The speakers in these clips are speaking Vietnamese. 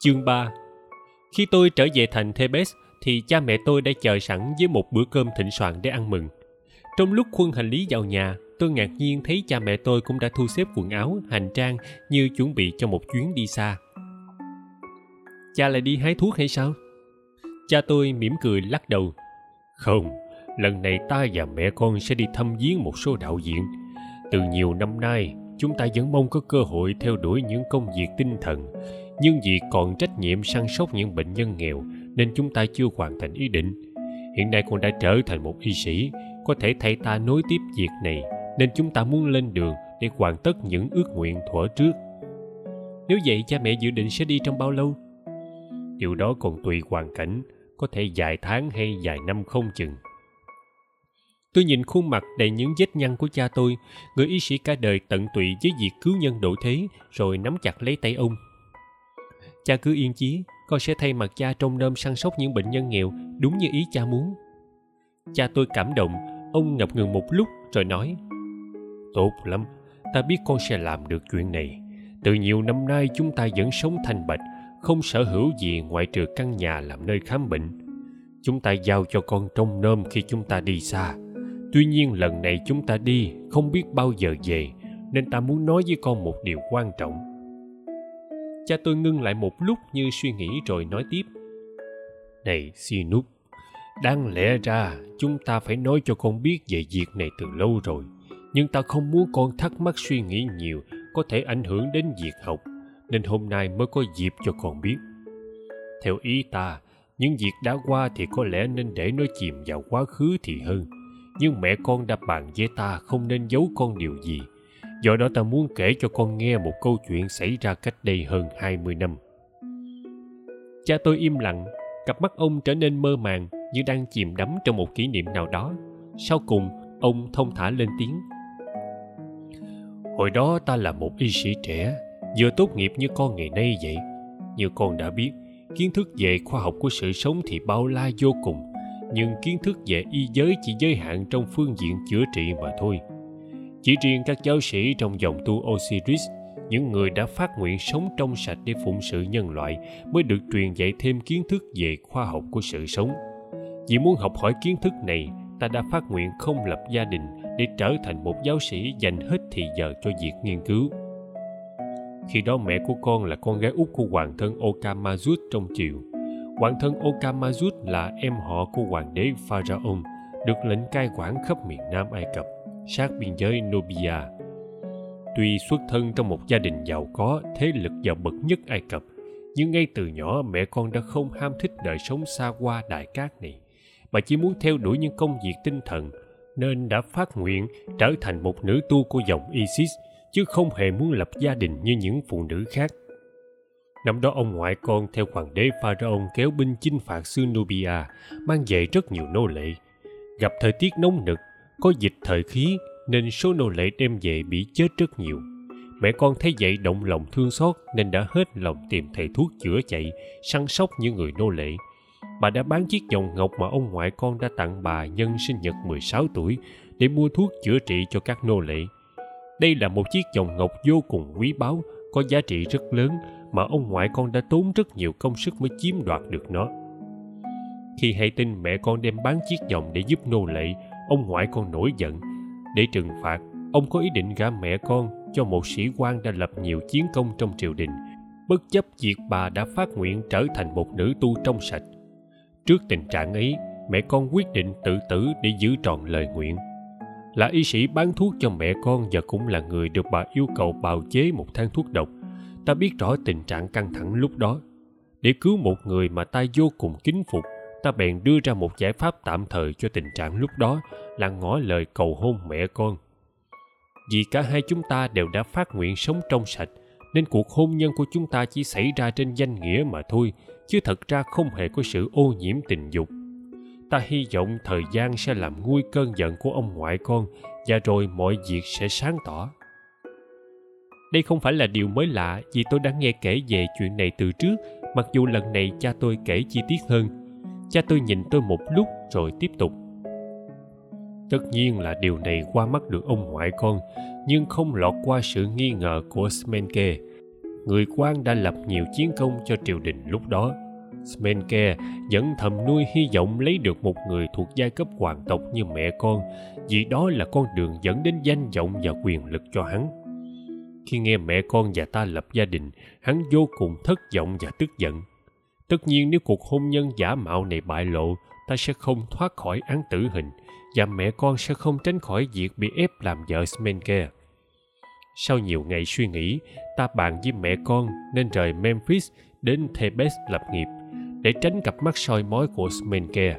Chương 3 Khi tôi trở về thành Thebes thì cha mẹ tôi đã chờ sẵn với một bữa cơm thịnh soạn để ăn mừng. Trong lúc khuân hành lý vào nhà, tôi ngạc nhiên thấy cha mẹ tôi cũng đã thu xếp quần áo, hành trang như chuẩn bị cho một chuyến đi xa. Cha lại đi hái thuốc hay sao? Cha tôi mỉm cười lắc đầu. Không, lần này ta và mẹ con sẽ đi thăm viếng một số đạo diễn. Từ nhiều năm nay, chúng ta vẫn mong có cơ hội theo đuổi những công việc tinh thần. Nhưng vì còn trách nhiệm săn sóc những bệnh nhân nghèo nên chúng ta chưa hoàn thành ý định. Hiện nay con đã trở thành một y sĩ, có thể thay ta nối tiếp việc này nên chúng ta muốn lên đường để hoàn tất những ước nguyện thuở trước. Nếu vậy cha mẹ dự định sẽ đi trong bao lâu? Điều đó còn tùy hoàn cảnh, có thể vài tháng hay vài năm không chừng. Tôi nhìn khuôn mặt đầy những vết nhăn của cha tôi, người y sĩ cả đời tận tụy với việc cứu nhân độ thế, rồi nắm chặt lấy tay ông. Cha cứ yên chí, con sẽ thay mặt cha trông nom săn sóc những bệnh nhân nghèo, đúng như ý cha muốn. Cha tôi cảm động, ông ngập ngừng một lúc rồi nói. Tốt lắm, ta biết con sẽ làm được chuyện này. Từ nhiều năm nay chúng ta vẫn sống thanh bạch, không sở hữu gì ngoại trừ căn nhà làm nơi khám bệnh. Chúng ta giao cho con trông nom khi chúng ta đi xa. Tuy nhiên lần này chúng ta đi không biết bao giờ về, nên ta muốn nói với con một điều quan trọng. Cha tôi ngưng lại một lúc như suy nghĩ rồi nói tiếp. Này Sinúp, đáng lẽ ra chúng ta phải nói cho con biết về việc này từ lâu rồi. Nhưng ta không muốn con thắc mắc suy nghĩ nhiều có thể ảnh hưởng đến việc học nên hôm nay mới có dịp cho con biết. Theo ý ta, những việc đã qua thì có lẽ nên để nó chìm vào quá khứ thì hơn. Nhưng mẹ con đã bàn với ta không nên giấu con điều gì. Do đó ta muốn kể cho con nghe một câu chuyện xảy ra cách đây hơn 20 năm. Cha tôi im lặng, cặp mắt ông trở nên mơ màng như đang chìm đắm trong một kỷ niệm nào đó. Sau cùng, ông thông thả lên tiếng. Hồi đó ta là một y sĩ trẻ, vừa tốt nghiệp như con ngày nay vậy như con đã biết kiến thức về khoa học của sự sống thì bao la vô cùng nhưng kiến thức về y giới chỉ giới hạn trong phương diện chữa trị mà thôi chỉ riêng các giáo sĩ trong dòng tu osiris những người đã phát nguyện sống trong sạch để phụng sự nhân loại mới được truyền dạy thêm kiến thức về khoa học của sự sống. Vì muốn học hỏi kiến thức này ta đã phát nguyện không lập gia đình để trở thành một giáo sĩ dành hết thì giờ cho việc nghiên cứu. Khi đó mẹ của con là con gái út của hoàng thân Okamazut trong triều. Hoàng thân Okamazut là em họ của hoàng đế Pharaoh, được lệnh cai quản khắp miền Nam Ai Cập, sát biên giới Nubia. Tuy xuất thân trong một gia đình giàu có, thế lực giàu bậc nhất Ai Cập, nhưng ngay từ nhỏ mẹ con đã không ham thích đời sống xa hoa đại cát này, mà chỉ muốn theo đuổi những công việc tinh thần, nên đã phát nguyện trở thành một nữ tu của dòng Isis – chứ không hề muốn lập gia đình như những phụ nữ khác. Năm đó ông ngoại con theo hoàng đế Pharaon kéo binh chinh phạt xứ Nubia, mang về rất nhiều nô lệ. Gặp thời tiết nóng nực, có dịch thời khí nên số nô lệ đem về bị chết rất nhiều. Mẹ con thấy vậy động lòng thương xót nên đã hết lòng tìm thầy thuốc chữa chạy, săn sóc những người nô lệ. Bà đã bán chiếc vòng ngọc mà ông ngoại con đã tặng bà nhân sinh nhật 16 tuổi để mua thuốc chữa trị cho các nô lệ. Đây là một chiếc vòng ngọc vô cùng quý báu, có giá trị rất lớn mà ông ngoại con đã tốn rất nhiều công sức mới chiếm đoạt được nó. Khi hay tin mẹ con đem bán chiếc vòng để giúp nô lệ, ông ngoại con nổi giận. Để trừng phạt, ông có ý định gả mẹ con cho một sĩ quan đã lập nhiều chiến công trong triều đình, bất chấp việc bà đã phát nguyện trở thành một nữ tu trong sạch. Trước tình trạng ấy, mẹ con quyết định tự tử để giữ trọn lời nguyện là y sĩ bán thuốc cho mẹ con và cũng là người được bà yêu cầu bào chế một thang thuốc độc ta biết rõ tình trạng căng thẳng lúc đó để cứu một người mà ta vô cùng kính phục ta bèn đưa ra một giải pháp tạm thời cho tình trạng lúc đó là ngỏ lời cầu hôn mẹ con. Vì cả hai chúng ta đều đã phát nguyện sống trong sạch, nên cuộc hôn nhân của chúng ta chỉ xảy ra trên danh nghĩa mà thôi, chứ thật ra không hề có sự ô nhiễm tình dục. Ta hy vọng thời gian sẽ làm nguôi cơn giận của ông ngoại con, và rồi mọi việc sẽ sáng tỏ. Đây không phải là điều mới lạ, vì tôi đã nghe kể về chuyện này từ trước, mặc dù lần này cha tôi kể chi tiết hơn cha tôi nhìn tôi một lúc rồi tiếp tục. Tất nhiên là điều này qua mắt được ông ngoại con, nhưng không lọt qua sự nghi ngờ của smenke. Người quan đã lập nhiều chiến công cho triều đình lúc đó. Smenke vẫn thầm nuôi hy vọng lấy được một người thuộc giai cấp hoàng tộc như mẹ con, vì đó là con đường dẫn đến danh vọng và quyền lực cho hắn. Khi nghe mẹ con và ta lập gia đình, hắn vô cùng thất vọng và tức giận tất nhiên nếu cuộc hôn nhân giả mạo này bại lộ ta sẽ không thoát khỏi án tử hình và mẹ con sẽ không tránh khỏi việc bị ép làm vợ Smenke. Sau nhiều ngày suy nghĩ, ta bàn với mẹ con nên rời Memphis đến Thebes lập nghiệp để tránh cặp mắt soi mói của Smenke.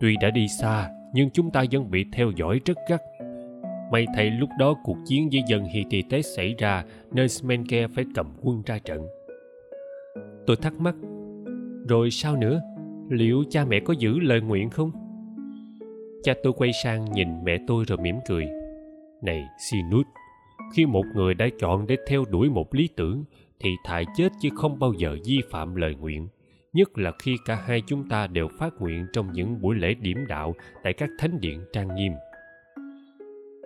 Tuy đã đi xa, nhưng chúng ta vẫn bị theo dõi rất gắt. May thay lúc đó cuộc chiến với dân Hittites xảy ra nên Smenke phải cầm quân ra trận. Tôi thắc mắc, rồi sao nữa? Liệu cha mẹ có giữ lời nguyện không? Cha tôi quay sang nhìn mẹ tôi rồi mỉm cười. Này, sinut, khi một người đã chọn để theo đuổi một lý tưởng thì thà chết chứ không bao giờ vi phạm lời nguyện, nhất là khi cả hai chúng ta đều phát nguyện trong những buổi lễ điểm đạo tại các thánh điện trang nghiêm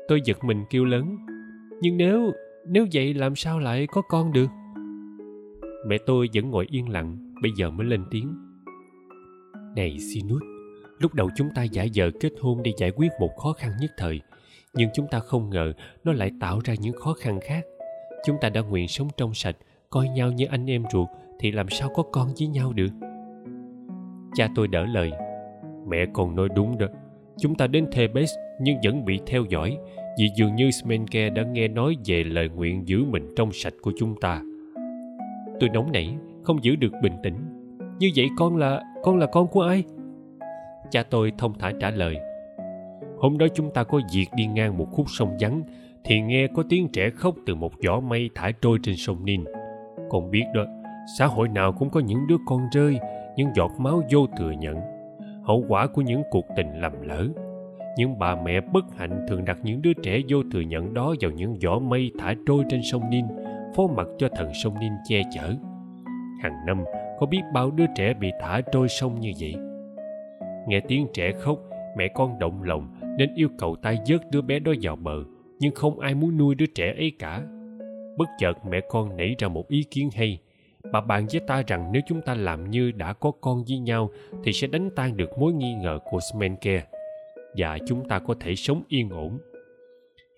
tôi giật mình kêu lớn, nhưng nếu nếu vậy làm sao lại có con được mẹ tôi vẫn ngồi yên lặng bây giờ mới lên tiếng. Này sinus, lúc đầu chúng ta giả vờ kết hôn để giải quyết một khó khăn nhất thời, nhưng chúng ta không ngờ nó lại tạo ra những khó khăn khác. Chúng ta đã nguyện sống trong sạch, coi nhau như anh em ruột, thì làm sao có con với nhau được? Cha tôi đỡ lời, mẹ còn nói đúng đó, chúng ta đến thebes nhưng vẫn bị theo dõi, vì dường như smenke đã nghe nói về lời nguyện giữ mình trong sạch của chúng ta. Tôi nóng nảy không giữ được bình tĩnh. Như vậy con là con là con của ai? Cha tôi thông thả trả lời, hôm đó chúng ta có việc đi ngang một khúc sông vắng, thì nghe có tiếng trẻ khóc từ một giỏ mây thả trôi trên sông nin. Con biết đó, xã hội nào cũng có những đứa con rơi, những giọt máu vô thừa nhận. Hậu quả của những cuộc tình lầm lỡ. Những bà mẹ bất hạnh thường đặt những đứa trẻ vô thừa nhận đó vào những giỏ mây thả trôi trên sông nin, phó mặc cho thần sông nin che chở hàng năm có biết bao đứa trẻ bị thả trôi sông như vậy? Nghe tiếng trẻ khóc mẹ con động lòng nên yêu cầu ta vớt đứa bé đó vào bờ nhưng không ai muốn nuôi đứa trẻ ấy cả. Bất chợt mẹ con nảy ra một ý kiến hay. Bà bàn với ta rằng nếu chúng ta làm như đã có con với nhau thì sẽ đánh tan được mối nghi ngờ của Smenke và chúng ta có thể sống yên ổn.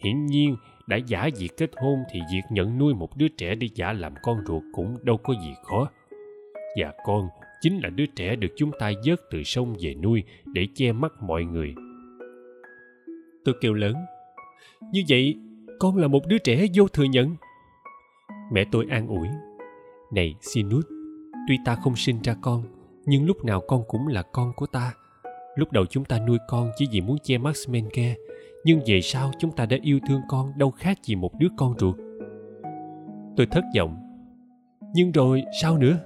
Hiển nhiên, đã giả việc kết hôn thì việc nhận nuôi một đứa trẻ để giả làm con ruột cũng đâu có gì khó. Và con chính là đứa trẻ được chúng ta vớt từ sông về nuôi để che mắt mọi người. Tôi kêu lớn. Như vậy, con là một đứa trẻ vô thừa nhận. Mẹ tôi an ủi này Sinus, tuy ta không sinh ra con, nhưng lúc nào con cũng là con của ta. Lúc đầu chúng ta nuôi con chỉ vì muốn che mắt Smenke, nhưng về sau chúng ta đã yêu thương con đâu khác gì một đứa con ruột. Tôi thất vọng. Nhưng rồi sao nữa?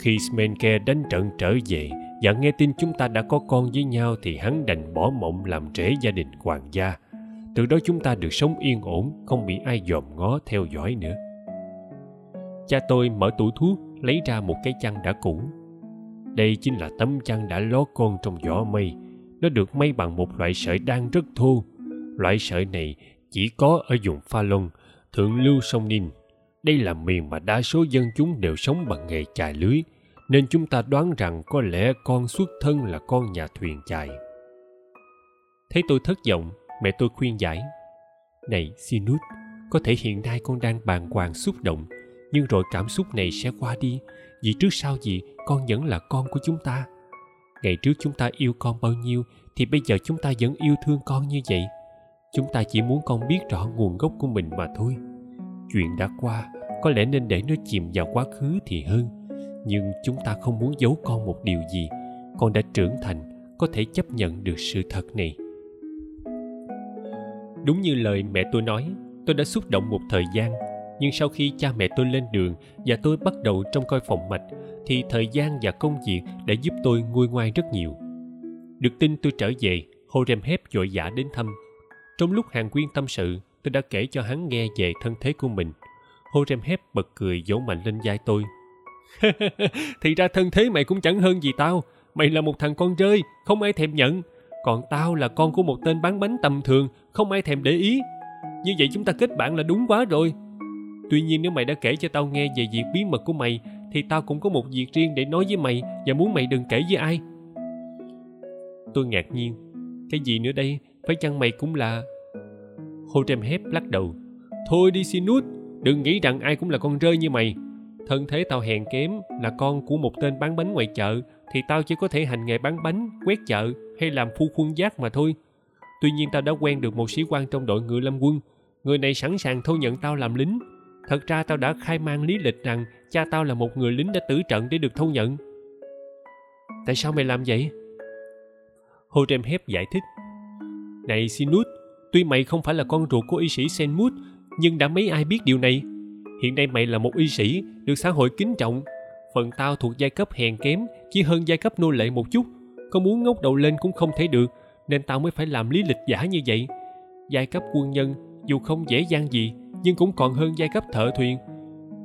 Khi Smenke đánh trận trở về và nghe tin chúng ta đã có con với nhau thì hắn đành bỏ mộng làm rễ gia đình hoàng gia. Từ đó chúng ta được sống yên ổn, không bị ai dòm ngó theo dõi nữa cha tôi mở tủ thuốc lấy ra một cái chăn đã cũ đây chính là tấm chăn đã lót con trong giỏ mây nó được may bằng một loại sợi đan rất thô. Loại sợi này chỉ có ở vùng pha lông, thượng lưu sông ninh. Đây là miền mà đa số dân chúng đều sống bằng nghề chài lưới, nên chúng ta đoán rằng có lẽ con xuất thân là con nhà thuyền chài. Thấy tôi thất vọng, mẹ tôi khuyên giải, này sinus có thể hiện nay con đang bàng hoàng xúc động, nhưng rồi cảm xúc này sẽ qua đi, vì trước sau gì con vẫn là con của chúng ta ngày trước chúng ta yêu con bao nhiêu, thì bây giờ chúng ta vẫn yêu thương con như vậy. Chúng ta chỉ muốn con biết rõ nguồn gốc của mình mà thôi. Chuyện đã qua, có lẽ nên để nó chìm vào quá khứ thì hơn. Nhưng chúng ta không muốn giấu con một điều gì. Con đã trưởng thành, có thể chấp nhận được sự thật này. Đúng như lời mẹ tôi nói, tôi đã xúc động một thời gian nhưng sau khi cha mẹ tôi lên đường và tôi bắt đầu trông coi phòng mạch, thì thời gian và công việc đã giúp tôi nguôi ngoai rất nhiều. Được tin tôi trở về Horem hép vội vã đến thăm. Trong lúc hàng quyên tâm sự, tôi đã kể cho hắn nghe về thân thế của mình. Horem hép bật cười vỗ mạnh lên vai tôi. Thì ra thân thế mày cũng chẳng hơn gì tao. Mày là một thằng con rơi, không ai thèm nhận. Còn tao là con của một tên bán bánh tầm thường, không ai thèm để ý. Như vậy chúng ta kết bạn là đúng quá rồi. Tuy nhiên nếu mày đã kể cho tao nghe về việc bí mật của mày thì tao cũng có một việc riêng để nói với mày và muốn mày đừng kể với ai. Tôi ngạc nhiên. Cái gì nữa đây? Phải chăng mày cũng là... Hô Trem hép lắc đầu. Thôi đi xin nút, đừng nghĩ rằng ai cũng là con rơi như mày. Thân thế tao hèn kém, là con của một tên bán bánh ngoài chợ, thì tao chỉ có thể hành nghề bán bánh, quét chợ hay làm phu khuôn giác mà thôi. Tuy nhiên tao đã quen được một sĩ quan trong đội ngựa lâm quân. Người này sẵn sàng thu nhận tao làm lính. Thật ra tao đã khai mang lý lịch rằng cha tao là một người lính đã tử trận để được thu nhận. Tại sao mày làm vậy? Hồ Trem Hép giải thích. Này Sinut, tuy mày không phải là con ruột của y sĩ Senmut, nhưng đã mấy ai biết điều này. Hiện nay mày là một y sĩ, được xã hội kính trọng. Phần tao thuộc giai cấp hèn kém, chỉ hơn giai cấp nô lệ một chút. Có muốn ngóc đầu lên cũng không thể được, nên tao mới phải làm lý lịch giả như vậy. Giai cấp quân nhân, dù không dễ dàng gì, nhưng cũng còn hơn giai cấp thợ thuyền.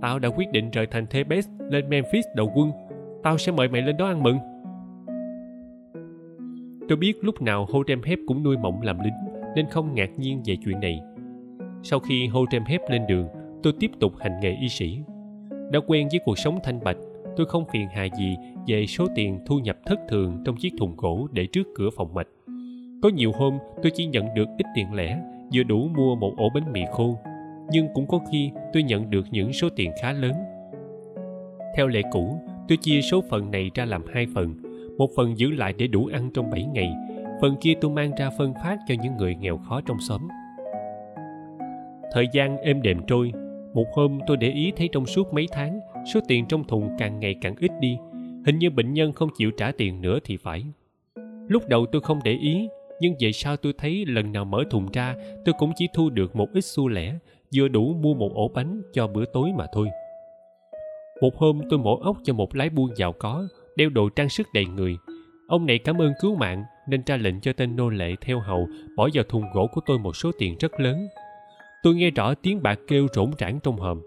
Tao đã quyết định rời thành Thebes lên Memphis đầu quân. Tao sẽ mời mày lên đó ăn mừng. Tôi biết lúc nào Hep cũng nuôi mộng làm lính, nên không ngạc nhiên về chuyện này. Sau khi Hep lên đường, tôi tiếp tục hành nghề y sĩ. Đã quen với cuộc sống thanh bạch, tôi không phiền hà gì về số tiền thu nhập thất thường trong chiếc thùng gỗ để trước cửa phòng mạch. Có nhiều hôm tôi chỉ nhận được ít tiền lẻ, vừa đủ mua một ổ bánh mì khô, nhưng cũng có khi tôi nhận được những số tiền khá lớn. Theo lệ cũ, tôi chia số phần này ra làm hai phần, một phần giữ lại để đủ ăn trong 7 ngày, phần kia tôi mang ra phân phát cho những người nghèo khó trong xóm. Thời gian êm đềm trôi, một hôm tôi để ý thấy trong suốt mấy tháng, số tiền trong thùng càng ngày càng ít đi, hình như bệnh nhân không chịu trả tiền nữa thì phải. Lúc đầu tôi không để ý, nhưng về sau tôi thấy lần nào mở thùng ra, tôi cũng chỉ thu được một ít xu lẻ, vừa đủ mua một ổ bánh cho bữa tối mà thôi. Một hôm tôi mổ ốc cho một lái buôn giàu có, đeo đồ trang sức đầy người. Ông này cảm ơn cứu mạng nên ra lệnh cho tên nô lệ theo hầu bỏ vào thùng gỗ của tôi một số tiền rất lớn. Tôi nghe rõ tiếng bạc kêu rỗn rãng trong hòm.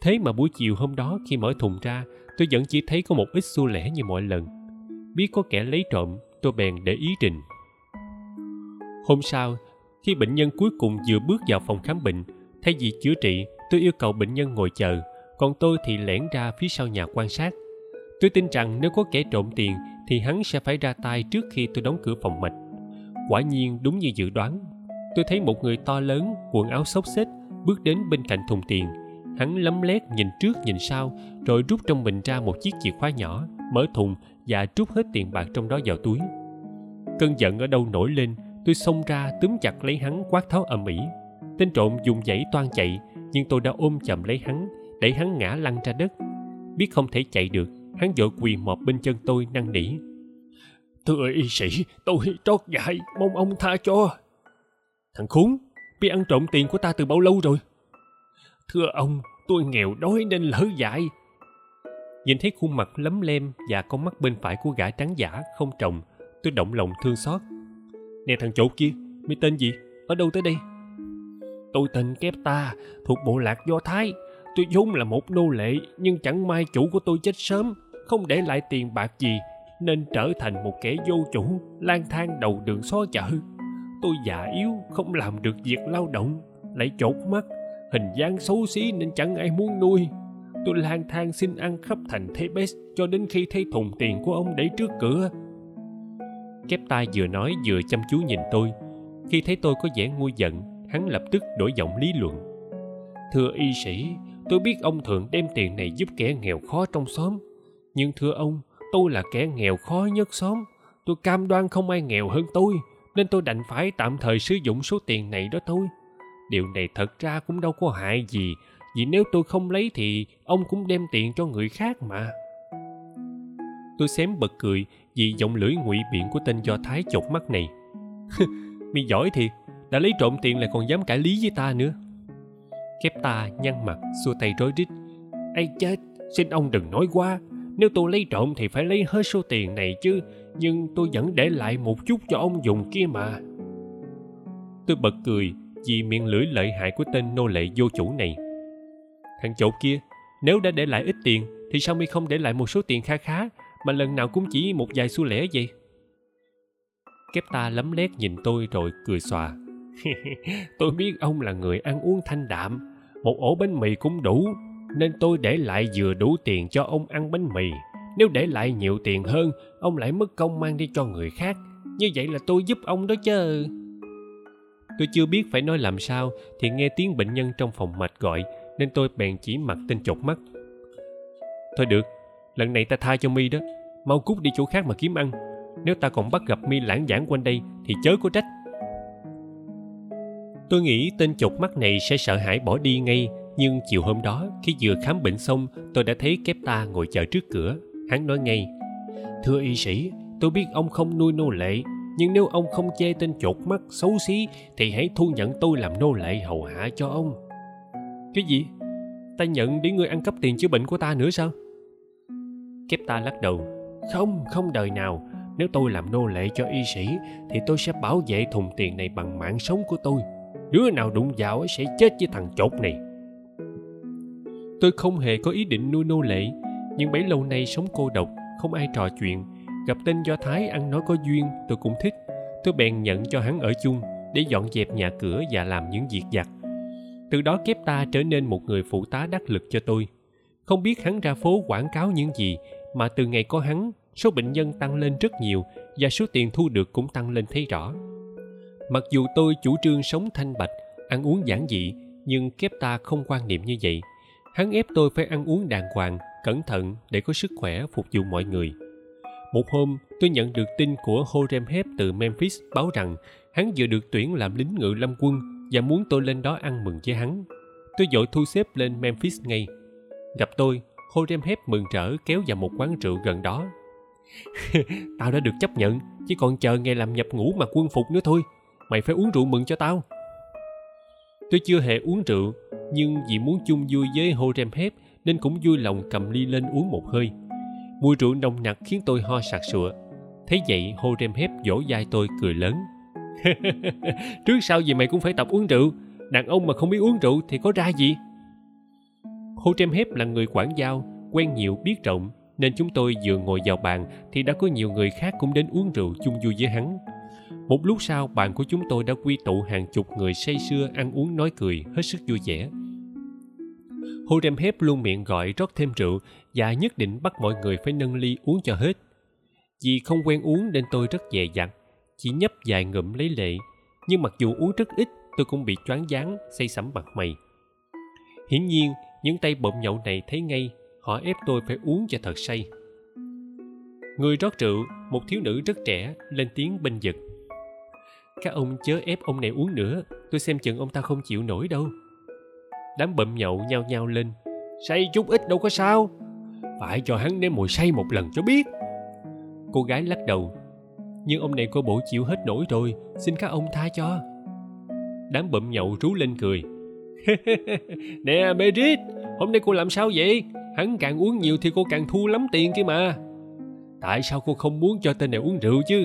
Thế mà buổi chiều hôm đó khi mở thùng ra, tôi vẫn chỉ thấy có một ít xu lẻ như mọi lần. Biết có kẻ lấy trộm, tôi bèn để ý trình. Hôm sau, khi bệnh nhân cuối cùng vừa bước vào phòng khám bệnh, thay vì chữa trị, tôi yêu cầu bệnh nhân ngồi chờ, còn tôi thì lẻn ra phía sau nhà quan sát. Tôi tin rằng nếu có kẻ trộm tiền thì hắn sẽ phải ra tay trước khi tôi đóng cửa phòng mạch. Quả nhiên đúng như dự đoán, tôi thấy một người to lớn, quần áo xốc xếch, bước đến bên cạnh thùng tiền. Hắn lấm lét nhìn trước nhìn sau, rồi rút trong mình ra một chiếc chìa khóa nhỏ, mở thùng và rút hết tiền bạc trong đó vào túi. Cơn giận ở đâu nổi lên, tôi xông ra túm chặt lấy hắn quát tháo ầm ĩ. Tên trộm dùng dãy toan chạy, nhưng tôi đã ôm chầm lấy hắn, đẩy hắn ngã lăn ra đất. Biết không thể chạy được, hắn vội quỳ mọp bên chân tôi năn nỉ. Thưa y sĩ tôi trót dại mong ông tha cho. Thằng khốn bị ăn trộm tiền của ta từ bao lâu rồi? Thưa ông tôi nghèo đói nên lỡ dại. Nhìn thấy khuôn mặt lấm lem và con mắt bên phải của gã trắng giả không trồng tôi động lòng thương xót. Nè thằng chỗ kia mày tên gì? Ở đâu tới đây tôi tên kép ta, thuộc bộ lạc do thái. Tôi vốn là một nô lệ, nhưng chẳng may chủ của tôi chết sớm, không để lại tiền bạc gì, nên trở thành một kẻ vô chủ, lang thang đầu đường xó chợ. Tôi già yếu, không làm được việc lao động, lại chột mắt, hình dáng xấu xí nên chẳng ai muốn nuôi. Tôi lang thang xin ăn khắp thành thebes cho đến khi thấy thùng tiền của ông để trước cửa. Kép tai vừa nói vừa chăm chú nhìn tôi. Khi thấy tôi có vẻ ngu giận hắn lập tức đổi giọng lý luận. Thưa y sĩ, tôi biết ông thường đem tiền này giúp kẻ nghèo khó trong xóm. Nhưng thưa ông, tôi là kẻ nghèo khó nhất xóm. Tôi cam đoan không ai nghèo hơn tôi, nên tôi đành phải tạm thời sử dụng số tiền này đó thôi. Điều này thật ra cũng đâu có hại gì, vì nếu tôi không lấy thì ông cũng đem tiền cho người khác mà. Tôi xém bật cười vì giọng lưỡi ngụy biện của tên do thái chột mắt này. Mi giỏi thiệt đã lấy trộm tiền lại còn dám cãi lý với ta nữa. Kép ta nhăn mặt, xua tay rối rít. Ấy chết, xin ông đừng nói quá. Nếu tôi lấy trộm thì phải lấy hết số tiền này chứ. Nhưng tôi vẫn để lại một chút cho ông dùng kia mà. Tôi bật cười vì miệng lưỡi lợi hại của tên nô lệ vô chủ này. Thằng chột kia, nếu đã để lại ít tiền thì sao mi không để lại một số tiền kha khá mà lần nào cũng chỉ một vài xu lẻ vậy? Kép ta lấm lét nhìn tôi rồi cười xòa. tôi biết ông là người ăn uống thanh đạm. Một ổ bánh mì cũng đủ, nên tôi để lại vừa đủ tiền cho ông ăn bánh mì. Nếu để lại nhiều tiền hơn, ông lại mất công mang đi cho người khác. Như vậy là tôi giúp ông đó chứ tôi chưa biết phải nói làm sao thì nghe tiếng bệnh nhân trong phòng mạch gọi, nên tôi bèn chỉ mặt tên chột mắt. Thôi được, lần này ta tha cho mi đó. Mau cút đi chỗ khác mà kiếm ăn. Nếu ta còn bắt gặp mi lãng giảng quanh đây thì chớ có trách tôi nghĩ tên chột mắt này sẽ sợ hãi bỏ đi ngay, nhưng chiều hôm đó, khi vừa khám bệnh xong, tôi đã thấy kép ta ngồi chờ trước cửa. Hắn nói ngay, thưa y sĩ, tôi biết ông không nuôi nô lệ, nhưng nếu ông không chê tên chột mắt xấu xí, thì hãy thu nhận tôi làm nô lệ hầu hạ cho ông. Cái gì? Ta nhận để ngươi ăn cắp tiền chữa bệnh của ta nữa sao? Kép ta lắc đầu, không không đời nào. Nếu tôi làm nô lệ cho y sĩ, thì tôi sẽ bảo vệ thùng tiền này bằng mạng sống của tôi đứa nào đụng vào sẽ chết với thằng chột này. Tôi không hề có ý định nuôi nô lệ, nhưng bấy lâu nay sống cô độc, không ai trò chuyện. Gặp tên do thái ăn nói có duyên, tôi cũng thích. Tôi bèn nhận cho hắn ở chung để dọn dẹp nhà cửa và làm những việc giặt từ đó kép ta trở nên một người phụ tá đắc lực cho tôi. Không biết hắn ra phố quảng cáo những gì, mà từ ngày có hắn, số bệnh nhân tăng lên rất nhiều và số tiền thu được cũng tăng lên thấy rõ mặc dù tôi chủ trương sống thanh bạch, ăn uống giản dị, nhưng kép ta không quan niệm như vậy. Hắn ép tôi phải ăn uống đàng hoàng, cẩn thận để có sức khỏe phục vụ mọi người. Một hôm, tôi nhận được tin của horemheb từ memphis báo rằng hắn vừa được tuyển làm lính ngự lâm quân và muốn tôi lên đó ăn mừng với hắn. Tôi vội thu xếp lên memphis ngay. Gặp tôi, horemheb mừng rỡ kéo vào một quán rượu gần đó. Tao đã được chấp nhận, chỉ còn chờ ngày làm nhập ngũ mà quân phục nữa thôi mày phải uống rượu mừng cho tao. Tôi chưa hề uống rượu, nhưng vì muốn chung vui với horemheb nên cũng vui lòng cầm ly lên uống một hơi. Mùi rượu nồng nặc khiến tôi ho sặc sụa. Thấy vậy horemheb vỗ vai tôi cười lớn. Trước sau gì mày cũng phải tập uống rượu. Đàn ông mà không biết uống rượu thì có ra gì? Horemheb là người quản giao, quen nhiều biết rộng, nên chúng tôi vừa ngồi vào bàn thì đã có nhiều người khác cũng đến uống rượu chung vui với hắn một lúc sau bạn của chúng tôi đã quy tụ hàng chục người say sưa ăn uống nói cười hết sức vui vẻ Horemheb luôn miệng gọi rót thêm rượu và nhất định bắt mọi người phải nâng ly uống cho hết. Vì không quen uống nên tôi rất dè dặt, chỉ nhấp vài ngụm lấy lệ. Nhưng mặc dù uống rất ít, tôi cũng bị choáng váng, say sẩm mặt mày. Hiển nhiên, những tay bộm nhậu này thấy ngay, họ ép tôi phải uống cho thật say. Người rót rượu, một thiếu nữ rất trẻ, lên tiếng bênh vực. Các ông chớ ép ông này uống nữa, tôi xem chừng ông ta không chịu nổi đâu. Đám bậm nhậu nhao nhao lên. Say chút ít đâu có sao. Phải cho hắn nếm mùi say một lần cho biết. Cô gái lắc đầu. Nhưng ông này cô bộ chịu hết nổi rồi. Xin các ông tha cho. Đám bậm nhậu rú lên cười. nè Merit hôm nay cô làm sao vậy? Hắn càng uống nhiều thì cô càng thu lắm tiền kia mà. Tại sao cô không muốn cho tên này uống rượu chứ?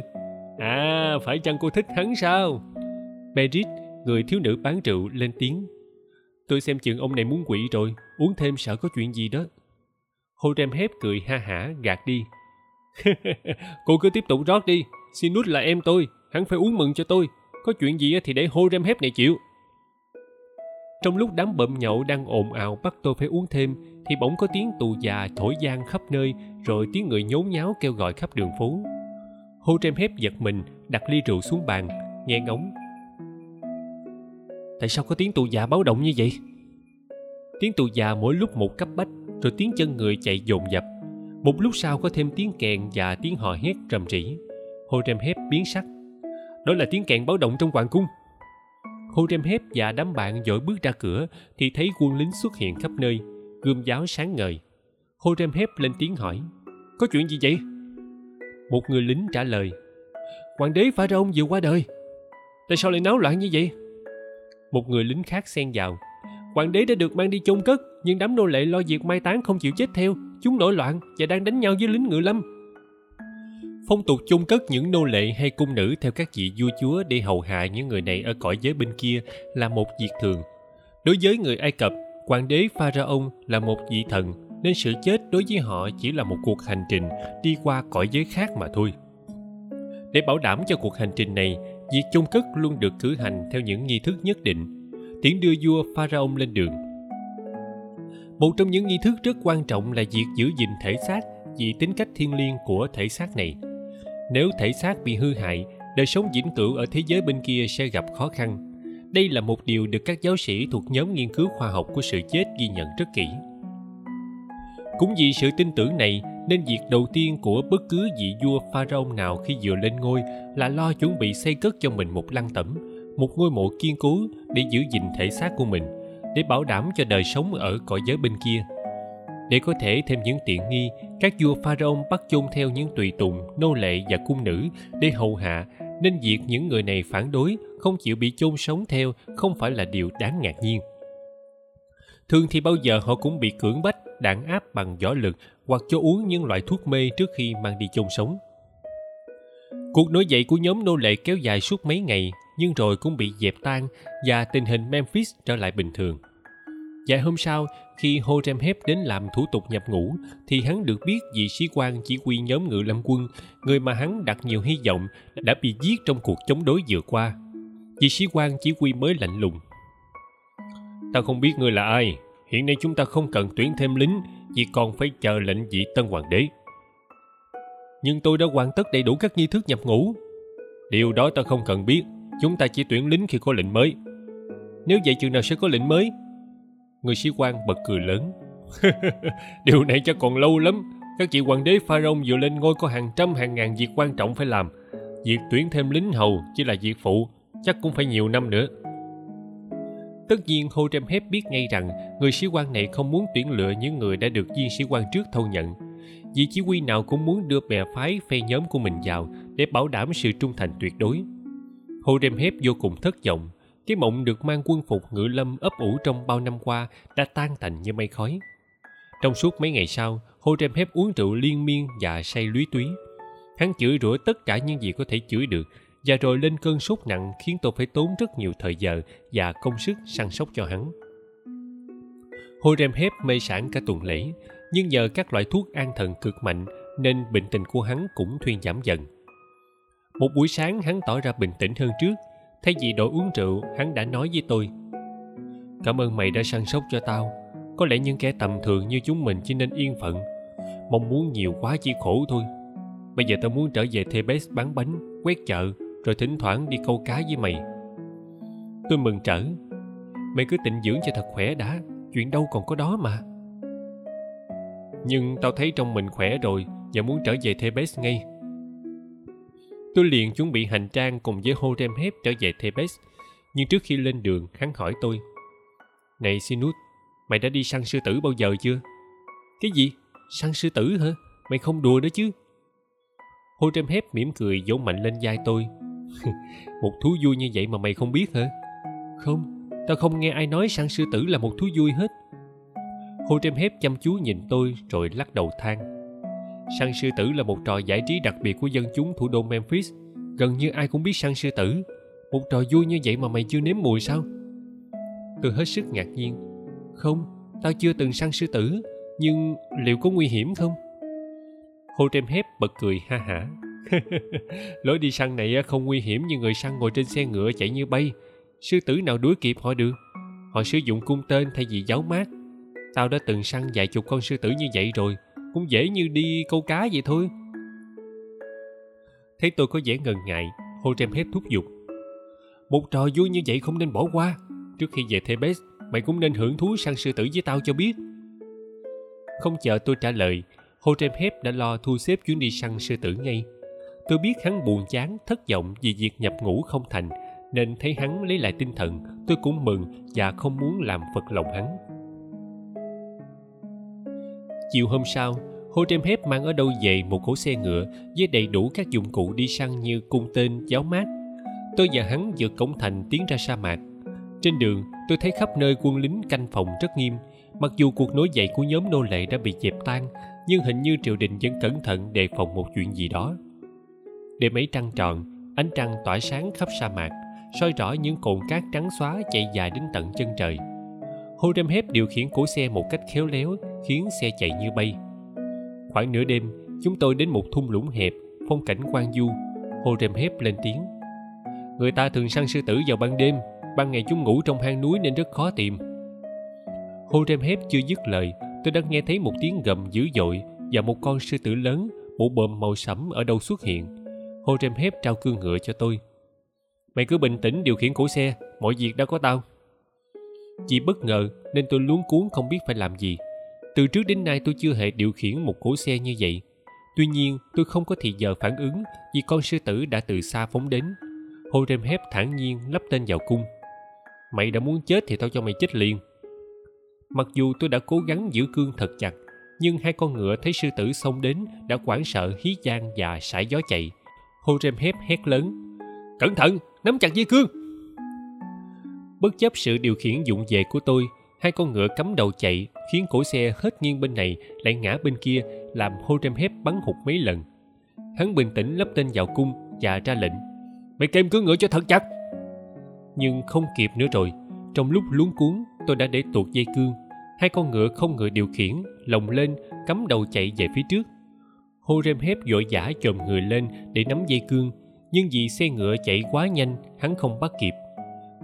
À phải chăng cô thích hắn sao Merit người thiếu nữ bán rượu lên tiếng Tôi xem chừng ông này muốn quỵ rồi, uống thêm sợ có chuyện gì đó. Hô rem hép cười ha hả gạt đi. cô cứ tiếp tục rót đi, xin nút là em tôi, hắn phải uống mừng cho tôi. Có chuyện gì thì để hô rem hép này chịu. Trong lúc đám bậm nhậu đang ồn ào bắt tôi phải uống thêm, thì bỗng có tiếng tù già thổi gian khắp nơi, rồi tiếng người nhốn nháo kêu gọi khắp đường phố. Hô rem hép giật mình, đặt ly rượu xuống bàn, nghe ngóng. Tại sao có tiếng tù già báo động như vậy? Tiếng tù già mỗi lúc một cấp bách rồi tiếng chân người chạy dồn dập. Một lúc sau có thêm tiếng kèn và tiếng hò hét trầm rỉ hô rem hép biến sắc. Đó là tiếng kèn báo động trong hoàng cung. Hô rem hép và đám bạn dội bước ra cửa thì thấy quân lính xuất hiện khắp nơi gươm giáo sáng ngời. Hô rem hép lên tiếng hỏi có chuyện gì vậy? Một người lính trả lời, hoàng đế phải ra ông vừa qua đời. Tại sao lại náo loạn như vậy? Một người lính khác xen vào, hoàng đế đã được mang đi chôn cất, nhưng đám nô lệ lo việc mai táng không chịu chết theo. Chúng nổi loạn và đang đánh nhau với lính ngự lâm. Phong tục chôn cất những nô lệ hay cung nữ theo các vị vua chúa để hầu hạ những người này ở cõi giới bên kia là một việc thường. Đối với người ai cập, hoàng đế pharaon là một vị thần nên sự chết đối với họ chỉ là một cuộc hành trình đi qua cõi giới khác mà thôi. Để bảo đảm cho cuộc hành trình này, việc chôn cất luôn được cử hành theo những nghi thức nhất định tiễn đưa vua pharaoh lên đường. Một trong những nghi thức rất quan trọng là việc giữ gìn thể xác vì tính cách thiêng liêng của thể xác này. Nếu thể xác bị hư hại, đời sống vĩnh cửu ở thế giới bên kia sẽ gặp khó khăn. Đây là một điều được các giáo sĩ thuộc nhóm nghiên cứu khoa học của sự chết ghi nhận rất kỹ cũng vì sự tin tưởng này, nên việc đầu tiên của bất cứ vị vua pharaoh nào khi vừa lên ngôi là lo chuẩn bị xây cất cho mình một lăng tẩm, một ngôi mộ kiên cố để giữ gìn thể xác của mình, để bảo đảm cho đời sống ở cõi giới bên kia. Để có thể thêm những tiện nghi, các vua pharaoh bắt chôn theo những tùy tùng, nô lệ và cung nữ để hầu hạ, nên việc những người này phản đối, không chịu bị chôn sống theo không phải là điều đáng ngạc nhiên thường thì bao giờ họ cũng bị cưỡng bách, đàn áp bằng võ lực hoặc cho uống những loại thuốc mê trước khi mang đi chôn sống. Cuộc nổi dậy của nhóm nô lệ kéo dài suốt mấy ngày, nhưng rồi cũng bị dẹp tan và tình hình memphis trở lại bình thường. Vài hôm sau, khi Horemheb đến làm thủ tục nhập ngũ, thì hắn được biết vị sĩ quan chỉ huy nhóm ngự lâm quân, người mà hắn đặt nhiều hy vọng đã bị giết trong cuộc chống đối vừa qua. Vị sĩ quan chỉ huy mới lạnh lùng ta không biết ngươi là ai. Hiện nay chúng ta không cần tuyển thêm lính, chỉ còn phải chờ lệnh vị tân hoàng đế. Nhưng tôi đã hoàn tất đầy đủ các nghi thức nhập ngũ. Điều đó ta không cần biết. Chúng ta chỉ tuyển lính khi có lệnh mới. Nếu vậy chừng nào sẽ có lệnh mới? Người sĩ quan bật cười lớn. Điều này chắc còn lâu lắm. Các vị hoàng đế pharaoh vừa lên ngôi có hàng trăm hàng ngàn việc quan trọng phải làm. Việc tuyển thêm lính hầu chỉ là việc phụ, chắc cũng phải nhiều năm nữa tất nhiên Hồ Trem Hép biết ngay rằng người sĩ quan này không muốn tuyển lựa những người đã được viên sĩ quan trước thâu nhận. Vị chỉ huy nào cũng muốn đưa bè phái, phe nhóm của mình vào để bảo đảm sự trung thành tuyệt đối. Hồ Trem Hép vô cùng thất vọng. Cái mộng được mang quân phục ngự lâm ấp ủ trong bao năm qua đã tan tành như mây khói. Trong suốt mấy ngày sau Hồ Trem Hép uống rượu liên miên và say lúy túy. Hắn chửi rủa tất cả những gì có thể chửi được và rồi lên cơn sốt nặng khiến tôi phải tốn rất nhiều thời giờ và công sức săn sóc cho hắn. Horemheb mê sản cả tuần lễ, nhưng nhờ các loại thuốc an thần cực mạnh nên bệnh tình của hắn cũng thuyên giảm dần. Một buổi sáng hắn tỏ ra bình tĩnh hơn trước, thay vì đổi uống rượu, hắn đã nói với tôi Cảm ơn mày đã săn sóc cho tao, có lẽ những kẻ tầm thường như chúng mình chỉ nên yên phận. Mong muốn nhiều quá chỉ khổ thôi. Bây giờ tao muốn trở về Thebes bán bánh, quét chợ rồi thỉnh thoảng đi câu cá với mày. Tôi mừng trở. Mày cứ tịnh dưỡng cho thật khỏe đã, chuyện đâu còn có đó mà. Nhưng tao thấy trong mình khỏe rồi và muốn trở về Thebes ngay. Tôi liền chuẩn bị hành trang cùng với Horemheb trở về Thebes, nhưng trước khi lên đường, hắn hỏi tôi, này Sinus mày đã đi săn sư tử bao giờ chưa? Cái gì? Săn sư tử hả? Mày không đùa đó chứ. Horemheb mỉm cười vỗ mạnh lên vai tôi một thú vui như vậy mà mày không biết hả? Không, tao không nghe ai nói săn sư tử là một thú vui hết. Hô trem hép chăm chú nhìn tôi rồi lắc đầu than. Săn sư tử là một trò giải trí đặc biệt của dân chúng thủ đô memphis. Gần như ai cũng biết săn sư tử. Một trò vui như vậy mà mày chưa nếm mùi sao? Tôi hết sức ngạc nhiên. Không, tao chưa từng săn sư tử, nhưng liệu có nguy hiểm không? Hô trem hép bật cười ha hả lối đi săn này không nguy hiểm như người săn ngồi trên xe ngựa chạy như bay. Sư tử nào đuổi kịp họ được. Họ sử dụng cung tên thay vì giáo mát. Tao đã từng săn vài chục con sư tử như vậy rồi, cũng dễ như đi câu cá vậy thôi. Thấy tôi có vẻ ngần ngại hô trem hết thúc giục. Một trò vui như vậy không nên bỏ qua. Trước khi về thebes, mày cũng nên hưởng thú săn sư tử với tao cho biết. Không chờ tôi trả lời hô trem hép đã lo thu xếp chuyến đi săn sư tử ngay tôi biết hắn buồn chán thất vọng vì việc nhập ngũ không thành nên thấy hắn lấy lại tinh thần tôi cũng mừng và không muốn làm phật lòng hắn chiều hôm sau Hồ Trem Hép mang ở đâu về một cỗ xe ngựa với đầy đủ các dụng cụ đi săn như cung tên, giáo mát. Tôi và hắn vượt cổng thành tiến ra sa mạc. Trên đường, tôi thấy khắp nơi quân lính canh phòng rất nghiêm. Mặc dù cuộc nổi dậy của nhóm nô lệ đã bị dẹp tan, nhưng hình như triều đình vẫn cẩn thận đề phòng một chuyện gì đó đêm ấy trăng tròn ánh trăng tỏa sáng khắp sa mạc soi rõ những cồn cát trắng xóa chạy dài đến tận chân trời. Hô đêm hép điều khiển cổ xe một cách khéo léo khiến xe chạy như bay. Khoảng nửa đêm chúng tôi đến một thung lũng hẹp phong cảnh quang du. Hô đêm hép lên tiếng. Người ta thường săn sư tử vào ban đêm ban ngày chúng ngủ trong hang núi nên rất khó tìm. Horemheb chưa dứt lời, tôi đã nghe thấy một tiếng gầm dữ dội và một con sư tử lớn, bộ bờm màu sẫm ở đâu xuất hiện. Horemheb trao cương ngựa cho tôi. Mày cứ bình tĩnh điều khiển cổ xe, mọi việc đã có tao. Chỉ bất ngờ nên tôi luống cuốn không biết phải làm gì. Từ trước đến nay tôi chưa hề điều khiển một cỗ xe như vậy. Tuy nhiên, tôi không có thì giờ phản ứng vì con sư tử đã từ xa phóng đến. Horemheb thản nhiên lắp tên vào cung. Mày đã muốn chết thì tao cho mày chết liền. Mặc dù tôi đã cố gắng giữ cương thật chặt, nhưng hai con ngựa thấy sư tử xông đến đã hoảng sợ hí gian và sải gió chạy. Horemheb hét lớn. Cẩn thận, nắm chặt dây cương! Bất chấp sự điều khiển dụng về của tôi, hai con ngựa cắm đầu chạy khiến cổ xe hết nghiêng bên này lại ngã bên kia làm Horemheb bắn hụt mấy lần. Hắn bình tĩnh lắp tên vào cung và ra lệnh. Mày kèm cứ ngựa cho thật chặt! Nhưng không kịp nữa rồi. Trong lúc luống cuốn, tôi đã để tuột dây cương. Hai con ngựa không ngựa điều khiển, lồng lên, cắm đầu chạy về phía trước. Horemheb vội vã chồm người lên để nắm dây cương, nhưng vì xe ngựa chạy quá nhanh, hắn không bắt kịp.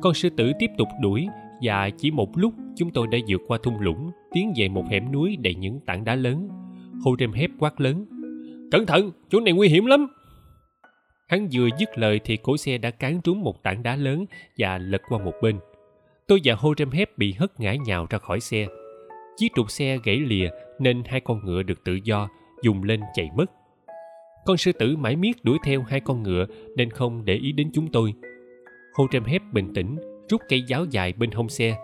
Con sư tử tiếp tục đuổi và chỉ một lúc chúng tôi đã vượt qua thung lũng, tiến về một hẻm núi đầy những tảng đá lớn. Horemheb quát lớn. Cẩn thận, chỗ này nguy hiểm lắm. Hắn vừa dứt lời thì cổ xe đã cán trúng một tảng đá lớn và lật qua một bên. Tôi và Horemheb bị hất ngã nhào ra khỏi xe. Chiếc trục xe gãy lìa nên hai con ngựa được tự do dùng lên chạy mất. Con sư tử mãi miết đuổi theo hai con ngựa nên không để ý đến chúng tôi. Horemheb bình tĩnh rút cây giáo dài bên hông xe.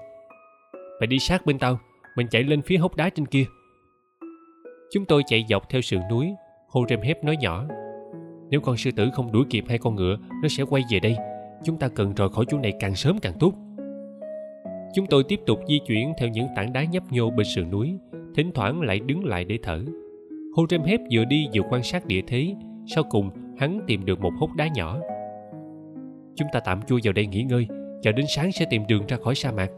Mày đi sát bên tao, mình chạy lên phía hốc đá trên kia. Chúng tôi chạy dọc theo sườn núi, Horemheb nói nhỏ. Nếu con sư tử không đuổi kịp hai con ngựa, nó sẽ quay về đây. Chúng ta cần rời khỏi chỗ này càng sớm càng tốt. Chúng tôi tiếp tục di chuyển theo những tảng đá nhấp nhô bên sườn núi, thỉnh thoảng lại đứng lại để thở. Horemheb vừa đi vừa quan sát địa thế, sau cùng hắn tìm được một hốc đá nhỏ. Chúng ta tạm chui vào đây nghỉ ngơi, chờ đến sáng sẽ tìm đường ra khỏi sa mạc.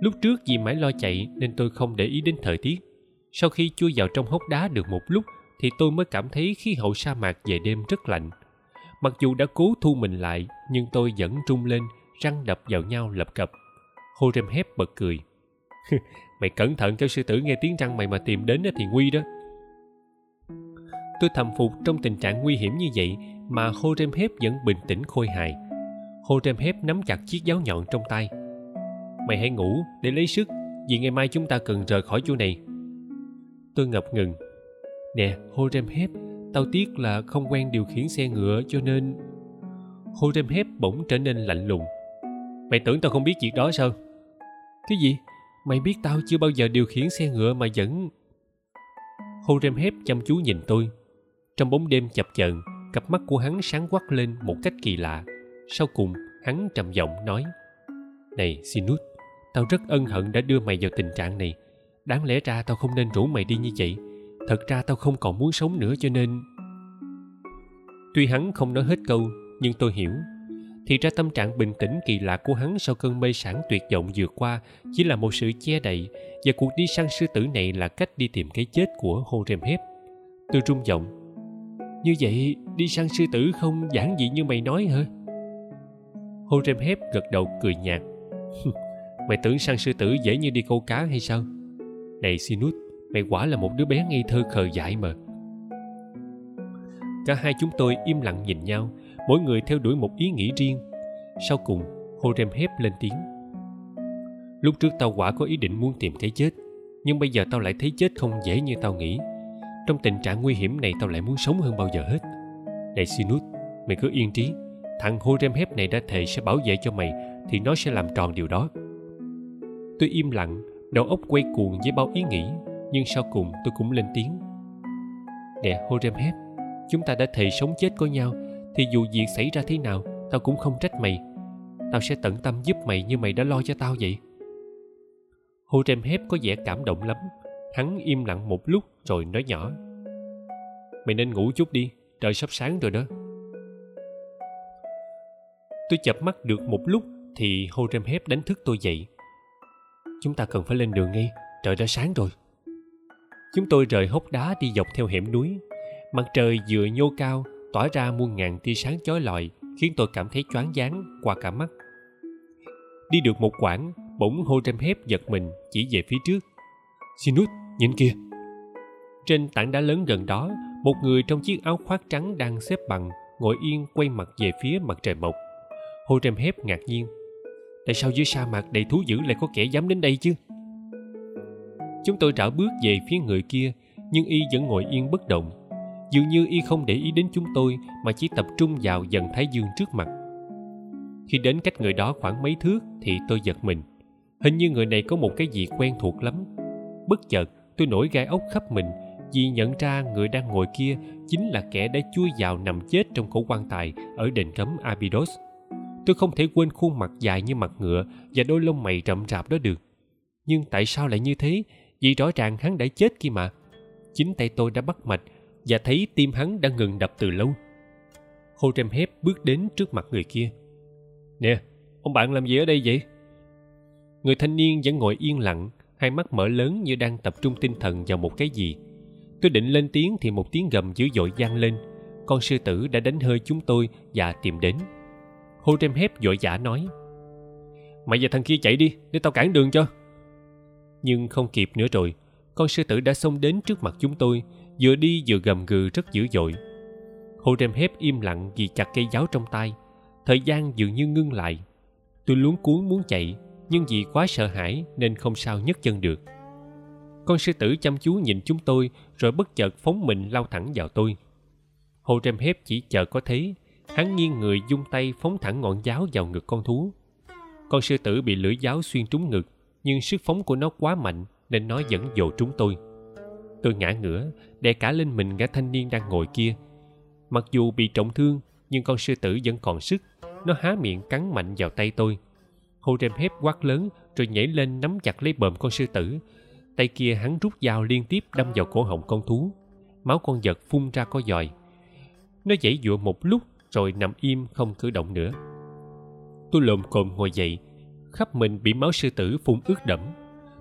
Lúc trước vì mãi lo chạy nên tôi không để ý đến thời tiết. Sau khi chui vào trong hốc đá được một lúc thì tôi mới cảm thấy khí hậu sa mạc về đêm rất lạnh. Mặc dù đã cố thu mình lại, nhưng tôi vẫn trung lên, răng đập vào nhau lập cập. Horemheb bật cười. mày cẩn thận cho sư tử nghe tiếng răng mày mà tìm đến thì nguy đó. Tôi thầm phục trong tình trạng nguy hiểm như vậy mà Horemheb vẫn bình tĩnh khôi hài. Horemheb nắm chặt chiếc giáo nhọn trong tay. Mày hãy ngủ để lấy sức vì ngày mai chúng ta cần rời khỏi chỗ này. Tôi ngập ngừng Nè, Horemheb, tao tiếc là không quen điều khiển xe ngựa cho nên... Horemheb bỗng trở nên lạnh lùng. Mày tưởng tao không biết việc đó sao? Cái gì? Mày biết tao chưa bao giờ điều khiển xe ngựa mà vẫn... Horemheb chăm chú nhìn tôi. Trong bóng đêm chập chờn, cặp mắt của hắn sáng quắc lên một cách kỳ lạ. Sau cùng, hắn trầm giọng nói. Này, Sinut, tao rất ân hận đã đưa mày vào tình trạng này. Đáng lẽ ra tao không nên rủ mày đi như vậy thật ra tao không còn muốn sống nữa cho nên tuy hắn không nói hết câu nhưng tôi hiểu thì ra tâm trạng bình tĩnh kỳ lạ của hắn sau cơn mê sản tuyệt vọng vừa qua chỉ là một sự che đậy và cuộc đi săn sư tử này là cách đi tìm cái chết của Horemheb. Tôi rung giọng. Như vậy, đi săn sư tử không giản dị như mày nói hả? Horemheb gật đầu cười nhạt. mày tưởng săn sư tử dễ như đi câu cá hay sao? Này sinut mày quả là một đứa bé ngây thơ khờ dại mà cả hai chúng tôi im lặng nhìn nhau mỗi người theo đuổi một ý nghĩ riêng. Sau cùng horemheb lên tiếng. Lúc trước tao quả có ý định muốn tìm cái chết, nhưng bây giờ tao lại thấy chết không dễ như tao nghĩ. Trong tình trạng nguy hiểm này tao lại muốn sống hơn bao giờ hết. Này sinus mày cứ yên trí. Thằng horemheb này đã thề sẽ bảo vệ cho mày, thì nó sẽ làm tròn điều đó. Tôi im lặng, đầu óc quay cuồng với bao ý nghĩ, nhưng sau cùng tôi cũng lên tiếng. Nè horemheb chúng ta đã thề sống chết có nhau thì dù việc xảy ra thế nào tao cũng không trách mày. Tao sẽ tận tâm giúp mày như mày đã lo cho tao vậy. Horemheb có vẻ cảm động lắm. Hắn im lặng một lúc rồi nói nhỏ. Mày nên ngủ chút đi trời sắp sáng rồi đó. Tôi chập mắt được một lúc thì horemheb đánh thức tôi dậy. Chúng ta cần phải lên đường ngay trời đã sáng rồi. Chúng tôi rời hốc đá đi dọc theo hẻm núi. Mặt trời vừa nhô cao, tỏa ra muôn ngàn tia sáng chói lọi, khiến tôi cảm thấy choáng váng qua cả mắt. Đi được một quãng, bỗng hô trem hép giật mình chỉ về phía trước. Sinus nhìn kia trên tảng đá lớn gần đó một người trong chiếc áo khoác trắng đang xếp bằng ngồi yên quay mặt về phía mặt trời mọc. Hô trem hép ngạc nhiên. Tại sao dưới sa mạc đầy thú dữ lại có kẻ dám đến đây chứ? Chúng tôi rảo bước về phía người kia nhưng y vẫn ngồi yên bất động dường như y không để ý đến chúng tôi, mà chỉ tập trung vào dần thái dương trước mặt. Khi đến cách người đó khoảng mấy thước thì tôi giật mình. Hình như người này có một cái gì quen thuộc lắm. Bất chợt, tôi nổi gai ốc khắp mình, vì nhận ra người đang ngồi kia chính là kẻ đã chui vào nằm chết trong cổ quan tài ở đền cấm abydos. Tôi không thể quên khuôn mặt dài như mặt ngựa và đôi lông mày rậm rạp đó được. Nhưng tại sao lại như thế? Vì rõ ràng hắn đã chết kia mà. Chính tay tôi đã bắt mạch và thấy tim hắn đã ngừng đập từ lâu. Hô trem hép bước đến trước mặt người kia. Nè, ông bạn làm gì ở đây vậy? Người thanh niên vẫn ngồi yên lặng, hai mắt mở lớn như đang tập trung tinh thần vào một cái gì. Tôi định lên tiếng thì một tiếng gầm dữ dội vang lên. Con sư tử đã đánh hơi chúng tôi và tìm đến. Hô trem hép vội vã nói, mày và thằng kia chạy đi, để tao cản đường cho. Nhưng không kịp nữa rồi, con sư tử đã xông đến trước mặt chúng tôi vừa đi vừa gầm gừ rất dữ dội. Hô trem hép im lặng vì chặt cây giáo trong tay. Thời gian dường như ngưng lại. Tôi luống cuốn muốn chạy, nhưng vì quá sợ hãi nên không sao nhấc chân được. Con sư tử chăm chú nhìn chúng tôi, rồi bất chợt phóng mình lao thẳng vào tôi. Hồ trem hép chỉ chờ có thế hắn nghiêng người dung tay phóng thẳng ngọn giáo vào ngực con thú. Con sư tử bị lưỡi giáo xuyên trúng ngực, nhưng sức phóng của nó quá mạnh nên nó vẫn dồ trúng tôi tôi ngã ngửa, đè cả lên mình gã thanh niên đang ngồi kia. Mặc dù bị trọng thương, nhưng con sư tử vẫn còn sức. Nó há miệng cắn mạnh vào tay tôi. Hô rem hép quát lớn, rồi nhảy lên nắm chặt lấy bờm con sư tử. Tay kia hắn rút dao liên tiếp đâm vào cổ họng con thú. Máu con vật phun ra có dòi. Nó dãy dụa một lúc, rồi nằm im không cử động nữa. Tôi lồm cồm ngồi dậy. Khắp mình bị máu sư tử phun ướt đẫm.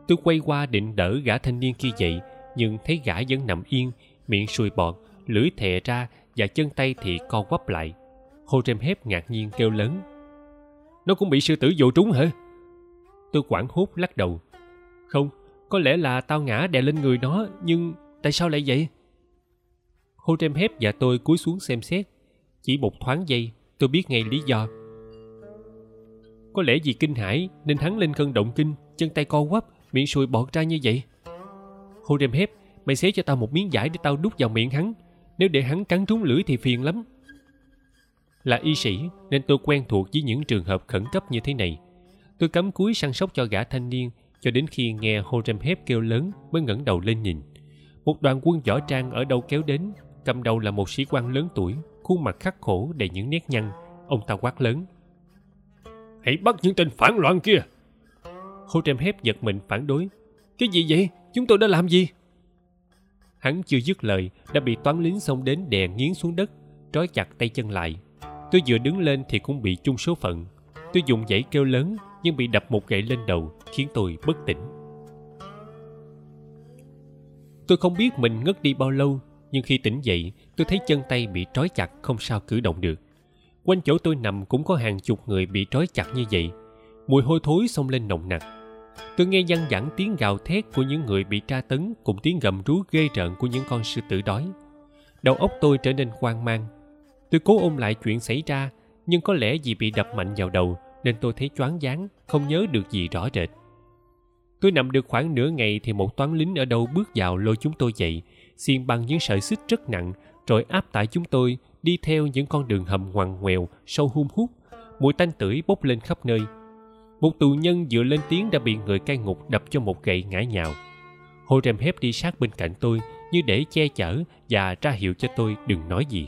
Tôi quay qua định đỡ gã thanh niên kia dậy nhưng thấy gã vẫn nằm yên, miệng sùi bọt, lưỡi thè ra và chân tay thì co quắp lại. Hô rem hép ngạc nhiên kêu lớn. Nó cũng bị sư tử dụ trúng hả? Tôi quảng hốt lắc đầu. Không, có lẽ là tao ngã đè lên người nó, nhưng tại sao lại vậy? Hô rem hép và tôi cúi xuống xem xét. Chỉ một thoáng giây, tôi biết ngay lý do. Có lẽ vì kinh hãi nên hắn lên cơn động kinh, chân tay co quắp, miệng sùi bọt ra như vậy hô rem hép, mày xé cho tao một miếng giải để tao đút vào miệng hắn. Nếu để hắn cắn trúng lưỡi thì phiền lắm. Là y sĩ, nên tôi quen thuộc với những trường hợp khẩn cấp như thế này. Tôi cắm cúi săn sóc cho gã thanh niên, cho đến khi nghe hô rem hép kêu lớn mới ngẩng đầu lên nhìn. Một đoàn quân võ trang ở đâu kéo đến, cầm đầu là một sĩ quan lớn tuổi, khuôn mặt khắc khổ đầy những nét nhăn. Ông ta quát lớn. Hãy bắt những tên phản loạn kia. Hô rem hép giật mình phản đối. Cái gì vậy? Chúng tôi đã làm gì? Hắn chưa dứt lời, đã bị toán lính xông đến đè nghiến xuống đất, trói chặt tay chân lại. Tôi vừa đứng lên thì cũng bị chung số phận. Tôi dùng dãy kêu lớn, nhưng bị đập một gậy lên đầu, khiến tôi bất tỉnh. Tôi không biết mình ngất đi bao lâu, nhưng khi tỉnh dậy, tôi thấy chân tay bị trói chặt không sao cử động được. Quanh chỗ tôi nằm cũng có hàng chục người bị trói chặt như vậy. Mùi hôi thối xông lên nồng nặc tôi nghe văng vẳng tiếng gào thét của những người bị tra tấn cùng tiếng gầm rú ghê rợn của những con sư tử đói. Đầu óc tôi trở nên hoang mang. Tôi cố ôm lại chuyện xảy ra, nhưng có lẽ vì bị đập mạnh vào đầu nên tôi thấy choáng váng, không nhớ được gì rõ rệt. Tôi nằm được khoảng nửa ngày thì một toán lính ở đâu bước vào lôi chúng tôi dậy xiên bằng những sợi xích rất nặng, rồi áp tải chúng tôi đi theo những con đường hầm ngoằn ngoèo sâu hun hút. Mùi tanh tưởi bốc lên khắp nơi một tù nhân dựa lên tiếng đã bị người cai ngục đập cho một gậy ngã nhào. Hô rem hép đi sát bên cạnh tôi như để che chở và ra hiệu cho tôi đừng nói gì.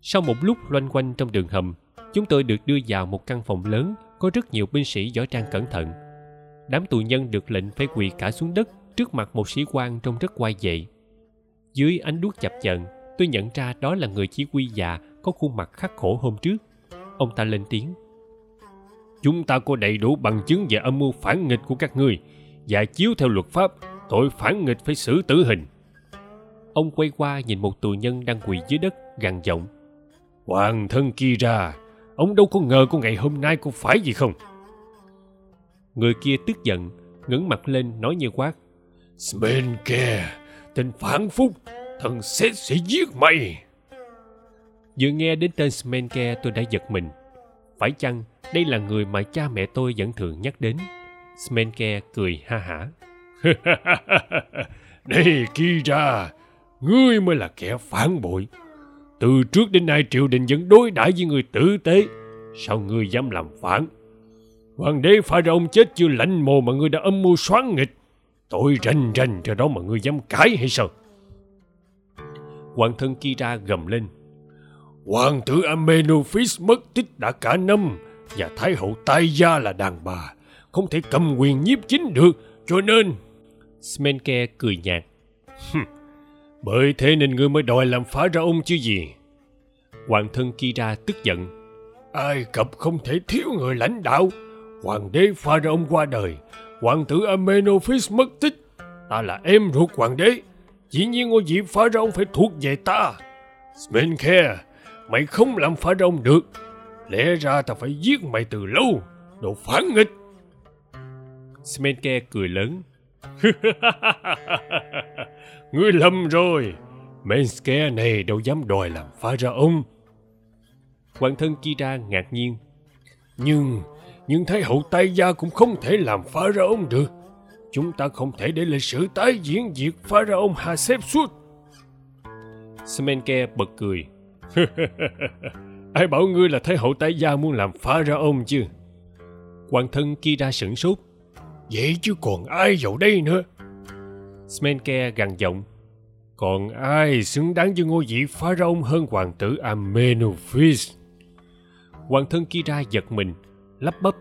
Sau một lúc loanh quanh trong đường hầm, chúng tôi được đưa vào một căn phòng lớn có rất nhiều binh sĩ võ trang cẩn thận. Đám tù nhân được lệnh phải quỳ cả xuống đất trước mặt một sĩ quan trông rất quay dậy. Dưới ánh đuốc chập chờn, tôi nhận ra đó là người chỉ huy già có khuôn mặt khắc khổ hôm trước. Ông ta lên tiếng chúng ta có đầy đủ bằng chứng về âm mưu phản nghịch của các ngươi và chiếu theo luật pháp, tội phản nghịch phải xử tử hình. Ông quay qua nhìn một tù nhân đang quỳ dưới đất, gằn giọng. Hoàng thân Kira, ông đâu có ngờ có ngày hôm nay có phải gì không? Người kia tức giận, ngẩng mặt lên nói như quát. Smenke tên phản phúc thần sẽ sẽ giết mày. Vừa nghe đến tên Smenke tôi đã giật mình. Phải chăng đây là người mà cha mẹ tôi vẫn thường nhắc đến. Smenke cười ha hả. Đây, Kira, ngươi mới là kẻ phản bội. Từ trước đến nay, triều đình vẫn đối đãi với người tử tế. Sao ngươi dám làm phản? Hoàng đế pha ra ông chết chưa lạnh mồ mà ngươi đã âm mưu xoán nghịch. Tội rành rành cho đó mà ngươi dám cãi hay sao? Hoàng thân kira gầm lên. Hoàng tử amenophis mất tích đã cả năm và thái hậu tai gia là đàn bà, không thể cầm quyền nhiếp chính được, cho nên smenke cười nhạt. Bởi thế nên ngươi mới đòi làm phá ra ông chứ gì? Hoàng thân kira tức giận. Ai cập không thể thiếu người lãnh đạo. Hoàng đế pharaoh qua đời. Hoàng tử amenophis mất tích. Ta là em ruột hoàng đế. Dĩ nhiên ngôi vị phá ra ông phải thuộc về ta. Smenke, mày không làm phá ra ông được lẽ ra ta phải giết mày từ lâu, đồ phản nghịch. Smenke cười lớn. Ngươi lầm rồi. Menske này đâu dám đòi làm phá ra ông. hoàng thân kira ngạc nhiên. Nhưng nhưng thái hậu tay gia cũng không thể làm phá ra ông được. Chúng ta không thể để lịch sử tái diễn việc Hasep suốt smenke bật cười. ai bảo ngươi là thái hậu tái gia muốn làm pharaoh chứ? Hoàng thân kira sửng sốt. Vậy chứ còn ai vào đây nữa? Smenke gằn giọng. Còn ai xứng đáng với ngôi vị pharaoh hơn hoàng tử amenophis hoàng thân kira giật mình, lắp bắp.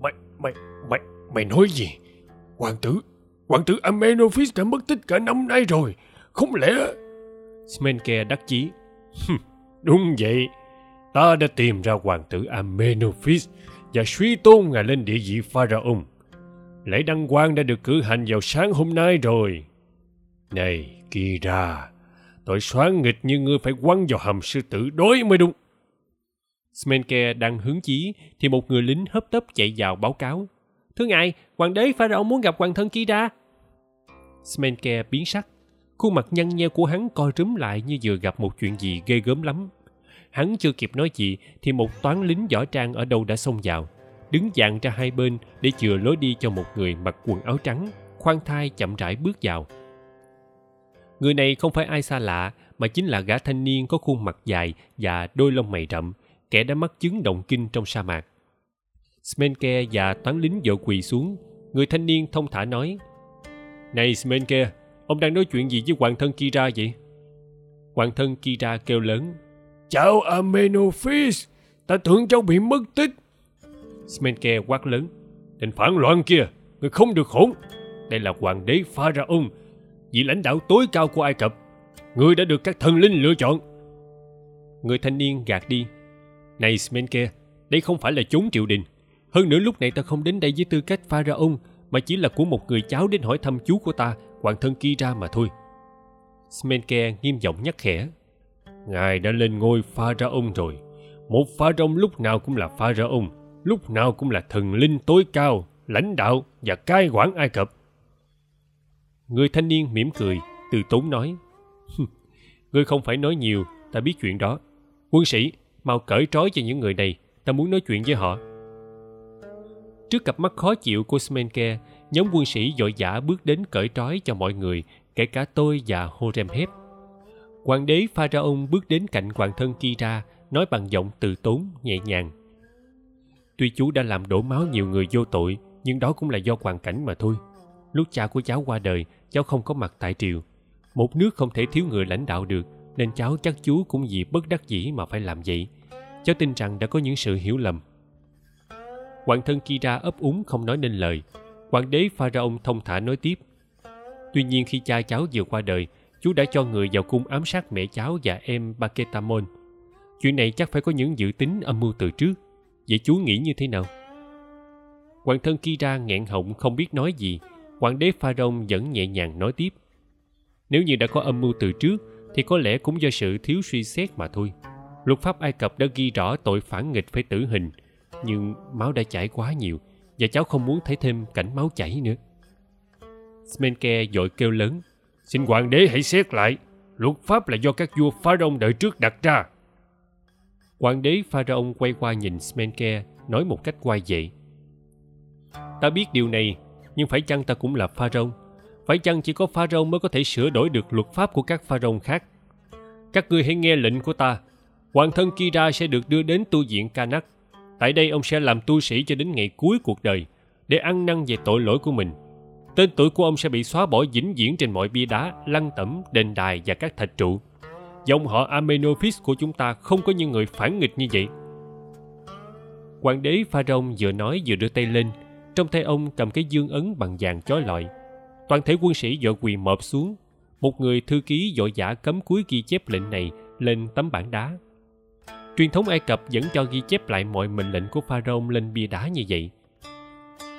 Mày mày mày mày nói gì? Hoàng tử hoàng tử amenophis đã mất tích cả năm nay rồi. Không lẽ smenke đắc chí. Đúng vậy ta đã tìm ra hoàng tử amenophis và suy tôn ngài lên địa vị pharaoh lễ đăng quang đã được cử hành vào sáng hôm nay rồi này kira tội xoán nghịch như ngươi phải quăng vào hầm sư tử đối mới đúng Smenke đang hướng chí thì một người lính hấp tấp chạy vào báo cáo. Thưa ngài, hoàng đế Pharaoh muốn gặp hoàng thân Kira. Smenke biến sắc. Khuôn mặt nhăn nheo của hắn co rúm lại như vừa gặp một chuyện gì ghê gớm lắm. Hắn chưa kịp nói gì thì một toán lính võ trang ở đâu đã xông vào. Đứng dàn ra hai bên để chừa lối đi cho một người mặc quần áo trắng, khoan thai chậm rãi bước vào. Người này không phải ai xa lạ mà chính là gã thanh niên có khuôn mặt dài và đôi lông mày rậm, kẻ đã mắc chứng động kinh trong sa mạc. Smenke và toán lính vội quỳ xuống. Người thanh niên thông thả nói. Này Smenke, ông đang nói chuyện gì với hoàng thân Kira vậy? Hoàng thân Kira kêu lớn. Cháu Amenophis, ta tưởng cháu bị mất tích. Smenke quát lớn. Tên phản loạn kia, người không được hỗn. Đây là hoàng đế Pharaon, vị lãnh đạo tối cao của Ai Cập. Người đã được các thần linh lựa chọn. Người thanh niên gạt đi, này Smenke, đây không phải là chốn triều đình. Hơn nữa lúc này ta không đến đây với tư cách Pharaon mà chỉ là của một người cháu đến hỏi thăm chú của ta, hoàng thân Kira mà thôi. Smenke nghiêm giọng nhắc khẽ. Ngài đã lên ngôi pharaoh rồi. Một pharaoh lúc nào cũng là pharaoh, lúc nào cũng là thần linh tối cao, lãnh đạo và cai quản Ai Cập. Người thanh niên mỉm cười, từ tốn nói. Ngươi không phải nói nhiều, ta biết chuyện đó. Quân sĩ, mau cởi trói cho những người này ta muốn nói chuyện với họ trước cặp mắt khó chịu của smenke nhóm quân sĩ vội vã bước đến cởi trói cho mọi người kể cả tôi và horemheb hoàng đế pharaon bước đến cạnh hoàng thân kira, nói bằng giọng từ tốn, nhẹ nhàng. Tuy chú đã làm đổ máu nhiều người vô tội, nhưng đó cũng là do hoàn cảnh mà thôi. Lúc cha của cháu qua đời, cháu không có mặt tại triều. Một nước không thể thiếu người lãnh đạo được, nên cháu chắc chú cũng vì bất đắc dĩ mà phải làm vậy. Cháu tin rằng đã có những sự hiểu lầm. Hoàng thân kira ấp úng không nói nên lời. Hoàng đế pharaon thông thả nói tiếp. Tuy nhiên khi cha cháu vừa qua đời chú đã cho người vào cung ám sát mẹ cháu và em baketamon. Chuyện này chắc phải có những dự tính âm mưu từ trước. Vậy chú nghĩ như thế nào? Hoàng thân kira nghẹn họng không biết nói gì. Hoàng đế pharaon vẫn nhẹ nhàng nói tiếp. Nếu như đã có âm mưu từ trước, thì có lẽ cũng do sự thiếu suy xét mà thôi. Luật pháp ai cập đã ghi rõ tội phản nghịch phải tử hình, nhưng máu đã chảy quá nhiều, và cháu không muốn thấy thêm cảnh máu chảy nữa. Smenke dội kêu lớn. Xin hoàng đế hãy xét lại. Luật pháp là do các vua Pharaoh đời trước đặt ra. Hoàng đế Pharaoh quay qua nhìn Smenke, nói một cách quay dậy. Ta biết điều này, nhưng phải chăng ta cũng là Pharaoh? Phải chăng chỉ có Pharaoh mới có thể sửa đổi được luật pháp của các Pharaoh khác? Các ngươi hãy nghe lệnh của ta. Hoàng thân Kira sẽ được đưa đến tu viện Kanak. Tại đây ông sẽ làm tu sĩ cho đến ngày cuối cuộc đời, để ăn năn về tội lỗi của mình. Tên tuổi của ông sẽ bị xóa bỏ vĩnh viễn trên mọi bia đá, lăng tẩm, đền đài và các thạch trụ. Dòng họ Amenophis của chúng ta không có những người phản nghịch như vậy. Hoàng đế Pharaoh vừa nói vừa đưa tay lên, trong tay ông cầm cái dương ấn bằng vàng chói lọi. Toàn thể quân sĩ vội quỳ mọp xuống. Một người thư ký vội vã cấm cuối ghi chép lệnh này lên tấm bảng đá. Truyền thống Ai Cập vẫn cho ghi chép lại mọi mệnh lệnh của Pharaoh lên bia đá như vậy.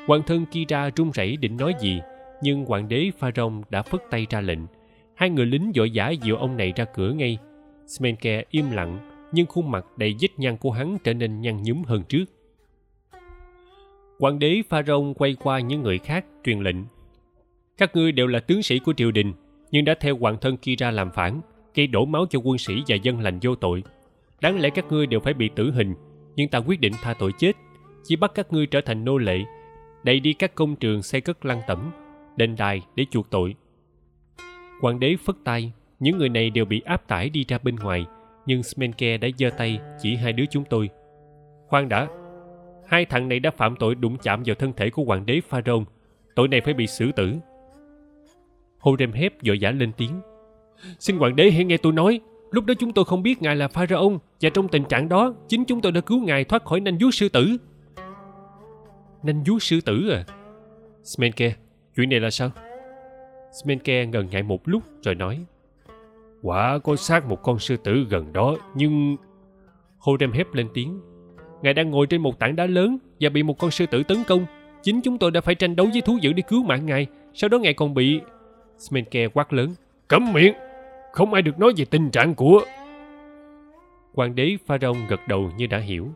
Hoàng thân Kira run rẩy định nói gì, nhưng hoàng đế Pharaoh đã phất tay ra lệnh. Hai người lính vội vã dìu ông này ra cửa ngay. Smenke im lặng, nhưng khuôn mặt đầy vết nhăn của hắn trở nên nhăn nhúm hơn trước. Hoàng đế Pharaoh quay qua những người khác truyền lệnh. Các ngươi đều là tướng sĩ của triều đình, nhưng đã theo hoàng thân Kira làm phản, gây đổ máu cho quân sĩ và dân lành vô tội. Đáng lẽ các ngươi đều phải bị tử hình, nhưng ta quyết định tha tội chết, chỉ bắt các ngươi trở thành nô lệ, đẩy đi các công trường xây cất lăng tẩm, đền đài để chuộc tội. Hoàng đế phất tay, những người này đều bị áp tải đi ra bên ngoài, nhưng Smenke đã giơ tay chỉ hai đứa chúng tôi. Khoan đã, hai thằng này đã phạm tội đụng chạm vào thân thể của hoàng đế Pharaoh, tội này phải bị xử tử. Horemheb vội vã lên tiếng. Xin hoàng đế hãy nghe tôi nói, lúc đó chúng tôi không biết ngài là Pharaoh và trong tình trạng đó chính chúng tôi đã cứu ngài thoát khỏi nanh vuốt sư tử. Nanh vuốt sư tử à? Smenke, chuyện này là sao? Smenke ngần ngại một lúc rồi nói. Quả có xác một con sư tử gần đó, nhưng... Horemheb lên tiếng. Ngài đang ngồi trên một tảng đá lớn và bị một con sư tử tấn công. Chính chúng tôi đã phải tranh đấu với thú dữ để cứu mạng ngài. Sau đó ngài còn bị... Smenke quát lớn. Cấm miệng! Không ai được nói về tình trạng của... Hoàng đế Pharaoh gật đầu như đã hiểu.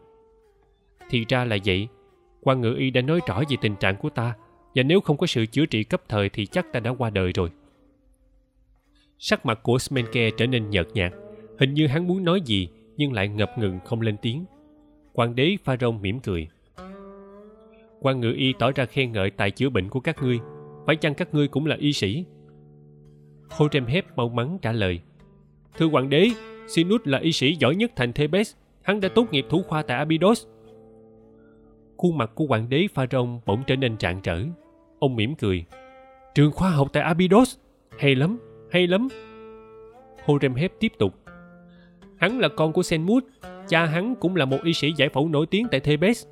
Thì ra là vậy quan ngự y đã nói rõ về tình trạng của ta và nếu không có sự chữa trị cấp thời thì chắc ta đã qua đời rồi. Sắc mặt của Smenke trở nên nhợt nhạt. Hình như hắn muốn nói gì nhưng lại ngập ngừng không lên tiếng. Quan đế Pharaoh mỉm cười. quan ngự y tỏ ra khen ngợi tài chữa bệnh của các ngươi. Phải chăng các ngươi cũng là y sĩ? Horemheb mau mắn trả lời. Thưa hoàng đế, Sinus là y sĩ giỏi nhất thành Thebes. Hắn đã tốt nghiệp thủ khoa tại Abydos. Khuôn mặt của hoàng đế Pharaoh bỗng trở nên trạng trở. Ông mỉm cười. Trường khoa học tại Abydos? Hay lắm, hay lắm. Horemheb tiếp tục. Hắn là con của Senmut. Cha hắn cũng là một y sĩ giải phẫu nổi tiếng tại Thebes.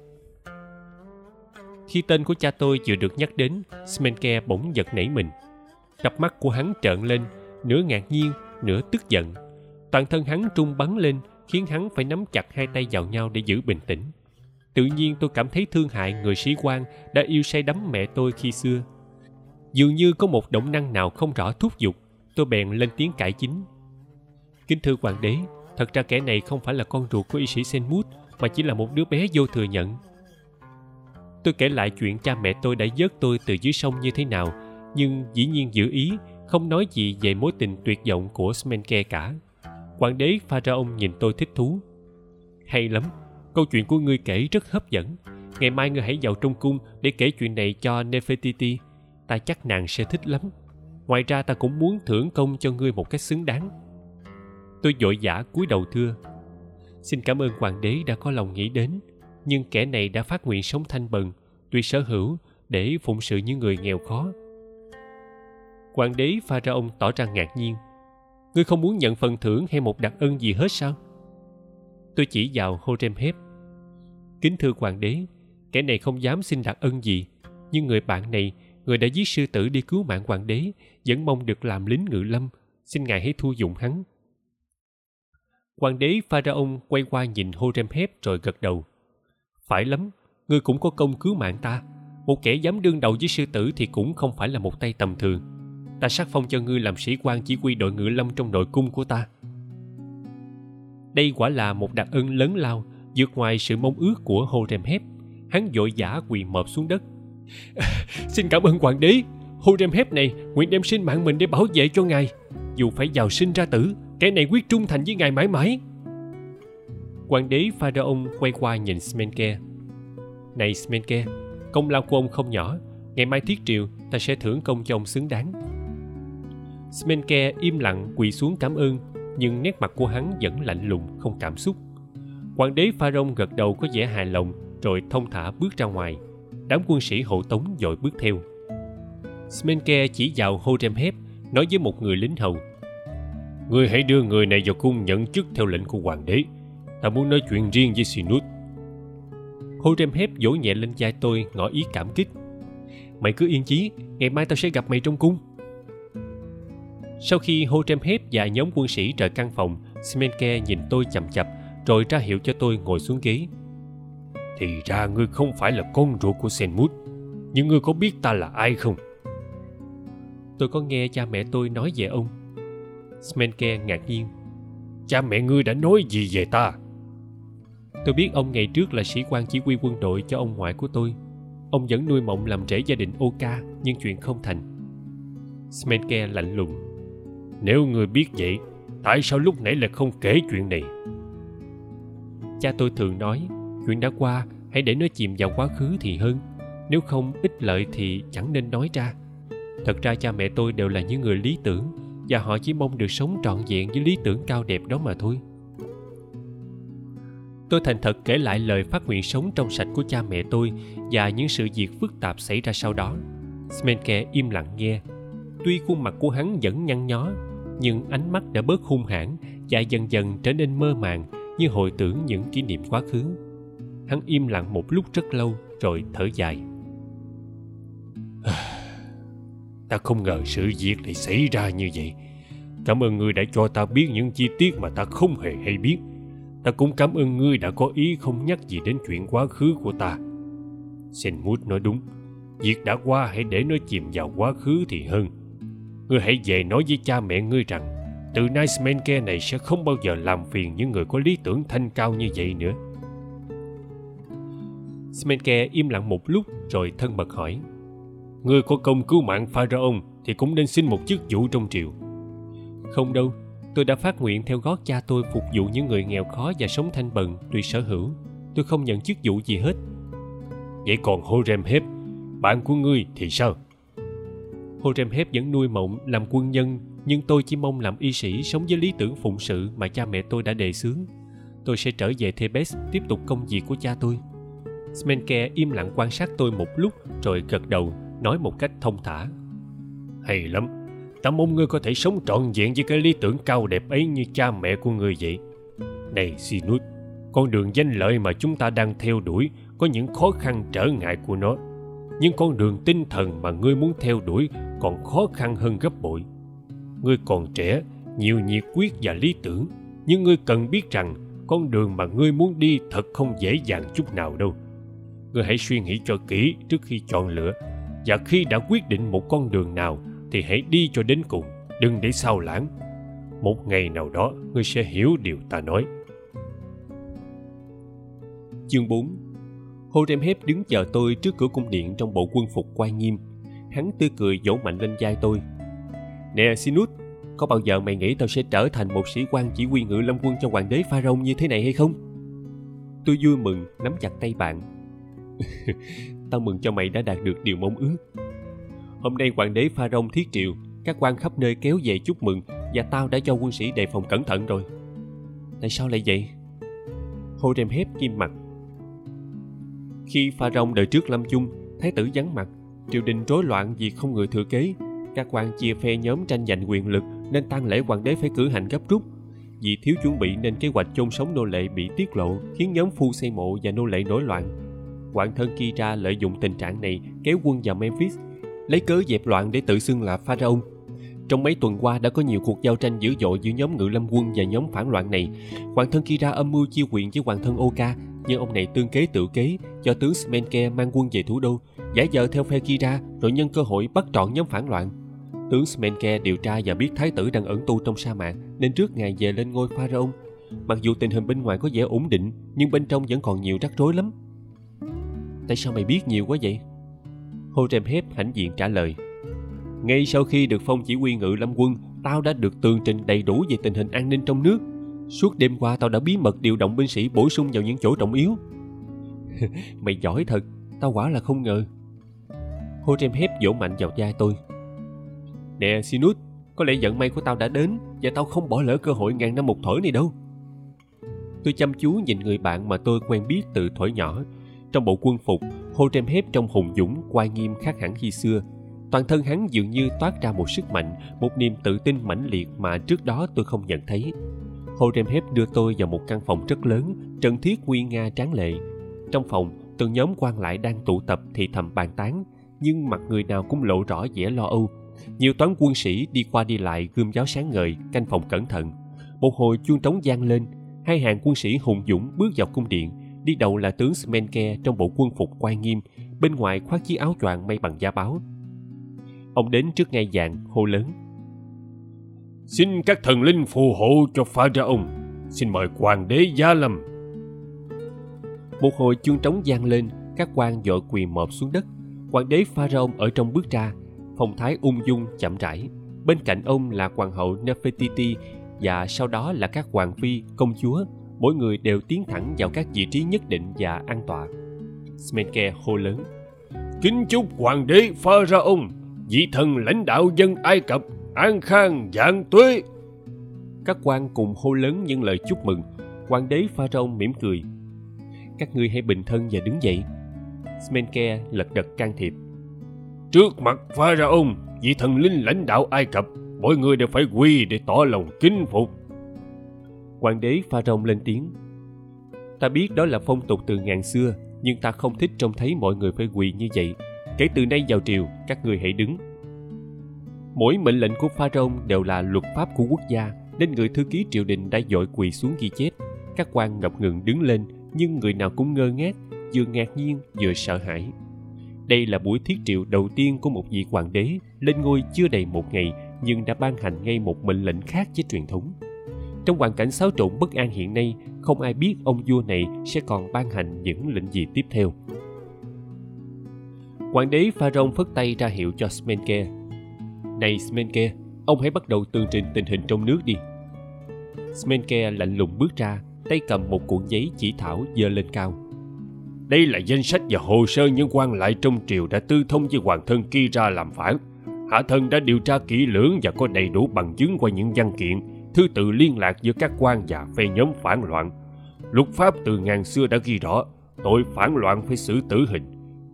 Khi tên của cha tôi vừa được nhắc đến, Smenke bỗng giật nảy mình. Cặp mắt của hắn trợn lên, nửa ngạc nhiên, nửa tức giận. Toàn thân hắn trung bắn lên, khiến hắn phải nắm chặt hai tay vào nhau để giữ bình tĩnh. Tự nhiên tôi cảm thấy thương hại người sĩ quan đã yêu say đắm mẹ tôi khi xưa. Dường như có một động năng nào không rõ thúc giục, tôi bèn lên tiếng cải chính. Kính thưa hoàng đế, thật ra kẻ này không phải là con ruột của y sĩ Senmut, mà chỉ là một đứa bé vô thừa nhận. Tôi kể lại chuyện cha mẹ tôi đã vớt tôi từ dưới sông như thế nào nhưng dĩ nhiên giữ ý không nói gì về mối tình tuyệt vọng của Smenke cả. Hoàng đế Pharaoh nhìn tôi thích thú. Hay lắm, câu chuyện của ngươi kể rất hấp dẫn. Ngày mai ngươi hãy vào trong cung để kể chuyện này cho Nefertiti. Ta chắc nàng sẽ thích lắm. Ngoài ra ta cũng muốn thưởng công cho ngươi một cách xứng đáng. Tôi vội vã cúi đầu thưa. Xin cảm ơn hoàng đế đã có lòng nghĩ đến. Nhưng kẻ này đã phát nguyện sống thanh bần, tuy sở hữu để phụng sự những người nghèo khó Hoàng đế pha ra ông tỏ ra ngạc nhiên. Ngươi không muốn nhận phần thưởng hay một đặc ân gì hết sao? Tôi chỉ vào Horemheb. Kính thưa hoàng đế, kẻ này không dám xin đặc ân gì, nhưng người bạn này, người đã giết sư tử đi cứu mạng hoàng đế, vẫn mong được làm lính ngự lâm, xin ngài hãy thu dụng hắn. Hoàng đế Pharaon quay qua nhìn Horemheb rồi gật đầu. Phải lắm, ngươi cũng có công cứu mạng ta. Một kẻ dám đương đầu với sư tử thì cũng không phải là một tay tầm thường ta sắc phong cho ngươi làm sĩ quan chỉ huy đội ngự lâm trong nội cung của ta đây quả là một đặc ân lớn lao, vượt ngoài sự mong ước của Horemheb. Hắn vội vã quỳ mọp xuống đất. Xin cảm ơn hoàng đế. Horemheb này, nguyện đem sinh mạng mình để bảo vệ cho ngài. Dù phải giàu sinh ra tử, kẻ này quyết trung thành với ngài mãi mãi. Hoàng đế pharaoh quay qua nhìn smenke. Này smenke, công lao của ông không nhỏ. Ngày mai thiết triều, ta sẽ thưởng công cho ông xứng đáng. Smenke im lặng quỳ xuống cảm ơn nhưng nét mặt của hắn vẫn lạnh lùng không cảm xúc. Hoàng đế pharaoh gật đầu có vẻ hài lòng rồi thông thả bước ra ngoài. Đám quân sĩ hộ tống dội bước theo. Smenke chỉ vào horemheb nói với một người lính hầu người hãy đưa người này vào cung nhận chức theo lệnh của hoàng đế. Ta muốn nói chuyện riêng với sinut. Horemheb vỗ nhẹ lên vai tôi ngỏ ý cảm kích. Mày cứ yên chí ngày mai tao sẽ gặp mày trong cung sau khi hô trem hép và nhóm quân sĩ rời căn phòng smenke nhìn tôi chậm chập rồi ra hiệu cho tôi ngồi xuống ghế. Thì ra ngươi không phải là con ruột của senmut, nhưng ngươi có biết ta là ai không? Tôi có nghe cha mẹ tôi nói về ông. Smenke ngạc nhiên. Cha mẹ ngươi đã nói gì về ta? Tôi biết ông ngày trước là sĩ quan chỉ huy quân đội cho ông ngoại của tôi. Ông vẫn nuôi mộng làm rể gia đình oka, nhưng chuyện không thành. Smenke lạnh lùng nếu ngươi biết vậy, tại sao lúc nãy lại không kể chuyện này? Cha tôi thường nói, chuyện đã qua, hãy để nó chìm vào quá khứ thì hơn. Nếu không ích lợi thì chẳng nên nói ra. Thật ra cha mẹ tôi đều là những người lý tưởng, và họ chỉ mong được sống trọn vẹn với lý tưởng cao đẹp đó mà thôi. Tôi thành thật kể lại lời phát nguyện sống trong sạch của cha mẹ tôi và những sự việc phức tạp xảy ra sau đó. Smenke im lặng nghe. Tuy khuôn mặt của hắn vẫn nhăn nhó nhưng ánh mắt đã bớt hung hãn và dần dần trở nên mơ màng như hồi tưởng những kỷ niệm quá khứ. Hắn im lặng một lúc rất lâu rồi thở dài. Ta không ngờ sự việc lại xảy ra như vậy. Cảm ơn ngươi đã cho ta biết những chi tiết mà ta không hề hay biết. Ta cũng cảm ơn ngươi đã có ý không nhắc gì đến chuyện quá khứ của ta. Senmut nói đúng. Việc đã qua hãy để nó chìm vào quá khứ thì hơn ngươi hãy về nói với cha mẹ ngươi rằng, từ nay smenke này sẽ không bao giờ làm phiền những người có lý tưởng thanh cao như vậy nữa. Smenke im lặng một lúc rồi thân mật hỏi, ngươi có công cứu mạng pharaoh thì cũng nên xin một chức vụ trong triều. Không đâu, tôi đã phát nguyện theo gót cha tôi phục vụ những người nghèo khó và sống thanh bần tùy sở hữu. Tôi không nhận chức vụ gì hết. Vậy còn horemheb bạn của ngươi thì sao? Horemheb vẫn nuôi mộng làm quân nhân, nhưng tôi chỉ mong làm y sĩ sống với lý tưởng phụng sự mà cha mẹ tôi đã đề xướng. Tôi sẽ trở về thebes tiếp tục công việc của cha tôi. Smenke im lặng quan sát tôi một lúc rồi gật đầu, nói một cách thông thả. Hay lắm ta mong ngươi có thể sống trọn vẹn với cái lý tưởng cao đẹp ấy như cha mẹ của ngươi vậy. Này sinus con đường danh lợi mà chúng ta đang theo đuổi có những khó khăn trở ngại của nó nhưng con đường tinh thần mà ngươi muốn theo đuổi còn khó khăn hơn gấp bội. Ngươi còn trẻ, nhiều nhiệt quyết và lý tưởng, nhưng ngươi cần biết rằng con đường mà ngươi muốn đi thật không dễ dàng chút nào đâu. Ngươi hãy suy nghĩ cho kỹ trước khi chọn lựa, và khi đã quyết định một con đường nào thì hãy đi cho đến cùng, đừng để sao lãng. Một ngày nào đó, ngươi sẽ hiểu điều ta nói. Chương 4 Horemheb đứng chờ tôi trước cửa cung điện trong bộ quân phục quan nghiêm. Hắn tươi cười vỗ mạnh lên vai tôi. Nè Sinut, có bao giờ mày nghĩ tao sẽ trở thành một sĩ quan chỉ huy ngự lâm quân cho hoàng đế pharaoh như thế này hay không? Tôi vui mừng nắm chặt tay bạn. Tao mừng cho mày đã đạt được điều mong ước. Hôm nay hoàng đế pha rông thiết triệu các quan khắp nơi kéo về chúc mừng và tao đã cho quân sĩ đề phòng cẩn thận rồi. Tại sao lại vậy? Horemheb kim mặt khi pha rong đời trước lâm chung thái tử vắng mặt triều đình rối loạn vì không người thừa kế các quan chia phe nhóm tranh giành quyền lực nên tang lễ hoàng đế phải cử hành gấp rút vì thiếu chuẩn bị nên kế hoạch chôn sống nô lệ bị tiết lộ khiến nhóm phu xây mộ và nô lệ nổi loạn Quản thân Kira lợi dụng tình trạng này kéo quân vào Memphis, lấy cớ dẹp loạn để tự xưng là Pharaoh. Trong mấy tuần qua đã có nhiều cuộc giao tranh dữ dội giữa nhóm ngự lâm quân và nhóm phản loạn này. Hoàng thân Kira âm mưu chia quyền với hoàng thân Oka, nhưng ông này tương kế tự kế cho tướng Smenke mang quân về thủ đô, giả vờ theo phe Kira rồi nhân cơ hội bắt trọn nhóm phản loạn. Tướng Smenke điều tra và biết thái tử đang ẩn tu trong sa mạc nên trước ngày về lên ngôi Pharaoh. Mặc dù tình hình bên ngoài có vẻ ổn định, nhưng bên trong vẫn còn nhiều rắc rối lắm tại sao mày biết nhiều quá vậy Hep hãnh diện trả lời ngay sau khi được phong chỉ huy ngự lâm quân tao đã được tường trình đầy đủ về tình hình an ninh trong nước suốt đêm qua tao đã bí mật điều động binh sĩ bổ sung vào những chỗ trọng yếu. Mày giỏi thật, tao quả là không ngờ. Hep vỗ mạnh vào vai tôi. Nè sinus có lẽ vận may của tao đã đến và tao không bỏ lỡ cơ hội ngàn năm một thổi này đâu. Tôi chăm chú nhìn người bạn mà tôi quen biết từ thổi nhỏ. Trong bộ quân phục Hep trông hùng dũng quai nghiêm khác hẳn khi xưa. Toàn thân hắn dường như toát ra một sức mạnh, một niềm tự tin mãnh liệt mà trước đó tôi không nhận thấy. Horemheb đưa tôi vào một căn phòng rất lớn, trần thiết nguy nga tráng lệ. Trong phòng, từng nhóm quan lại đang tụ tập thì thầm bàn tán, nhưng mặt người nào cũng lộ rõ vẻ lo âu. Nhiều toán quân sĩ đi qua đi lại gươm giáo sáng ngời, canh phòng cẩn thận. Một hồi chuông trống gian lên, hai hàng quân sĩ hùng dũng bước vào cung điện, đi đầu là tướng smenke trong bộ quân phục quai nghiêm, bên ngoài khoác chiếc áo choàng may bằng da báo ông đến trước ngai vàng, hô lớn xin các thần linh phù hộ cho pharaoh xin mời hoàng đế gia lâm. Một hồi chuông trống vang lên các quan dội quỳ mọp xuống đất. Hoàng đế pharaoh ở trong bước ra phong thái ung dung chậm rãi. Bên cạnh ông là hoàng hậu nefertiti và sau đó là các hoàng phi công chúa. Mỗi người đều tiến thẳng vào các vị trí nhất định và an tọa. Smenke hô lớn. Kính chúc hoàng đế pharaoh vị thần lãnh đạo dân ai cập an khang vạn tuế. Các quan cùng hô lớn những lời chúc mừng. Hoàng đế pha rong mỉm cười. Các ngươi hãy bình thân và đứng dậy. Smenke lật đật can thiệp. Trước mặt Pha Rôm, vị thần linh lãnh đạo ai cập mỗi người đều phải quỳ để tỏ lòng kính phục. Hoàng đế pha rong lên tiếng. Ta biết đó là phong tục từ ngàn xưa nhưng ta không thích trông thấy mọi người phải quỳ như vậy. Kể từ nay vào triều các người hãy đứng mỗi mệnh lệnh của pharaoh đều là luật pháp của quốc gia, nên người thư ký triều đình đã dội quỳ xuống ghi chép. Các quan ngập ngừng đứng lên, nhưng người nào cũng ngơ ngác, vừa ngạc nhiên, vừa sợ hãi. Đây là buổi thiết triệu đầu tiên của một vị hoàng đế lên ngôi chưa đầy một ngày, nhưng đã ban hành ngay một mệnh lệnh khác với truyền thống. Trong hoàn cảnh xáo trộn bất an hiện nay, không ai biết ông vua này sẽ còn ban hành những lệnh gì tiếp theo. Hoàng đế pharaoh phất tay ra hiệu cho smenke này smenke ông hãy bắt đầu tường trình tình hình trong nước đi smenke lạnh lùng bước ra tay cầm một cuộn giấy chỉ thảo giơ lên cao đây là danh sách và hồ sơ những quan lại trong triều đã tư thông với hoàng thân kia ra làm phản. Hạ thân đã điều tra kỹ lưỡng và có đầy đủ bằng chứng qua những văn kiện, thứ tự liên lạc giữa các quan và phe nhóm phản loạn. Luật pháp từ ngàn xưa đã ghi rõ, tội phản loạn phải xử tử hình.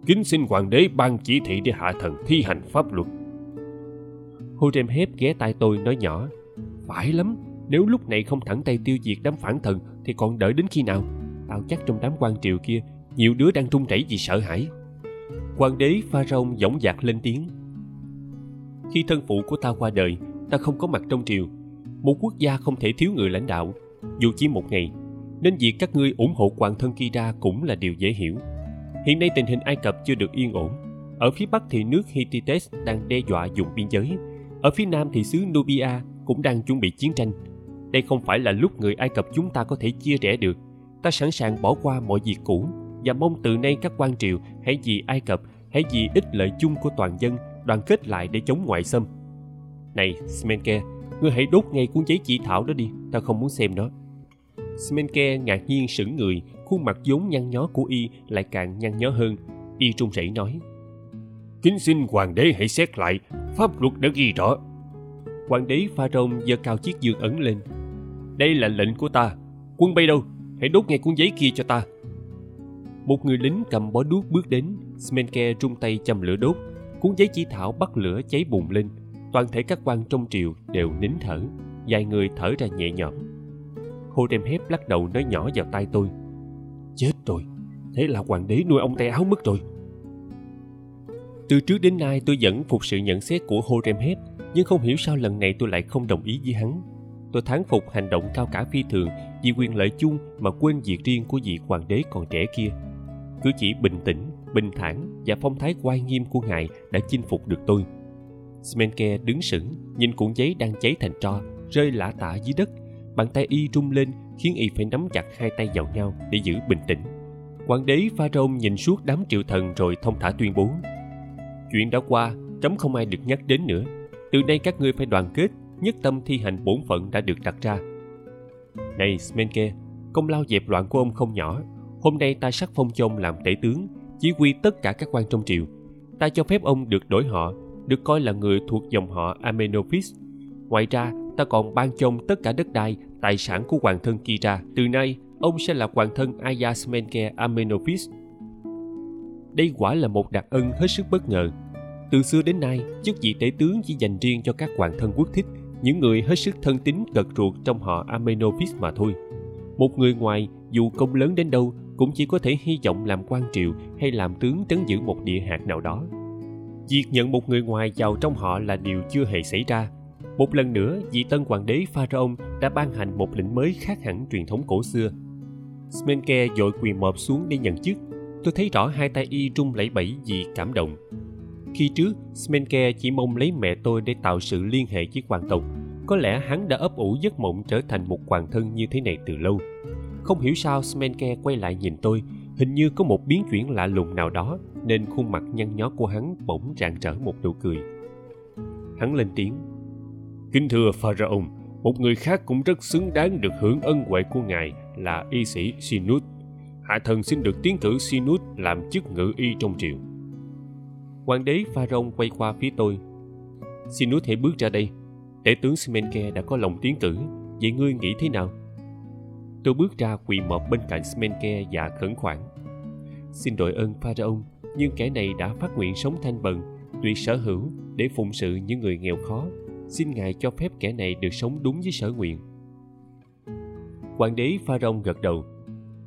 Kính xin hoàng đế ban chỉ thị để hạ thần thi hành pháp luật. Hep ghé tai tôi nói nhỏ, phải lắm, nếu lúc này không thẳng tay tiêu diệt đám phản thần thì còn đợi đến khi nào? Tao chắc trong đám quan triều kia nhiều đứa đang run rẩy vì sợ hãi. Hoàng đế pha rông dõng dạc lên tiếng khi thân phụ của ta qua đời ta không có mặt trong triều. Một quốc gia không thể thiếu người lãnh đạo. Dù chỉ một ngày nên việc các ngươi ủng hộ hoàng thân kira cũng là điều dễ hiểu. Hiện nay tình hình ai cập chưa được yên ổn. Ở phía bắc thì nước hittites đang đe dọa dùng biên giới ở phía nam thì xứ nubia cũng đang chuẩn bị chiến tranh đây không phải là lúc người ai cập chúng ta có thể chia rẽ được ta sẵn sàng bỏ qua mọi việc cũ và mong từ nay các quan triều hãy vì Ai Cập, hãy vì ích lợi chung của toàn dân đoàn kết lại để chống ngoại xâm. Này, Smenke, ngươi hãy đốt ngay cuốn giấy chỉ thảo đó đi, ta không muốn xem nó. Smenke ngạc nhiên sững người, khuôn mặt vốn nhăn nhó của y lại càng nhăn nhó hơn. Y trung rẩy nói. Kính xin hoàng đế hãy xét lại, pháp luật đã ghi rõ. Hoàng đế pha rông giơ cao chiếc dương ấn lên. Đây là lệnh của ta, quân bay đâu, hãy đốt ngay cuốn giấy kia cho ta. Một người lính cầm bó đuốc bước đến smenke trung tay châm lửa đốt. Cuốn giấy chỉ thảo bắt lửa cháy bùng lên. Toàn thể các quan trong triều đều nín thở vài người thở ra nhẹ nhõm. Hép lắc đầu nói nhỏ vào tai tôi. Chết rồi thế là hoàng đế nuôi ông tay áo mất rồi từ trước đến nay tôi vẫn phục sự nhận xét của Horemheb nhưng không hiểu sao lần này tôi lại không đồng ý với hắn. Tôi thán phục hành động cao cả phi thường vì quyền lợi chung mà quên việc riêng của vị hoàng đế còn trẻ kia. Cứ chỉ bình tĩnh, bình thản và phong thái oai nghiêm của ngài đã chinh phục được tôi. Smenke đứng sững, nhìn cuộn giấy đang cháy thành tro, rơi lả tả dưới đất. Bàn tay y rung lên, khiến y phải nắm chặt hai tay vào nhau để giữ bình tĩnh. Hoàng đế Pharaoh nhìn suốt đám triệu thần rồi thông thả tuyên bố. Chuyện đã qua, chấm không ai được nhắc đến nữa. Từ nay các ngươi phải đoàn kết, nhất tâm thi hành bổn phận đã được đặt ra. Này Smenke, công lao dẹp loạn của ông không nhỏ. Hôm nay ta sắc phong cho ông làm tể tướng, chỉ huy tất cả các quan trong triều. Ta cho phép ông được đổi họ, được coi là người thuộc dòng họ Amenophis. Ngoài ra, ta còn ban cho ông tất cả đất đai, tài sản của hoàng thân Kira. Từ nay, ông sẽ là hoàng thân Ayasmenke Amenophis. Đây quả là một đặc ân hết sức bất ngờ. Từ xưa đến nay, chức vị tể tướng chỉ dành riêng cho các hoàng thân quốc thích, những người hết sức thân tín cật ruột trong họ Amenophis mà thôi. Một người ngoài, dù công lớn đến đâu, cũng chỉ có thể hy vọng làm quan triệu hay làm tướng trấn giữ một địa hạt nào đó. Việc nhận một người ngoài vào trong họ là điều chưa hề xảy ra. Một lần nữa, vị tân hoàng đế Pharaoh đã ban hành một lệnh mới khác hẳn truyền thống cổ xưa. Smenke dội quỳ mọp xuống để nhận chức. Tôi thấy rõ hai tay y rung lẩy bẩy vì cảm động. Khi trước, Smenke chỉ mong lấy mẹ tôi để tạo sự liên hệ với hoàng tộc. Có lẽ hắn đã ấp ủ giấc mộng trở thành một hoàng thân như thế này từ lâu. Không hiểu sao Smenke quay lại nhìn tôi, hình như có một biến chuyển lạ lùng nào đó nên khuôn mặt nhăn nhó của hắn bỗng rạng trở một nụ cười. Hắn lên tiếng. Kính thưa Pharaoh, một người khác cũng rất xứng đáng được hưởng ân huệ của ngài là y sĩ Sinus. Hạ thần xin được tiến cử Sinus làm chức ngự y trong triều. Hoàng đế Pharaon quay qua phía tôi. Sinus hãy bước ra đây. Tể tướng Smenke đã có lòng tiến cử, vậy ngươi nghĩ thế nào? Tôi bước ra quỳ mọp bên cạnh Smenke và khẩn khoản. Xin đội ơn Pharaon, nhưng kẻ này đã phát nguyện sống thanh bần, tuyệt sở hữu để phụng sự những người nghèo khó. Xin ngài cho phép kẻ này được sống đúng với sở nguyện. Hoàng đế Pharaon gật đầu.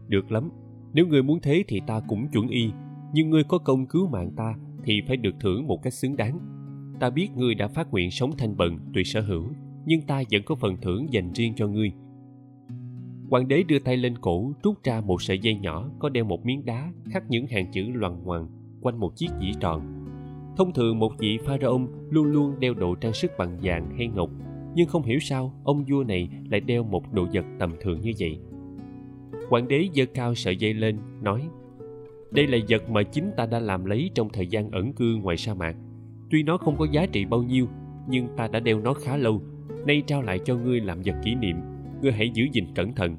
Được lắm, nếu ngươi muốn thế thì ta cũng chuẩn y, nhưng ngươi có công cứu mạng ta thì phải được thưởng một cách xứng đáng. Ta biết ngươi đã phát nguyện sống thanh bần, tùy sở hữu, nhưng ta vẫn có phần thưởng dành riêng cho ngươi. Hoàng đế đưa tay lên cổ rút ra một sợi dây nhỏ có đeo một miếng đá khắc những hàng chữ loằng ngoằng quanh một chiếc dĩ tròn. Thông thường một vị pharaoh luôn luôn đeo đồ trang sức bằng vàng hay ngọc, nhưng không hiểu sao ông vua này lại đeo một đồ vật tầm thường như vậy quản đế giơ cao sợi dây lên, nói Đây là vật mà chính ta đã làm lấy trong thời gian ẩn cư ngoài sa mạc. Tuy nó không có giá trị bao nhiêu, nhưng ta đã đeo nó khá lâu, nay trao lại cho ngươi làm vật kỷ niệm. Ngươi hãy giữ gìn cẩn thận.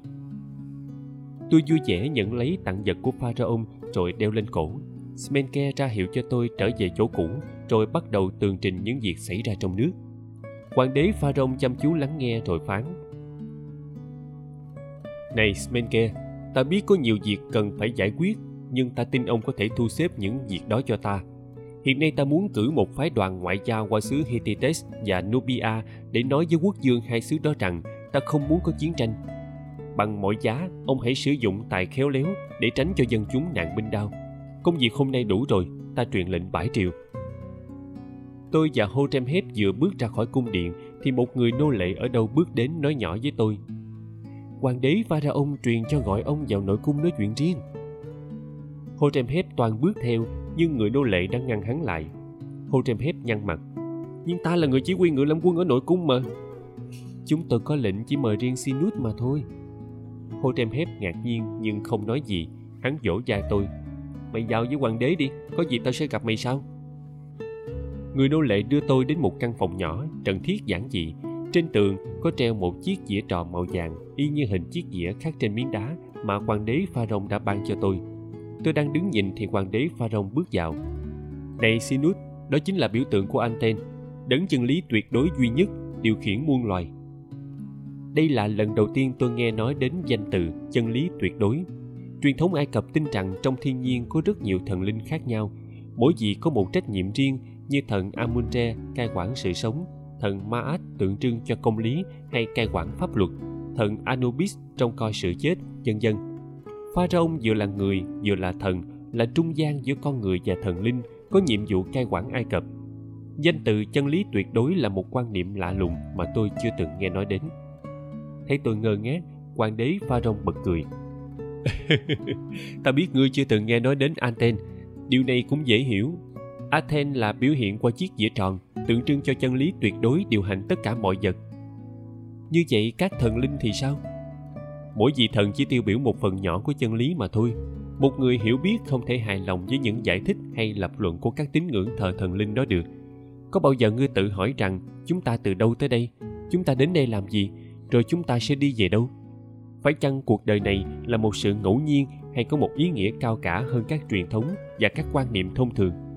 Tôi vui vẻ nhận lấy tặng vật của pharaoh rồi đeo lên cổ. Smenke ra hiệu cho tôi trở về chỗ cũ rồi bắt đầu tường trình những việc xảy ra trong nước. Hoàng đế pharaoh chăm chú lắng nghe rồi phán này, smenke, ta biết có nhiều việc cần phải giải quyết, nhưng ta tin ông có thể thu xếp những việc đó cho ta. Hiện nay ta muốn cử một phái đoàn ngoại giao qua xứ Hittites và Nubia để nói với quốc dương hai xứ đó rằng ta không muốn có chiến tranh. Bằng mọi giá, ông hãy sử dụng tài khéo léo để tránh cho dân chúng nạn binh đau. Công việc hôm nay đủ rồi, ta truyền lệnh bãi triều. Tôi và Hotep vừa bước ra khỏi cung điện thì một người nô lệ ở đâu bước đến nói nhỏ với tôi hoàng đế Pharaon truyền cho gọi ông vào nội cung nói chuyện riêng. Hotep toàn bước theo, nhưng người nô lệ đang ngăn hắn lại. Hotep nhăn mặt. Nhưng ta là người chỉ huy ngựa lâm quân ở nội cung mà. Chúng tôi có lệnh chỉ mời riêng Sinus mà thôi. Hotep ngạc nhiên nhưng không nói gì. Hắn dỗ dài tôi. Mày vào với hoàng đế đi, có gì tao sẽ gặp mày sau. Người nô lệ đưa tôi đến một căn phòng nhỏ trần thiết giản dị trên tường có treo một chiếc dĩa tròn màu vàng, y như hình chiếc dĩa khắc trên miếng đá mà hoàng đế pharaoh đã ban cho tôi. Tôi đang đứng nhìn thì hoàng đế pharaoh bước vào. Này sinus đó chính là biểu tượng của anten đấng chân lý tuyệt đối duy nhất, điều khiển muôn loài. Đây là lần đầu tiên tôi nghe nói đến danh từ chân lý tuyệt đối. Truyền thống ai cập tin rằng trong thiên nhiên có rất nhiều thần linh khác nhau, mỗi vị có một trách nhiệm riêng như thần Amun-Re cai quản sự sống thần maat tượng trưng cho công lý hay cai quản pháp luật thần anubis trông coi sự chết vân dân. pharaoh vừa là người vừa là thần là trung gian giữa con người và thần linh có nhiệm vụ cai quản ai cập danh từ chân lý tuyệt đối là một quan niệm lạ lùng mà tôi chưa từng nghe nói đến thấy tôi ngơ ngác hoàng đế pha bật cười. ta biết ngươi chưa từng nghe nói đến Anten, điều này cũng dễ hiểu Athens là biểu hiện qua chiếc dĩa tròn, tượng trưng cho chân lý tuyệt đối điều hành tất cả mọi vật. Như vậy, các thần linh thì sao? Mỗi vị thần chỉ tiêu biểu một phần nhỏ của chân lý mà thôi. Một người hiểu biết không thể hài lòng với những giải thích hay lập luận của các tín ngưỡng thờ thần linh đó được. Có bao giờ ngươi tự hỏi rằng, chúng ta từ đâu tới đây? Chúng ta đến đây làm gì? Rồi chúng ta sẽ đi về đâu? Phải chăng cuộc đời này là một sự ngẫu nhiên hay có một ý nghĩa cao cả hơn các truyền thống và các quan niệm thông thường?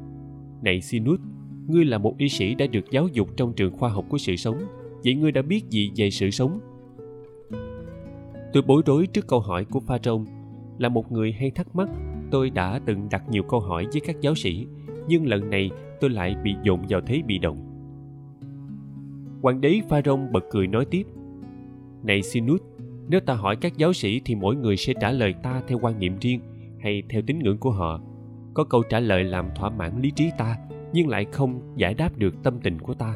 Này sinus, ngươi là một y sĩ đã được giáo dục trong trường khoa học của sự sống. Vậy ngươi đã biết gì về sự sống? Tôi bối rối trước câu hỏi của pha Trông. là một người hay thắc mắc, tôi đã từng đặt nhiều câu hỏi với các giáo sĩ, nhưng lần này tôi lại bị dồn vào thế bị động. Hoàng đế pha rông bật cười nói tiếp. Này sinus, nếu ta hỏi các giáo sĩ thì mỗi người sẽ trả lời ta theo quan niệm riêng hay theo tín ngưỡng của họ có câu trả lời làm thỏa mãn lý trí ta, nhưng lại không giải đáp được tâm tình của ta.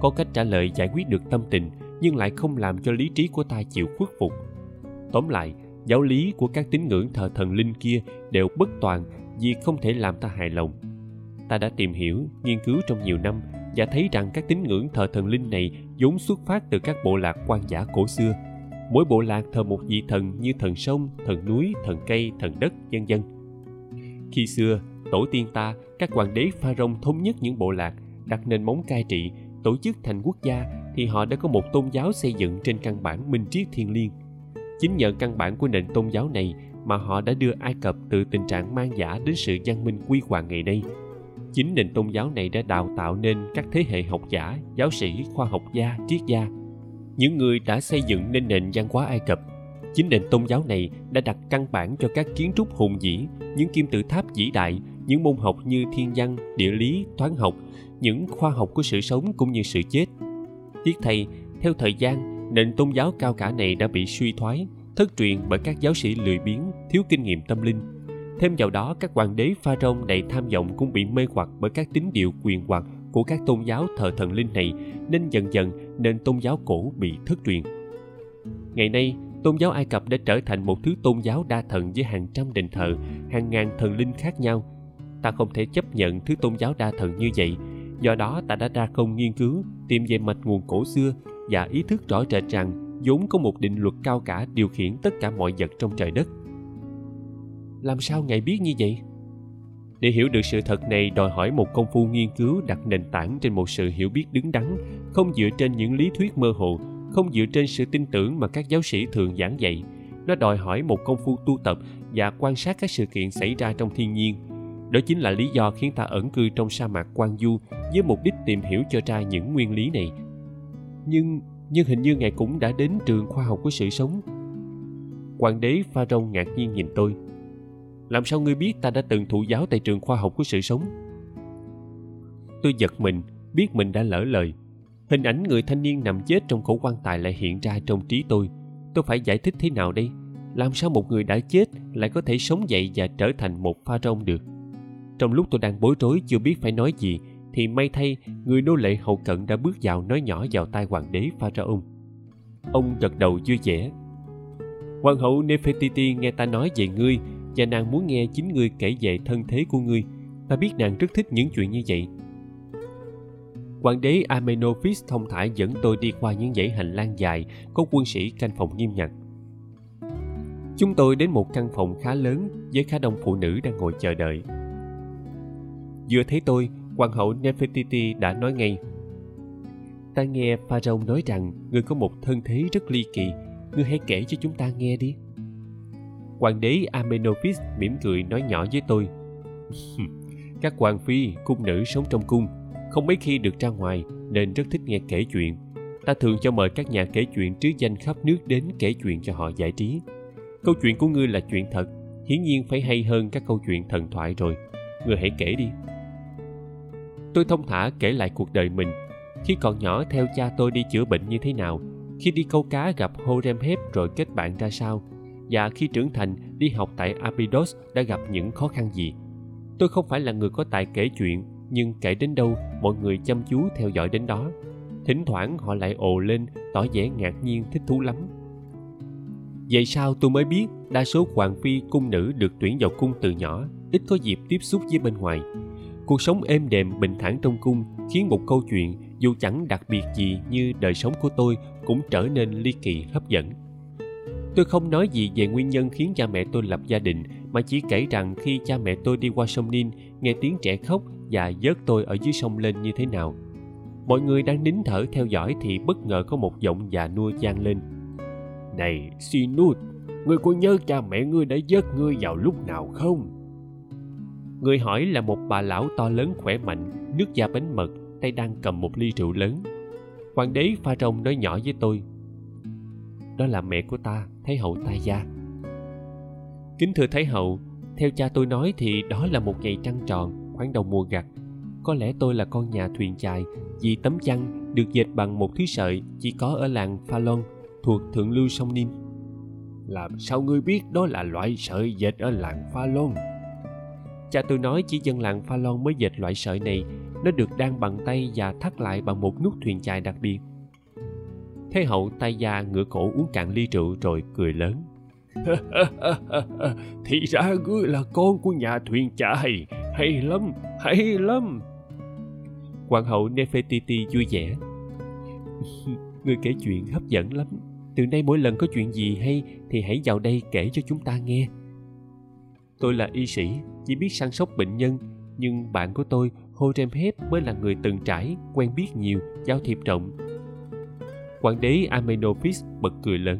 Có cách trả lời giải quyết được tâm tình, nhưng lại không làm cho lý trí của ta chịu khuất phục. Tóm lại, giáo lý của các tín ngưỡng thờ thần linh kia đều bất toàn vì không thể làm ta hài lòng. Ta đã tìm hiểu, nghiên cứu trong nhiều năm và thấy rằng các tín ngưỡng thờ thần linh này vốn xuất phát từ các bộ lạc quan giả cổ xưa. Mỗi bộ lạc thờ một vị thần như thần sông, thần núi, thần cây, thần đất, vân vân khi xưa, tổ tiên ta, các hoàng đế pha rông thống nhất những bộ lạc, đặt nền móng cai trị, tổ chức thành quốc gia thì họ đã có một tôn giáo xây dựng trên căn bản minh triết thiên liêng. Chính nhờ căn bản của nền tôn giáo này mà họ đã đưa ai cập từ tình trạng mang giả đến sự văn minh quy hoàng ngày nay. Chính nền tôn giáo này đã đào tạo nên các thế hệ học giả, giáo sĩ, khoa học gia, triết gia. Những người đã xây dựng nên nền văn hóa ai cập chính nền tôn giáo này đã đặt căn bản cho các kiến trúc hùng vĩ, những kim tự tháp vĩ đại, những môn học như thiên văn, địa lý, toán học, những khoa học của sự sống cũng như sự chết. Tiếc thay, theo thời gian, nền tôn giáo cao cả này đã bị suy thoái, thất truyền bởi các giáo sĩ lười biếng, thiếu kinh nghiệm tâm linh. Thêm vào đó, các hoàng đế pha rông đầy tham vọng cũng bị mê hoặc bởi các tín điệu quyền hoặc của các tôn giáo thờ thần linh này, nên dần dần nền tôn giáo cổ bị thất truyền. Ngày nay tôn giáo ai cập đã trở thành một thứ tôn giáo đa thần với hàng trăm đền thờ, hàng ngàn thần linh khác nhau. Ta không thể chấp nhận thứ tôn giáo đa thần như vậy. Do đó, ta đã ra công nghiên cứu, tìm về mạch nguồn cổ xưa và ý thức rõ rệt rằng vốn có một định luật cao cả điều khiển tất cả mọi vật trong trời đất. Làm sao ngài biết như vậy? Để hiểu được sự thật này, đòi hỏi một công phu nghiên cứu đặt nền tảng trên một sự hiểu biết đứng đắn, không dựa trên những lý thuyết mơ hồ không dựa trên sự tin tưởng mà các giáo sĩ thường giảng dạy. Nó đòi hỏi một công phu tu tập và quan sát các sự kiện xảy ra trong thiên nhiên. Đó chính là lý do khiến ta ẩn cư trong sa mạc quan du với mục đích tìm hiểu cho ra những nguyên lý này. Nhưng nhưng hình như ngài cũng đã đến trường khoa học của sự sống. Hoàng đế pha rông ngạc nhiên nhìn tôi. Làm sao ngươi biết ta đã từng thụ giáo tại trường khoa học của sự sống? Tôi giật mình, biết mình đã lỡ lời hình ảnh người thanh niên nằm chết trong cổ quan tài lại hiện ra trong trí tôi. Tôi phải giải thích thế nào đây? Làm sao một người đã chết lại có thể sống dậy và trở thành một pha rong được? Trong lúc tôi đang bối rối, chưa biết phải nói gì, thì may thay, người nô lệ hậu cận đã bước vào nói nhỏ vào tai hoàng đế pharaon. Ông gật đầu vui vẻ. Hoàng hậu nefertiti nghe ta nói về ngươi, và nàng muốn nghe chính ngươi kể về thân thế của ngươi. Ta biết nàng rất thích những chuyện như vậy hoàng đế amenophis thông thả dẫn tôi đi qua những dãy hành lang dài có quân sĩ canh phòng nghiêm ngặt. Chúng tôi đến một căn phòng khá lớn với khá đông phụ nữ đang ngồi chờ đợi. Vừa thấy tôi, hoàng hậu nefertiti đã nói ngay, ta nghe pharaoh nói rằng ngươi có một thân thế rất ly kỳ, ngươi hãy kể cho chúng ta nghe đi. Hoàng đế amenophis mỉm cười nói nhỏ với tôi các hoàng phi, cung nữ sống trong cung không mấy khi được ra ngoài nên rất thích nghe kể chuyện. Ta thường cho mời các nhà kể chuyện trứ danh khắp nước đến kể chuyện cho họ giải trí. Câu chuyện của ngươi là chuyện thật hiển nhiên phải hay hơn các câu chuyện thần thoại rồi. Ngươi hãy kể đi. Tôi thông thả kể lại cuộc đời mình. Khi còn nhỏ theo cha tôi đi chữa bệnh như thế nào? Khi đi câu cá gặp Horemheb rồi kết bạn ra sao? Và khi trưởng thành đi học tại Abydos đã gặp những khó khăn gì. Tôi không phải là người có tài kể chuyện, nhưng kể đến đâu mọi người chăm chú theo dõi đến đó. Thỉnh thoảng họ lại ồ lên, tỏ vẻ ngạc nhiên thích thú lắm. Vậy sao tôi mới biết đa số hoàng phi cung nữ được tuyển vào cung từ nhỏ, ít có dịp tiếp xúc với bên ngoài. Cuộc sống êm đềm bình thản trong cung khiến một câu chuyện dù chẳng đặc biệt gì như đời sống của tôi cũng trở nên ly kỳ hấp dẫn tôi không nói gì về nguyên nhân khiến cha mẹ tôi lập gia đình mà chỉ kể rằng khi cha mẹ tôi đi qua sông Nin nghe tiếng trẻ khóc và vớt tôi ở dưới sông lên như thế nào. Mọi người đang nín thở theo dõi thì bất ngờ có một giọng già nua vang lên. Này, Sinut, ngươi có nhớ cha mẹ ngươi đã vớt ngươi vào lúc nào không? Người hỏi là một bà lão to lớn khỏe mạnh, nước da bánh mật, tay đang cầm một ly rượu lớn. Hoàng đế pha rồng nói nhỏ với tôi. Đó là mẹ của ta, Thái hậu Tai Gia. Kính thưa Thái hậu, theo cha tôi nói thì đó là một ngày trăng tròn, khoảng đầu mùa gặt. Có lẽ tôi là con nhà thuyền chài vì tấm chăn được dệt bằng một thứ sợi chỉ có ở làng Pha Lon thuộc thượng lưu sông Nin. Làm sao ngươi biết đó là loại sợi dệt ở làng Pha Lon? Cha tôi nói chỉ dân làng Pha Lon mới dệt loại sợi này, nó được đan bằng tay và thắt lại bằng một nút thuyền chài đặc biệt. Thế hậu tay già ngửa cổ uống cạn ly rượu rồi cười lớn. Thì ra ngươi là con của nhà thuyền chài, hay lắm, hay lắm. Hoàng hậu Nefertiti vui vẻ. ngươi kể chuyện hấp dẫn lắm. Từ nay mỗi lần có chuyện gì hay thì hãy vào đây kể cho chúng ta nghe. Tôi là y sĩ, chỉ biết săn sóc bệnh nhân, nhưng bạn của tôi, Horemheb mới là người từng trải, quen biết nhiều, giao thiệp rộng. Hoàng đế Amenophis bật cười lớn.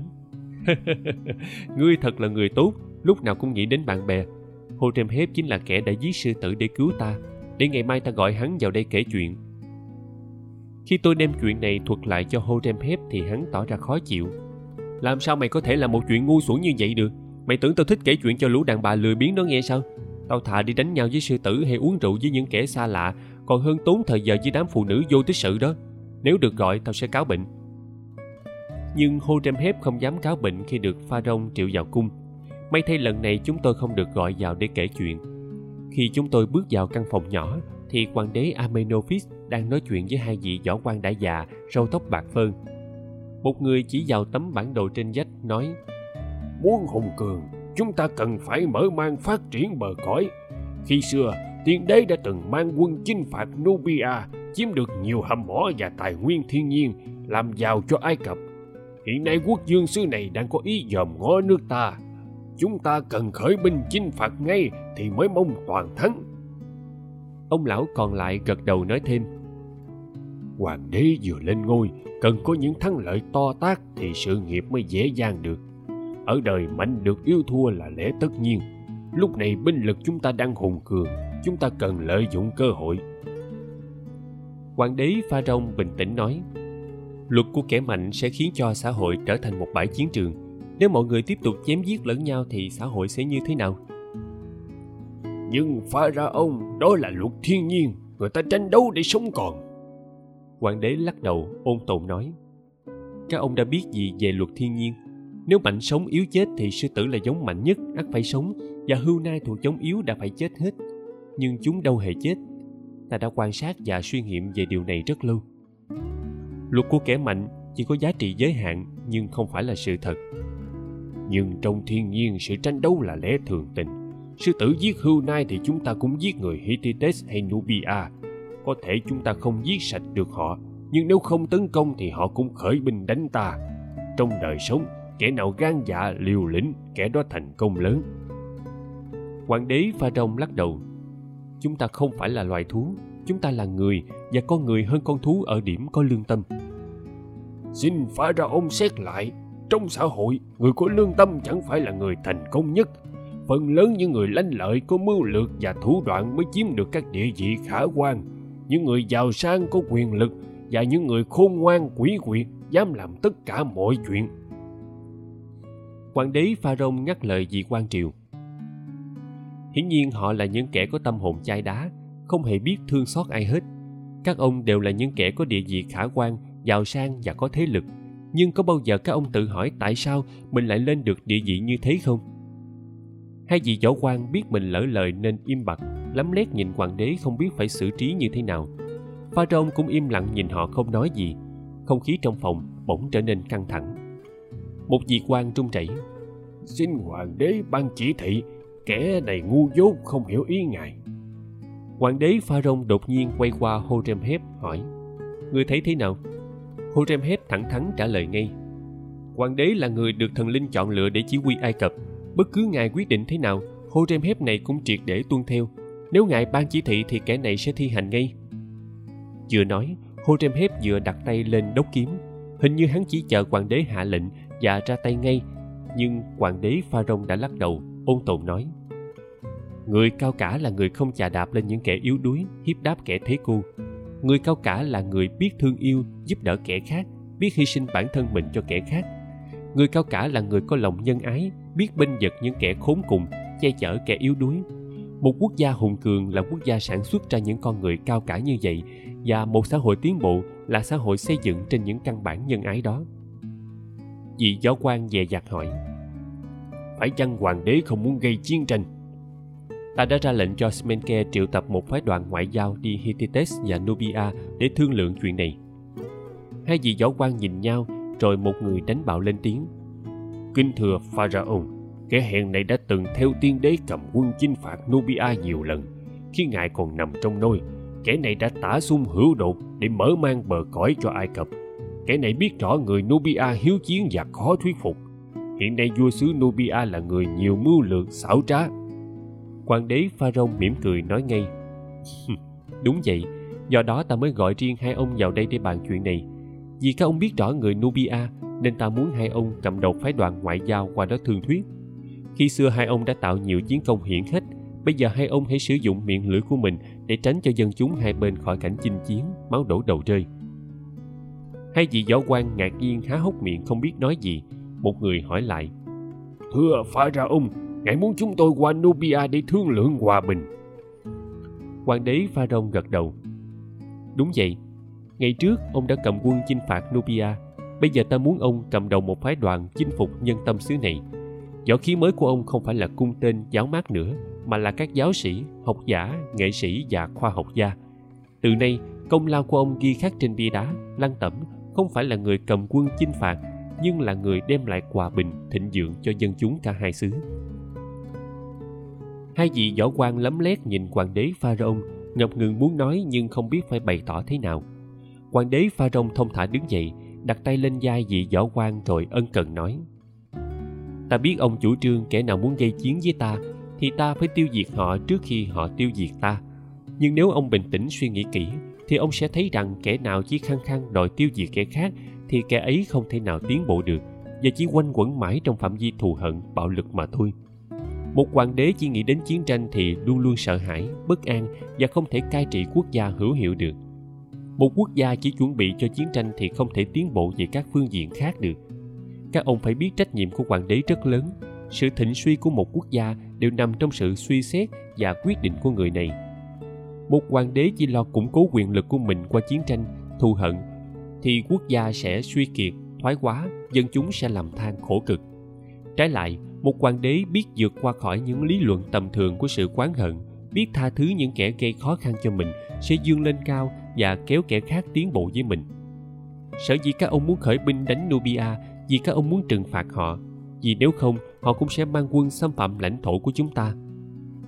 ngươi thật là người tốt, lúc nào cũng nghĩ đến bạn bè. Horemheb chính là kẻ đã giết sư tử để cứu ta, để ngày mai ta gọi hắn vào đây kể chuyện. Khi tôi đem chuyện này thuật lại cho Horemheb thì hắn tỏ ra khó chịu. Làm sao mày có thể làm một chuyện ngu xuẩn như vậy được? Mày tưởng tao thích kể chuyện cho lũ đàn bà lười biếng đó nghe sao? Tao thà đi đánh nhau với sư tử hay uống rượu với những kẻ xa lạ, còn hơn tốn thời giờ với đám phụ nữ vô tích sự đó. Nếu được gọi, tao sẽ cáo bệnh. Nhưng Horemheb không dám cáo bệnh khi được Pharaoh triệu vào cung. May thay lần này chúng tôi không được gọi vào để kể chuyện. Khi chúng tôi bước vào căn phòng nhỏ, thì hoàng đế Amenophis đang nói chuyện với hai vị võ quan đã già, râu tóc bạc phơn. Một người chỉ vào tấm bản đồ trên vách nói Muốn hùng cường, chúng ta cần phải mở mang phát triển bờ cõi. Khi xưa, tiên đế đã từng mang quân chinh phạt Nubia, chiếm được nhiều hầm mỏ và tài nguyên thiên nhiên, làm giàu cho Ai Cập. Hiện nay quốc dương sư này đang có ý dòm ngó nước ta. Chúng ta cần khởi binh chinh phạt ngay thì mới mong toàn thắng. Ông lão còn lại gật đầu nói thêm. Hoàng đế vừa lên ngôi, cần có những thắng lợi to tác thì sự nghiệp mới dễ dàng được ở đời mạnh được yêu thua là lẽ tất nhiên lúc này binh lực chúng ta đang hùng cường chúng ta cần lợi dụng cơ hội hoàng đế pha rông bình tĩnh nói luật của kẻ mạnh sẽ khiến cho xã hội trở thành một bãi chiến trường. Nếu mọi người tiếp tục chém giết lẫn nhau thì xã hội sẽ như thế nào? Nhưng pha ra ông đó là luật thiên nhiên người ta tranh đấu để sống còn. Hoàng đế lắc đầu ôn tồn nói các ông đã biết gì về luật thiên nhiên? Nếu mạnh sống yếu chết thì sư tử là giống mạnh nhất ắt phải sống và hưu nai thuộc giống yếu đã phải chết hết. Nhưng chúng đâu hề chết. Ta đã quan sát và suy nghiệm về điều này rất lâu luật của kẻ mạnh chỉ có giá trị giới hạn nhưng không phải là sự thật. Nhưng trong thiên nhiên sự tranh đấu là lẽ thường tình. Sư tử giết hưu nai thì chúng ta cũng giết người hittites hay nubia. Có thể chúng ta không giết sạch được họ, nhưng nếu không tấn công thì họ cũng khởi binh đánh ta. Trong đời sống, kẻ nào gan dạ liều lĩnh, kẻ đó thành công lớn. Hoàng đế pha rông lắc đầu, chúng ta không phải là loài thú, chúng ta là người và con người hơn con thú ở điểm có lương tâm xin phá ra ông xét lại. Trong xã hội, người có lương tâm chẳng phải là người thành công nhất. Phần lớn những người lanh lợi có mưu lược và thủ đoạn mới chiếm được các địa vị khả quan. Những người giàu sang có quyền lực và những người khôn ngoan, quỷ quyệt, dám làm tất cả mọi chuyện. Hoàng đế pha rông ngắt lời vị quan triều. Hiển nhiên họ là những kẻ có tâm hồn chai đá, không hề biết thương xót ai hết. Các ông đều là những kẻ có địa vị khả quan giàu sang và có thế lực. Nhưng có bao giờ các ông tự hỏi tại sao mình lại lên được địa vị như thế không? Hai vị võ quan biết mình lỡ lời nên im bặt lắm lét nhìn hoàng đế không biết phải xử trí như thế nào. Pha rông cũng im lặng nhìn họ không nói gì. Không khí trong phòng bỗng trở nên căng thẳng. Một vị quan trung chảy xin hoàng đế ban chỉ thị kẻ này ngu dốt không hiểu ý ngài. Hoàng đế pha rông đột nhiên quay qua horemheb hỏi người thấy thế nào horemheb thẳng thắn trả lời ngay. Hoàng đế là người được thần linh chọn lựa để chỉ huy ai cập. Bất cứ ngài quyết định thế nào hô này cũng triệt để tuân theo. Nếu ngài ban chỉ thị thì kẻ này sẽ thi hành ngay. Vừa nói hô vừa đặt tay lên đốc kiếm. Hình như hắn chỉ chờ hoàng đế hạ lệnh và ra tay ngay. Nhưng hoàng đế Pharaoh đã lắc đầu, ôn tồn nói. Người cao cả là người không chà đạp lên những kẻ yếu đuối, hiếp đáp kẻ thế cu người cao cả là người biết thương yêu, giúp đỡ kẻ khác, biết hy sinh bản thân mình cho kẻ khác. Người cao cả là người có lòng nhân ái, biết bênh vực những kẻ khốn cùng, che chở kẻ yếu đuối. Một quốc gia hùng cường là quốc gia sản xuất ra những con người cao cả như vậy, và một xã hội tiến bộ là xã hội xây dựng trên những căn bản nhân ái đó. Vị giáo quan dè dặt hỏi, phải chăng hoàng đế không muốn gây chiến tranh? Ta đã ra lệnh cho Smenke triệu tập một phái đoàn ngoại giao đi Hittites và Nubia để thương lượng chuyện này. Hai vị giáo quan nhìn nhau, rồi một người đánh bạo lên tiếng. Kinh thưa Pharaoh, kẻ hèn này đã từng theo tiên đế cầm quân chinh phạt Nubia nhiều lần. Khi ngài còn nằm trong nôi, kẻ này đã tả xung hữu đột để mở mang bờ cõi cho Ai Cập. Kẻ này biết rõ người Nubia hiếu chiến và khó thuyết phục. Hiện nay vua xứ Nubia là người nhiều mưu lược xảo trá, Hoàng đế Pharaoh mỉm cười nói ngay. Đúng vậy. Do đó ta mới gọi riêng hai ông vào đây để bàn chuyện này. Vì các ông biết rõ người Nubia, Nên ta muốn hai ông cầm đầu phái đoàn ngoại giao qua đó thương thuyết. Khi xưa hai ông đã tạo nhiều chiến công hiển hách Bây giờ hai ông hãy sử dụng miệng lưỡi của mình Để tránh cho dân chúng hai bên khỏi cảnh chinh chiến, Máu đổ đầu rơi. Hai vị võ quan ngạc nhiên há hốc miệng không biết nói gì. Một người hỏi lại, Thưa Pharaoh ngài muốn chúng tôi qua nubia để thương lượng hòa bình. Hoàng đế pharaoh gật đầu. Đúng vậy, ngày trước ông đã cầm quân chinh phạt nubia, bây giờ ta muốn ông cầm đầu một phái đoàn chinh phục nhân tâm xứ này. Võ khí mới của ông không phải là cung tên giáo mát nữa, mà là các giáo sĩ, học giả, nghệ sĩ và khoa học gia. Từ nay, công lao của ông ghi khắc trên bia đá, lăng tẩm, không phải là người cầm quân chinh phạt, nhưng là người đem lại hòa bình, thịnh vượng cho dân chúng cả hai xứ hai vị võ quan lấm lét nhìn hoàng đế pha rông ngập ngừng muốn nói nhưng không biết phải bày tỏ thế nào. Hoàng đế pha rông thông thả đứng dậy, đặt tay lên vai vị võ quan rồi ân cần nói, ta biết ông chủ trương kẻ nào muốn gây chiến với ta thì ta phải tiêu diệt họ trước khi họ tiêu diệt ta. Nhưng nếu ông bình tĩnh suy nghĩ kỹ thì ông sẽ thấy rằng kẻ nào chỉ khăng khăng đòi tiêu diệt kẻ khác thì kẻ ấy không thể nào tiến bộ được. Và chỉ quanh quẩn mãi trong phạm vi thù hận, bạo lực mà thôi một hoàng đế chỉ nghĩ đến chiến tranh thì luôn luôn sợ hãi, bất an và không thể cai trị quốc gia hữu hiệu được. Một quốc gia chỉ chuẩn bị cho chiến tranh thì không thể tiến bộ về các phương diện khác được. Các ông phải biết trách nhiệm của hoàng đế rất lớn. Sự thịnh suy của một quốc gia đều nằm trong sự suy xét và quyết định của người này. Một hoàng đế chỉ lo củng cố quyền lực của mình qua chiến tranh, thù hận, thì quốc gia sẽ suy kiệt, thoái hóa, dân chúng sẽ làm than khổ cực. Trái lại một hoàng đế biết vượt qua khỏi những lý luận tầm thường của sự quán hận, biết tha thứ những kẻ gây khó khăn cho mình, sẽ dương lên cao và kéo kẻ khác tiến bộ với mình. Sở dĩ các ông muốn khởi binh đánh nubia, vì các ông muốn trừng phạt họ, vì nếu không, họ cũng sẽ mang quân xâm phạm lãnh thổ của chúng ta.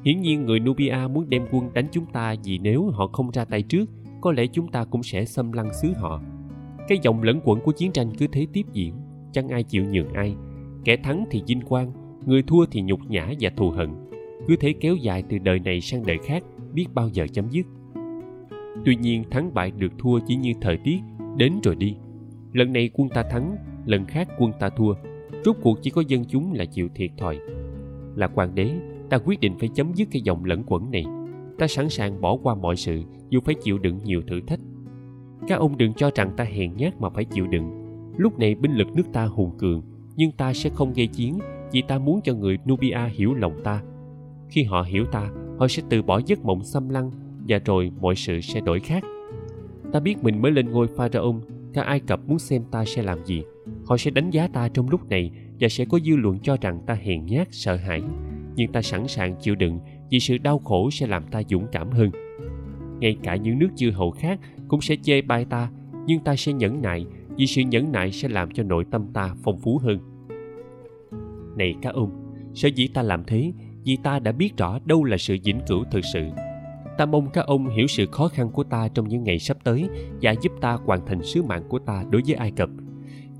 Hiển nhiên người nubia muốn đem quân đánh chúng ta vì nếu họ không ra tay trước, có lẽ chúng ta cũng sẽ xâm lăng xứ họ. Cái dòng lẫn quẩn của chiến tranh cứ thế tiếp diễn, chẳng ai chịu nhường ai kẻ thắng thì vinh quang, người thua thì nhục nhã và thù hận. Cứ thế kéo dài từ đời này sang đời khác, biết bao giờ chấm dứt. Tuy nhiên, thắng bại được thua chỉ như thời tiết, đến rồi đi. Lần này quân ta thắng, lần khác quân ta thua. Rốt cuộc chỉ có dân chúng là chịu thiệt thòi. Là hoàng đế, ta quyết định phải chấm dứt cái dòng lẫn quẩn này. Ta sẵn sàng bỏ qua mọi sự, dù phải chịu đựng nhiều thử thách. Các ông đừng cho rằng ta hèn nhát mà phải chịu đựng. Lúc này binh lực nước ta hùng cường nhưng ta sẽ không gây chiến vì ta muốn cho người Nubia hiểu lòng ta. Khi họ hiểu ta, họ sẽ từ bỏ giấc mộng xâm lăng và rồi mọi sự sẽ đổi khác. Ta biết mình mới lên ngôi Pharaoh, các Ai Cập muốn xem ta sẽ làm gì. Họ sẽ đánh giá ta trong lúc này và sẽ có dư luận cho rằng ta hèn nhát, sợ hãi. Nhưng ta sẵn sàng chịu đựng vì sự đau khổ sẽ làm ta dũng cảm hơn. Ngay cả những nước chư hầu khác cũng sẽ chê bai ta, nhưng ta sẽ nhẫn nại vì sự nhẫn nại sẽ làm cho nội tâm ta phong phú hơn. Này các ông, sở dĩ ta làm thế vì ta đã biết rõ đâu là sự vĩnh cửu thực sự. Ta mong các ông hiểu sự khó khăn của ta trong những ngày sắp tới và giúp ta hoàn thành sứ mạng của ta đối với ai cập.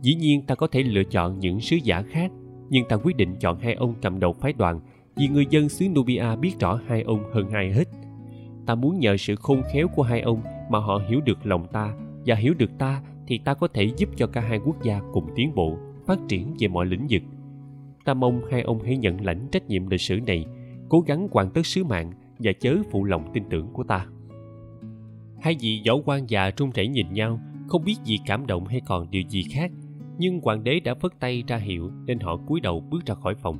Dĩ nhiên ta có thể lựa chọn những sứ giả khác, nhưng ta quyết định chọn hai ông cầm đầu phái đoàn vì người dân xứ Nubia biết rõ hai ông hơn ai hết. Ta muốn nhờ sự khôn khéo của hai ông mà họ hiểu được lòng ta và hiểu được ta thì ta có thể giúp cho cả hai quốc gia cùng tiến bộ, phát triển về mọi lĩnh vực. Ta mong hai ông hãy nhận lãnh trách nhiệm lịch sử này, cố gắng hoàn tất sứ mạng và chớ phụ lòng tin tưởng của ta. Hai vị võ quan già trung rẩy nhìn nhau, không biết gì cảm động hay còn điều gì khác. Nhưng hoàng đế đã phất tay ra hiệu nên họ cúi đầu bước ra khỏi phòng.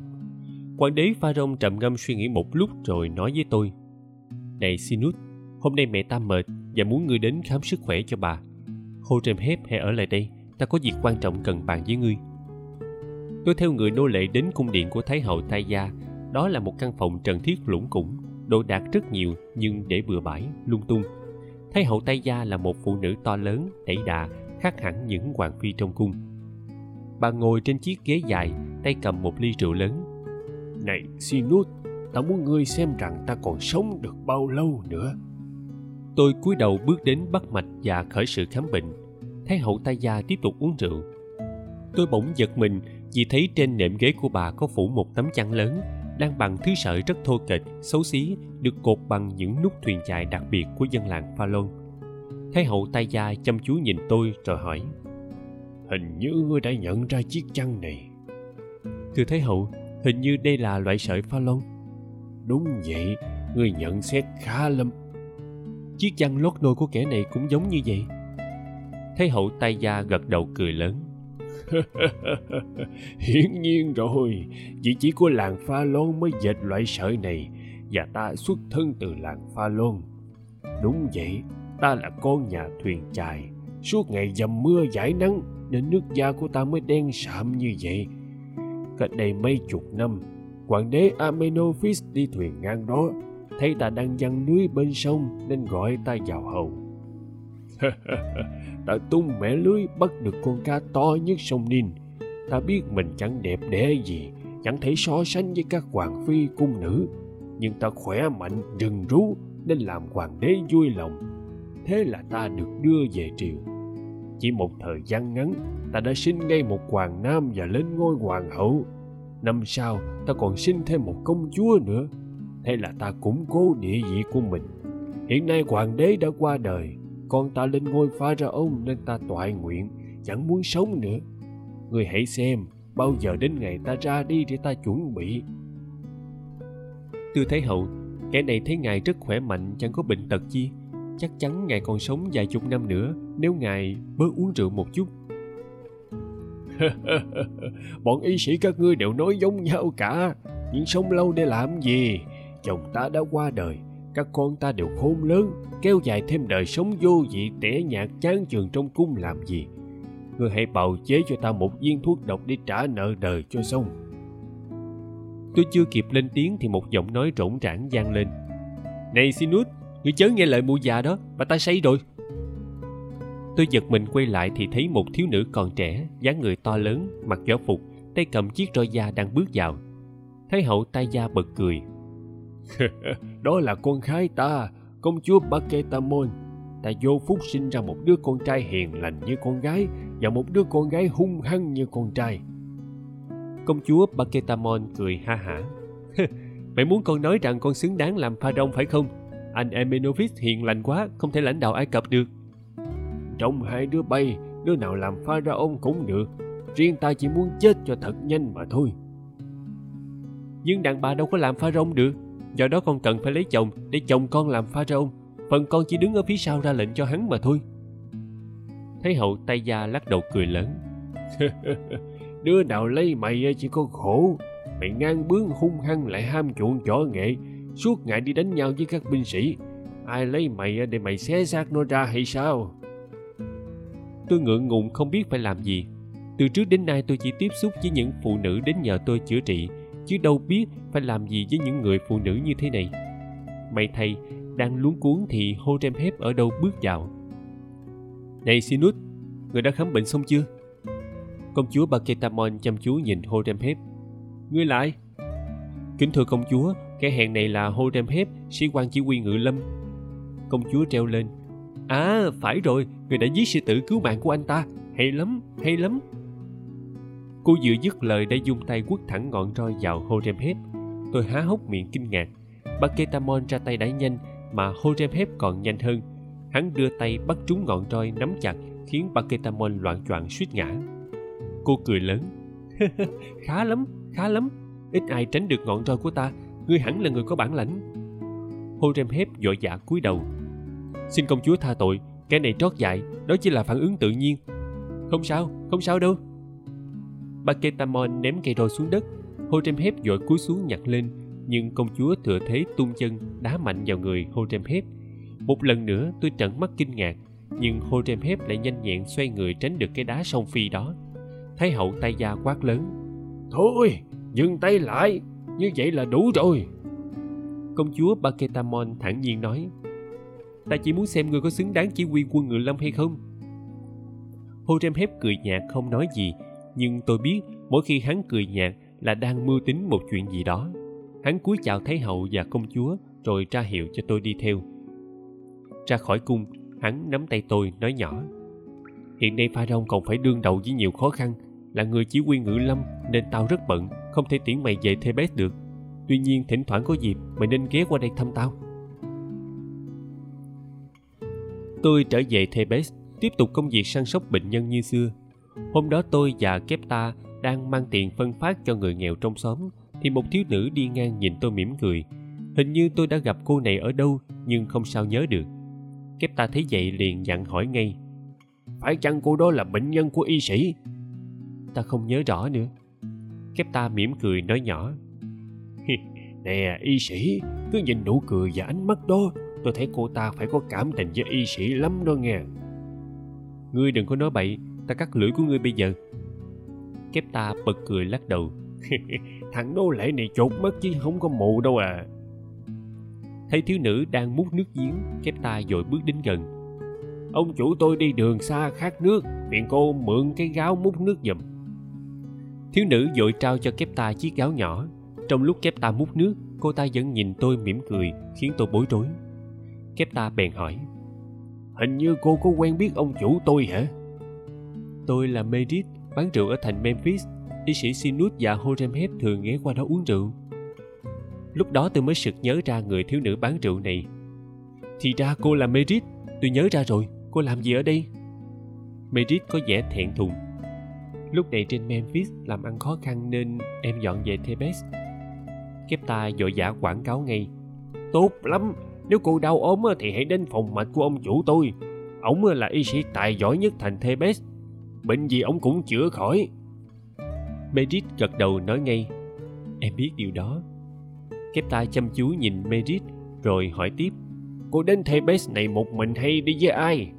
Hoàng đế pha rông trầm ngâm suy nghĩ một lúc rồi nói với tôi. Này Sinut, hôm nay mẹ ta mệt và muốn ngươi đến khám sức khỏe cho bà. Hô Trem Hép hãy ở lại đây, ta có việc quan trọng cần bàn với ngươi. Tôi theo người nô lệ đến cung điện của Thái hậu Tai Gia. Đó là một căn phòng trần thiết lũng củng, đồ đạc rất nhiều nhưng để bừa bãi, lung tung. Thái hậu tay Gia là một phụ nữ to lớn, đẩy đà, khác hẳn những hoàng phi trong cung. Bà ngồi trên chiếc ghế dài, tay cầm một ly rượu lớn. Này Sinus, ta muốn ngươi xem rằng ta còn sống được bao lâu nữa. Tôi cúi đầu bước đến bắt mạch và khởi sự khám bệnh. Thái hậu Tây Gia tiếp tục uống rượu. Tôi bỗng giật mình vì thấy trên nệm ghế của bà có phủ một tấm chăn lớn đang bằng thứ sợi rất thô kệch, xấu xí, được cột bằng những nút thuyền chài đặc biệt của dân làng Pha Lôn. Thái hậu tay gia chăm chú nhìn tôi rồi hỏi. Hình như ngươi đã nhận ra chiếc chăn này. Thưa Thái hậu, hình như đây là loại sợi Pha Lôn. Đúng vậy, ngươi nhận xét khá lắm. Chiếc chăn lót nôi của kẻ này cũng giống như vậy. thấy hậu tay gia gật đầu cười lớn. Hiển nhiên rồi, vì chỉ của làng Pha Lôn mới dệt loại sợi này và ta xuất thân từ làng Pha Lôn. Đúng vậy, ta là con nhà thuyền chài, suốt ngày dầm mưa giải nắng nên nước da của ta mới đen sạm như vậy. Cách đây mấy chục năm, hoàng đế Amenophis đi thuyền ngang đó, thấy ta đang văng lưới bên sông nên gọi ta vào hầu. ta tung mẻ lưới bắt được con cá to nhất sông Ninh. Ta biết mình chẳng đẹp đẽ gì, chẳng thể so sánh với các hoàng phi cung nữ. Nhưng ta khỏe mạnh, rừng rú nên làm hoàng đế vui lòng. Thế là ta được đưa về triều. Chỉ một thời gian ngắn, ta đã sinh ngay một hoàng nam và lên ngôi hoàng hậu. Năm sau, ta còn sinh thêm một công chúa nữa. Thế là ta củng cố địa vị của mình. Hiện nay hoàng đế đã qua đời, con ta lên ngôi pha ra ông nên ta toại nguyện chẳng muốn sống nữa người hãy xem bao giờ đến ngày ta ra đi để ta chuẩn bị Tư Thái Hậu, kẻ này thấy ngài rất khỏe mạnh, chẳng có bệnh tật chi. Chắc chắn ngài còn sống vài chục năm nữa nếu ngài bớt uống rượu một chút. Bọn y sĩ các ngươi đều nói giống nhau cả. Nhưng sống lâu để làm gì? Chồng ta đã qua đời, các con ta đều khôn lớn kéo dài thêm đời sống vô vị tẻ nhạt chán chường trong cung làm gì? Ngươi hãy bào chế cho ta một viên thuốc độc để trả nợ đời cho xong. Tôi chưa kịp lên tiếng thì một giọng nói rỗng rãng vang lên. Này sinus ngươi chớ nghe lời mụ già đó bà ta say rồi. Tôi giật mình quay lại thì thấy một thiếu nữ còn trẻ dáng người to lớn mặc võ phục tay cầm chiếc roi da đang bước vào. Thấy hậu tay da bật cười. đó là con gái ta, công chúa Baketamon. Ta vô phúc sinh ra một đứa con trai hiền lành như con gái và một đứa con gái hung hăng như con trai. Công chúa Baketamon cười ha hả. Mày muốn con nói rằng con xứng đáng làm pharaoh phải không? Anh Emenovis hiền lành quá, không thể lãnh đạo ai cập được. Trong hai đứa bay, đứa nào làm pharaoh cũng được. Riêng ta chỉ muốn chết cho thật nhanh mà thôi. Nhưng đàn bà đâu có làm pharaoh được do đó con cần phải lấy chồng để chồng con làm pharaoh. Phần con chỉ đứng ở phía sau ra lệnh cho hắn mà thôi. Thấy hậu tay gia lắc đầu cười lớn. Đứa nào lấy mày chỉ có khổ. Mày ngang bướng hung hăng lại ham chuộng võ nghệ. Suốt ngày đi đánh nhau với các binh sĩ. Ai lấy mày để mày xé xác nó ra hay sao? Tôi ngượng ngùng không biết phải làm gì. Từ trước đến nay tôi chỉ tiếp xúc với những phụ nữ đến nhờ tôi chữa trị chứ đâu biết phải làm gì với những người phụ nữ như thế này. May thay, đang luống cuốn thì hô trem hép ở đâu bước vào. Này sinus người đã khám bệnh xong chưa? Công chúa baketamon chăm chú nhìn hô trem hép ngươi lại. Kính thưa công chúa, kẻ hẹn này là hô trem hép sĩ quan chỉ huy ngự lâm. Công chúa treo lên. À phải rồi, người đã giết sư tử cứu mạng của anh ta. Hay lắm hay lắm cô vừa dứt lời đã dùng tay quất thẳng ngọn roi vào Horemheb, tôi há hốc miệng kinh ngạc. Baketamon ra tay đã nhanh mà Horemheb còn nhanh hơn. Hắn đưa tay bắt trúng ngọn roi nắm chặt khiến Baketamon loạn choạng suýt ngã. Cô cười lớn. Khá lắm khá lắm. Ít ai tránh được ngọn roi của ta. Ngươi hẳn là người có bản lãnh. Horemheb vội vã cúi đầu. Xin công chúa tha tội cái này trót dại đó chỉ là phản ứng tự nhiên. Không sao không sao đâu. Baketamon ném cây roi xuống đất. Hotemheb vội cúi xuống nhặt lên, nhưng công chúa thừa thế tung chân, đá mạnh vào người Hotemheb. một lần nữa, tôi trợn mắt kinh ngạc, nhưng Hotemheb lại nhanh nhẹn xoay người tránh được cái đá song phi đó. Thái hậu tay da quát lớn, thôi, dừng tay lại, như vậy là đủ rồi. Công chúa Baketamon thản nhiên nói, ta chỉ muốn xem ngươi có xứng đáng chỉ huy quân ngự lâm hay không. Hotemheb cười nhạt, không nói gì nhưng tôi biết mỗi khi hắn cười nhạt là đang mưu tính một chuyện gì đó. Hắn cúi chào thái hậu và công chúa rồi ra hiệu cho tôi đi theo. Ra khỏi cung, hắn nắm tay tôi, nói nhỏ, hiện nay pha rong còn phải đương đầu với nhiều khó khăn, là người chỉ huy ngự lâm nên tao rất bận, không thể tiễn mày về thebes được. Tuy nhiên thỉnh thoảng có dịp, mày nên ghé qua đây thăm tao. Tôi trở về thebes tiếp tục công việc săn sóc bệnh nhân như xưa hôm đó tôi và kepta đang mang tiền phân phát cho người nghèo trong xóm, thì một thiếu nữ đi ngang nhìn tôi mỉm cười. Hình như tôi đã gặp cô này ở đâu, nhưng không sao nhớ được. Kepta thấy vậy liền dặn hỏi ngay, phải chăng cô đó là bệnh nhân của y sĩ? Ta không nhớ rõ nữa. Kepta mỉm cười nói nhỏ nè, y sĩ, cứ nhìn nụ cười và ánh mắt đó, tôi thấy cô ta phải có cảm tình với y sĩ lắm đó nghe. Ngươi đừng có nói bậy ta cắt lưỡi của ngươi bây giờ. Kép ta bật cười lắc đầu. Thằng nô lệ này chột mất chứ không có mù đâu à. Thấy thiếu nữ đang múc nước giếng kép ta dội bước đến gần. Ông chủ tôi đi đường xa khát nước phiền cô mượn cái gáo múc nước giùm. Thiếu nữ dội trao cho kép ta chiếc gáo nhỏ. Trong lúc kép ta múc nước cô ta vẫn nhìn tôi mỉm cười khiến tôi bối rối. Kép ta bèn hỏi hình như cô có quen biết ông chủ tôi hả tôi là merit bán rượu ở thành memphis. Y sĩ sinus và horemheb thường ghé qua đó uống rượu. Lúc đó tôi mới sực nhớ ra người thiếu nữ bán rượu này. Thì ra cô là merit tôi nhớ ra rồi, cô làm gì ở đây? Merit có vẻ thẹn thùng. Lúc này trên memphis làm ăn khó khăn nên em dọn về thebes. Kép ta vội vã quảng cáo ngay. Tốt lắm, nếu cô đau ốm thì hãy đến phòng mạch của ông chủ tôi. Ông là y sĩ tài giỏi nhất thành thebes bệnh gì ông cũng chữa khỏi. Merit gật đầu nói ngay, em biết điều đó. Kép ta chăm chú nhìn Merit rồi hỏi tiếp, cô đến thebes này một mình hay đi với ai?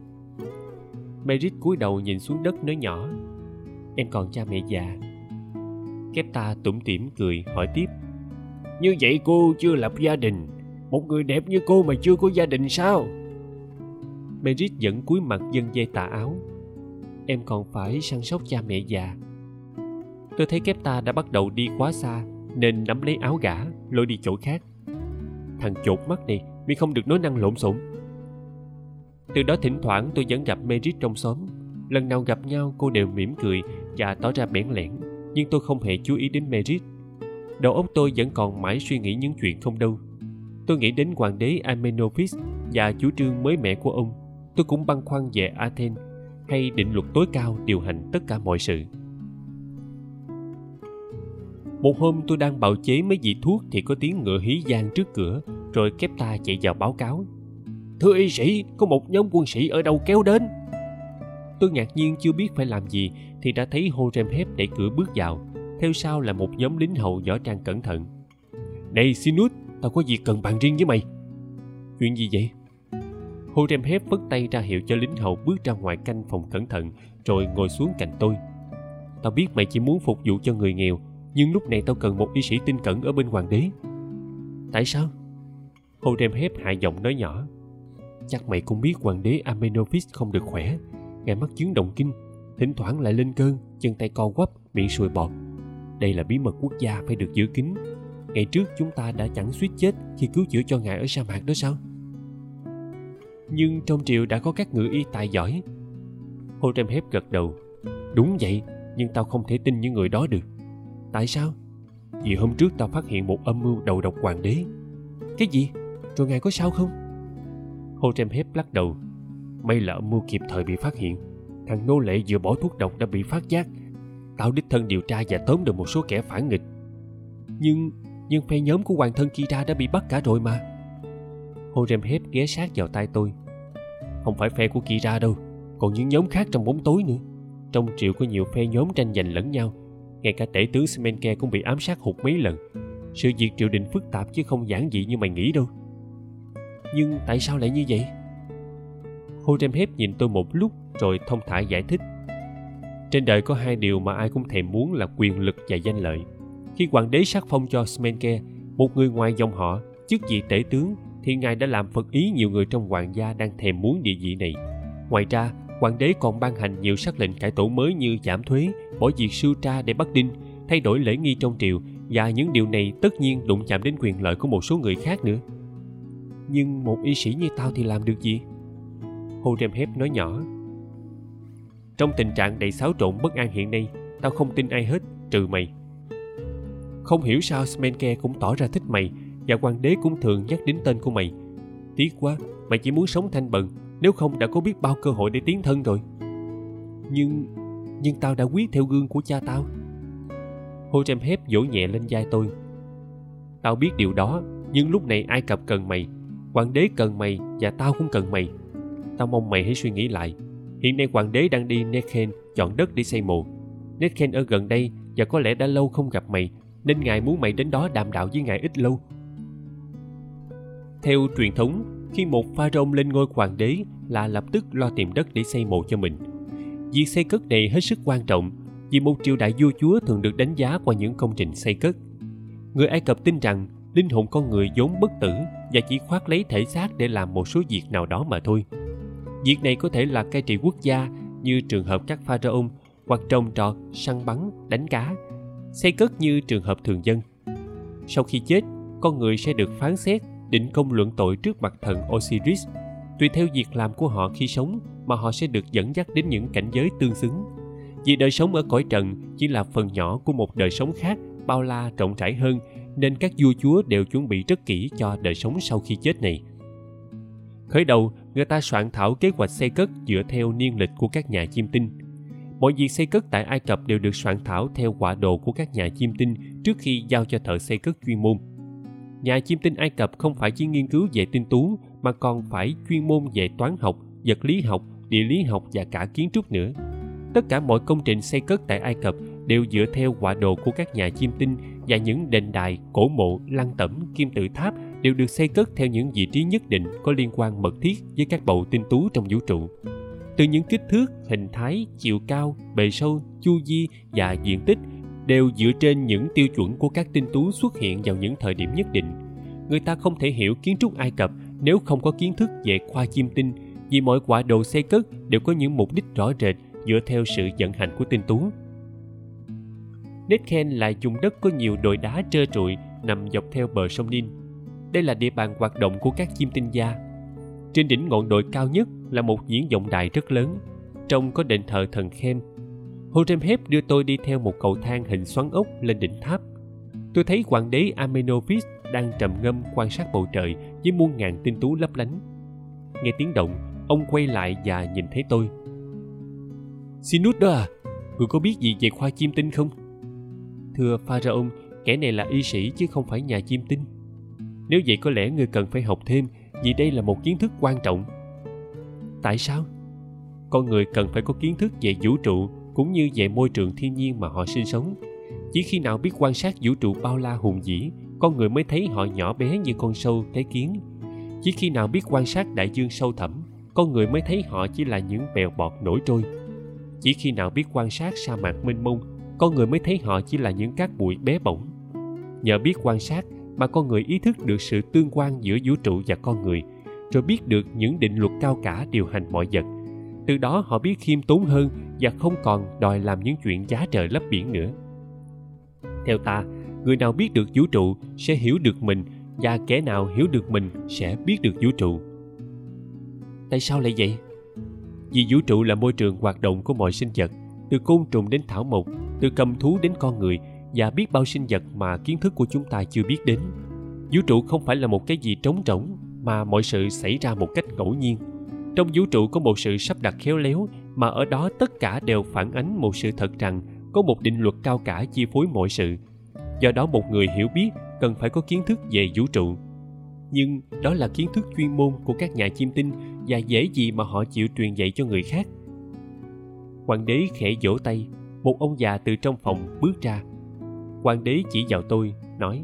Merit cúi đầu nhìn xuống đất nói nhỏ, em còn cha mẹ già. Kép ta tủm tỉm cười, hỏi tiếp, như vậy cô chưa lập gia đình? Một người đẹp như cô mà chưa có gia đình sao? Merit vẫn cúi mặt dân dây tà áo em còn phải săn sóc cha mẹ già. Tôi thấy kép ta đã bắt đầu đi quá xa, nên nắm lấy áo gã, lôi đi chỗ khác. Thằng chột mắt này mi không được nói năng lộn xộn. Từ đó thỉnh thoảng tôi vẫn gặp merit trong xóm. Lần nào gặp nhau, cô đều mỉm cười và tỏ ra bẽn lẽn, nhưng tôi không hề chú ý đến merit. Đầu óc tôi vẫn còn mãi suy nghĩ những chuyện không đâu. Tôi nghĩ đến hoàng đế amenophis và chủ trương mới mẻ của ông. Tôi cũng băn khoăn về athens hay định luật tối cao điều hành tất cả mọi sự. Một hôm tôi đang bào chế mấy vị thuốc thì có tiếng ngựa hí gian trước cửa, rồi kép ta chạy vào báo cáo. Thưa y sĩ, có một nhóm quân sĩ ở đâu kéo đến? Tôi ngạc nhiên chưa biết phải làm gì thì đã thấy horemheb đẩy cửa bước vào, theo sau là một nhóm lính hầu võ trang cẩn thận. Này sinus tao có việc cần bàn riêng với mày. Chuyện gì vậy? Horemheb vất tay ra hiệu cho lính hầu bước ra ngoài canh phòng cẩn thận, rồi ngồi xuống cạnh tôi. Tao biết mày chỉ muốn phục vụ cho người nghèo, nhưng lúc này tao cần một y sĩ tin cẩn ở bên hoàng đế. Tại sao? Horemheb hạ giọng nói nhỏ. Chắc mày cũng biết hoàng đế amenophis không được khỏe ngài mắc chứng động kinh, thỉnh thoảng lại lên cơn, chân tay co quắp, miệng sùi bọt. Đây là bí mật quốc gia phải được giữ kín. Ngày trước chúng ta đã chẳng suýt chết khi cứu chữa cho ngài ở sa mạc đó sao? Nhưng trong triều đã có các ngự y tài giỏi. Horemheb gật đầu. Đúng vậy, nhưng tao không thể tin những người đó được. Tại sao? Vì hôm trước tao phát hiện một âm mưu đầu độc hoàng đế. Cái gì? Rồi ngài có sao không? Hep lắc đầu. May là âm mưu kịp thời bị phát hiện. Thằng nô lệ vừa bỏ thuốc độc đã bị phát giác. Tao đích thân điều tra và tóm được một số kẻ phản nghịch. Nhưng nhưng phe nhóm của hoàng thân Kira đã bị bắt cả rồi mà hep ghé sát vào tay tôi. Không phải phe của Kira đâu, còn những nhóm khác trong bóng tối nữa. Trong triệu có nhiều phe nhóm tranh giành lẫn nhau, ngay cả tể tướng Smenke cũng bị ám sát hụt mấy lần. Sự việc triều đình phức tạp chứ không giản dị như mày nghĩ đâu. Nhưng tại sao lại như vậy? Hep nhìn tôi một lúc rồi thông thả giải thích. Trên đời có hai điều mà ai cũng thèm muốn là quyền lực và danh lợi. Khi hoàng đế sắc phong cho smenke một người ngoài dòng họ, chức vị tể tướng thì ngài đã làm phật ý nhiều người trong hoàng gia đang thèm muốn địa vị này. Ngoài ra, hoàng đế còn ban hành nhiều sắc lệnh cải tổ mới như giảm thuế, bỏ việc sưu tra để bắt đinh, thay đổi lễ nghi trong triều. Và những điều này tất nhiên đụng chạm đến quyền lợi của một số người khác nữa. Nhưng một y sĩ như tao thì làm được gì? Hep nói nhỏ. Trong tình trạng đầy xáo trộn bất an hiện nay, tao không tin ai hết, trừ mày. Không hiểu sao smenke cũng tỏ ra thích mày và hoàng đế cũng thường nhắc đến tên của mày. Tiếc quá, mày chỉ muốn sống thanh bần, nếu không đã có biết bao cơ hội để tiến thân rồi. Nhưng nhưng tao đã quyết theo gương của cha tao. Hep vỗ nhẹ lên vai tôi. Tao biết điều đó, nhưng lúc này ai cập cần mày hoàng đế cần mày và tao cũng cần mày. Tao mong mày hãy suy nghĩ lại. Hiện nay hoàng đế đang đi nekhen chọn đất để xây mộ. Nekhen ở gần đây và có lẽ đã lâu không gặp mày, nên ngài muốn mày đến đó đàm đạo với ngài ít lâu theo truyền thống, khi một pharaoh lên ngôi hoàng đế là lập tức lo tìm đất để xây mộ cho mình. Việc xây cất này hết sức quan trọng vì một triều đại vua chúa thường được đánh giá qua những công trình xây cất. Người ai cập tin rằng linh hồn con người vốn bất tử và chỉ khoác lấy thể xác để làm một số việc nào đó mà thôi. Việc này có thể là cai trị quốc gia như trường hợp các pharaoh hoặc trồng trọt, săn bắn, đánh cá, xây cất như trường hợp thường dân. Sau khi chết, con người sẽ được phán xét định công luận tội trước mặt thần osiris. Tùy theo việc làm của họ khi sống mà họ sẽ được dẫn dắt đến những cảnh giới tương xứng. Vì đời sống ở cõi trần chỉ là phần nhỏ của một đời sống khác, bao la, rộng rãi hơn, nên các vua chúa đều chuẩn bị rất kỹ cho đời sống sau khi chết này. Khởi đầu, người ta soạn thảo kế hoạch xây cất dựa theo niên lịch của các nhà chiêm tinh. Mọi việc xây cất tại ai cập đều được soạn thảo theo quả đồ của các nhà chiêm tinh trước khi giao cho thợ xây cất chuyên môn nhà chiêm tinh ai cập không phải chỉ nghiên cứu về tinh tú, mà còn phải chuyên môn về toán học, vật lý học, địa lý học và cả kiến trúc nữa. Tất cả mọi công trình xây cất tại ai cập đều dựa theo quả đồ của các nhà chiêm tinh và những đền đài, cổ mộ, lăng tẩm, kim tự tháp đều được xây cất theo những vị trí nhất định có liên quan mật thiết với các bầu tinh tú trong vũ trụ. Từ những kích thước, hình thái, chiều cao, bề sâu, chu vi và diện tích đều dựa trên những tiêu chuẩn của các tinh tú xuất hiện vào những thời điểm nhất định người ta không thể hiểu kiến trúc ai cập nếu không có kiến thức về khoa chiêm tinh vì mọi quả đồ xây cất đều có những mục đích rõ rệt dựa theo sự vận hành của tinh tú Netken là vùng đất có nhiều đồi đá trơ trụi nằm dọc theo bờ sông Nin. Đây là địa bàn hoạt động của các chim tinh gia. Trên đỉnh ngọn đồi cao nhất là một diễn vọng đại rất lớn, trong có đền thờ thần Khem. Horemheb đưa tôi đi theo một cầu thang hình xoắn ốc lên đỉnh tháp. Tôi thấy hoàng đế Amenophis đang trầm ngâm quan sát bầu trời với muôn ngàn tinh tú lấp lánh. Nghe tiếng động, ông quay lại và nhìn thấy tôi. Sinus đó à, người có biết gì về khoa chim tinh không? Thưa Pharaoh, kẻ này là y sĩ chứ không phải nhà chim tinh. Nếu vậy có lẽ người cần phải học thêm vì đây là một kiến thức quan trọng. Tại sao? Con người cần phải có kiến thức về vũ trụ cũng như về môi trường thiên nhiên mà họ sinh sống. Chỉ khi nào biết quan sát vũ trụ bao la hùng vĩ, con người mới thấy họ nhỏ bé như con sâu, cái kiến. Chỉ khi nào biết quan sát đại dương sâu thẳm, con người mới thấy họ chỉ là những bèo bọt nổi trôi. Chỉ khi nào biết quan sát sa mạc mênh mông, con người mới thấy họ chỉ là những cát bụi bé bỏng nhờ biết quan sát mà con người ý thức được sự tương quan giữa vũ trụ và con người rồi biết được những định luật cao cả điều hành mọi vật từ đó họ biết khiêm tốn hơn và không còn đòi làm những chuyện giá trời lấp biển nữa. Theo ta, người nào biết được vũ trụ sẽ hiểu được mình và kẻ nào hiểu được mình sẽ biết được vũ trụ. Tại sao lại vậy? Vì vũ trụ là môi trường hoạt động của mọi sinh vật, từ côn trùng đến thảo mộc, từ cầm thú đến con người và biết bao sinh vật mà kiến thức của chúng ta chưa biết đến. Vũ trụ không phải là một cái gì trống rỗng mà mọi sự xảy ra một cách ngẫu nhiên trong vũ trụ có một sự sắp đặt khéo léo, mà ở đó tất cả đều phản ánh một sự thật rằng có một định luật cao cả chi phối mọi sự. Do đó một người hiểu biết cần phải có kiến thức về vũ trụ. Nhưng đó là kiến thức chuyên môn của các nhà chiêm tinh và dễ gì mà họ chịu truyền dạy cho người khác. Hoàng đế khẽ vỗ tay, một ông già từ trong phòng bước ra. Hoàng đế chỉ vào tôi, nói,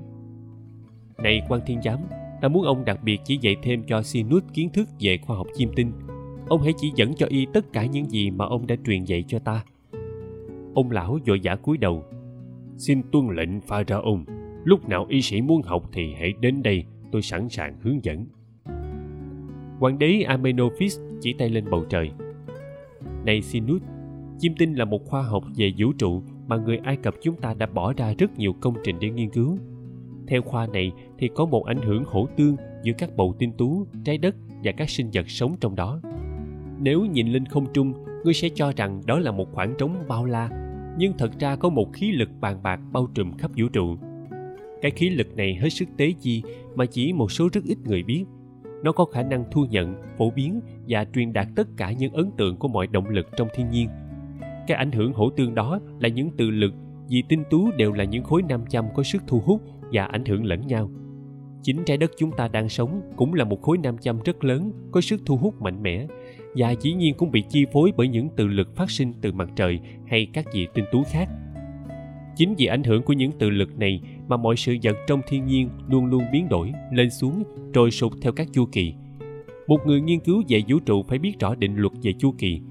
này quan thiên giám, ta muốn ông đặc biệt chỉ dạy thêm cho sinus kiến thức về khoa học chiêm tinh ông hãy chỉ dẫn cho y tất cả những gì mà ông đã truyền dạy cho ta. Ông lão vội vã cúi đầu. Xin tuân lệnh pha ra ông. Lúc nào y sĩ muốn học thì hãy đến đây, tôi sẵn sàng hướng dẫn. Hoàng đế amenophis chỉ tay lên bầu trời. Này sinus chiêm tinh là một khoa học về vũ trụ mà người ai cập chúng ta đã bỏ ra rất nhiều công trình để nghiên cứu. Theo khoa này thì có một ảnh hưởng hỗ tương giữa các bầu tinh tú, trái đất và các sinh vật sống trong đó nếu nhìn lên không trung, ngươi sẽ cho rằng đó là một khoảng trống bao la, nhưng thật ra có một khí lực bàn bạc bao trùm khắp vũ trụ. Cái khí lực này hết sức tế chi mà chỉ một số rất ít người biết. Nó có khả năng thu nhận, phổ biến và truyền đạt tất cả những ấn tượng của mọi động lực trong thiên nhiên. Cái ảnh hưởng hỗ tương đó là những từ lực, vì tinh tú đều là những khối nam châm có sức thu hút và ảnh hưởng lẫn nhau. Chính trái đất chúng ta đang sống cũng là một khối nam châm rất lớn, có sức thu hút mạnh mẽ và dĩ nhiên cũng bị chi phối bởi những từ lực phát sinh từ mặt trời hay các vị tinh tú khác. Chính vì ảnh hưởng của những từ lực này mà mọi sự vật trong thiên nhiên luôn luôn biến đổi, lên xuống, trôi sụt theo các chu kỳ. Một người nghiên cứu về vũ trụ phải biết rõ định luật về chu kỳ.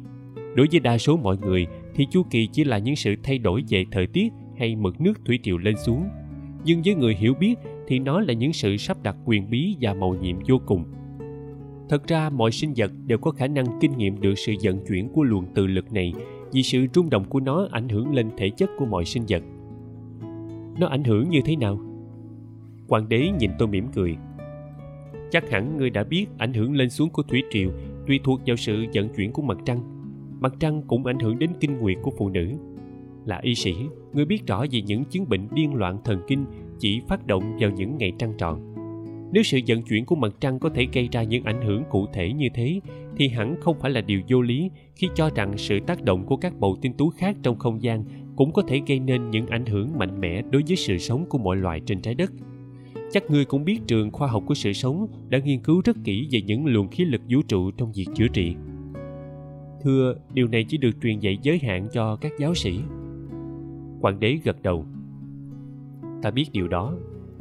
Đối với đa số mọi người, thì chu kỳ chỉ là những sự thay đổi về thời tiết hay mực nước thủy triều lên xuống. Nhưng với người hiểu biết, thì nó là những sự sắp đặt quyền bí và màu nhiệm vô cùng thật ra, mọi sinh vật đều có khả năng kinh nghiệm được sự vận chuyển của luồng từ lực này vì sự rung động của nó ảnh hưởng lên thể chất của mọi sinh vật. Nó ảnh hưởng như thế nào? Hoàng đế nhìn tôi mỉm cười. Chắc hẳn ngươi đã biết ảnh hưởng lên xuống của thủy triều tùy thuộc vào sự vận chuyển của mặt trăng. Mặt trăng cũng ảnh hưởng đến kinh nguyệt của phụ nữ. Là y sĩ, ngươi biết rõ về những chứng bệnh điên loạn thần kinh chỉ phát động vào những ngày trăng tròn nếu sự vận chuyển của mặt trăng có thể gây ra những ảnh hưởng cụ thể như thế, thì hẳn không phải là điều vô lý khi cho rằng sự tác động của các bầu tinh tú khác trong không gian cũng có thể gây nên những ảnh hưởng mạnh mẽ đối với sự sống của mọi loài trên trái đất. Chắc ngươi cũng biết trường khoa học của sự sống đã nghiên cứu rất kỹ về những luồng khí lực vũ trụ trong việc chữa trị. Thưa, điều này chỉ được truyền dạy giới hạn cho các giáo sĩ. Hoàng đế gật đầu. Ta biết điều đó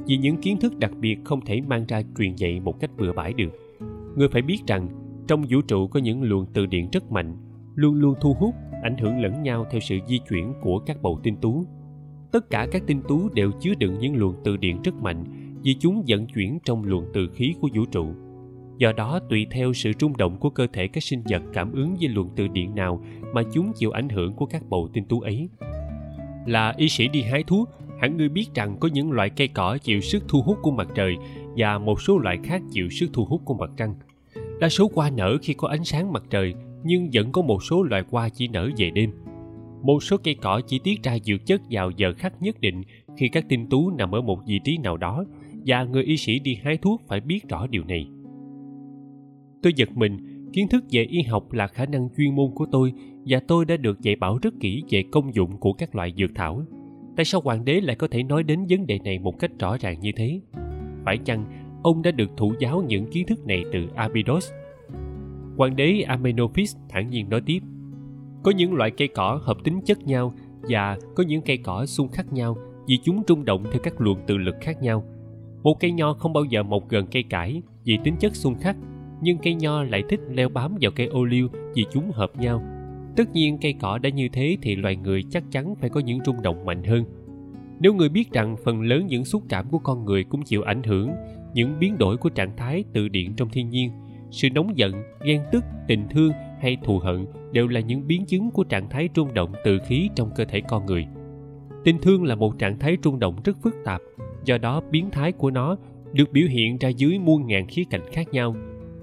vì những kiến thức đặc biệt không thể mang ra truyền dạy một cách bừa bãi được. Người phải biết rằng, trong vũ trụ có những luồng từ điện rất mạnh, luôn luôn thu hút, ảnh hưởng lẫn nhau theo sự di chuyển của các bầu tinh tú. Tất cả các tinh tú đều chứa đựng những luồng từ điện rất mạnh vì chúng vận chuyển trong luồng từ khí của vũ trụ. Do đó, tùy theo sự rung động của cơ thể các sinh vật cảm ứng với luồng từ điện nào mà chúng chịu ảnh hưởng của các bầu tinh tú ấy. Là y sĩ đi hái thuốc hẳn ngươi biết rằng có những loại cây cỏ chịu sức thu hút của mặt trời và một số loại khác chịu sức thu hút của mặt trăng. Đa số hoa nở khi có ánh sáng mặt trời, nhưng vẫn có một số loại hoa chỉ nở về đêm. Một số cây cỏ chỉ tiết ra dược chất vào giờ khắc nhất định khi các tinh tú nằm ở một vị trí nào đó, và người y sĩ đi hái thuốc phải biết rõ điều này. Tôi giật mình, kiến thức về y học là khả năng chuyên môn của tôi, và tôi đã được dạy bảo rất kỹ về công dụng của các loại dược thảo tại sao hoàng đế lại có thể nói đến vấn đề này một cách rõ ràng như thế? Phải chăng ông đã được thụ giáo những kiến thức này từ abydos? Hoàng đế amenophis thản nhiên nói tiếp, có những loại cây cỏ hợp tính chất nhau và có những cây cỏ xung khắc nhau vì chúng rung động theo các luồng từ lực khác nhau. Một cây nho không bao giờ mọc gần cây cải vì tính chất xung khắc, nhưng cây nho lại thích leo bám vào cây ô liu vì chúng hợp nhau tất nhiên cây cỏ đã như thế thì loài người chắc chắn phải có những rung động mạnh hơn. Nếu người biết rằng phần lớn những xúc cảm của con người cũng chịu ảnh hưởng, những biến đổi của trạng thái tự điện trong thiên nhiên, sự nóng giận, ghen tức, tình thương hay thù hận đều là những biến chứng của trạng thái rung động từ khí trong cơ thể con người. Tình thương là một trạng thái rung động rất phức tạp, do đó biến thái của nó được biểu hiện ra dưới muôn ngàn khía cạnh khác nhau.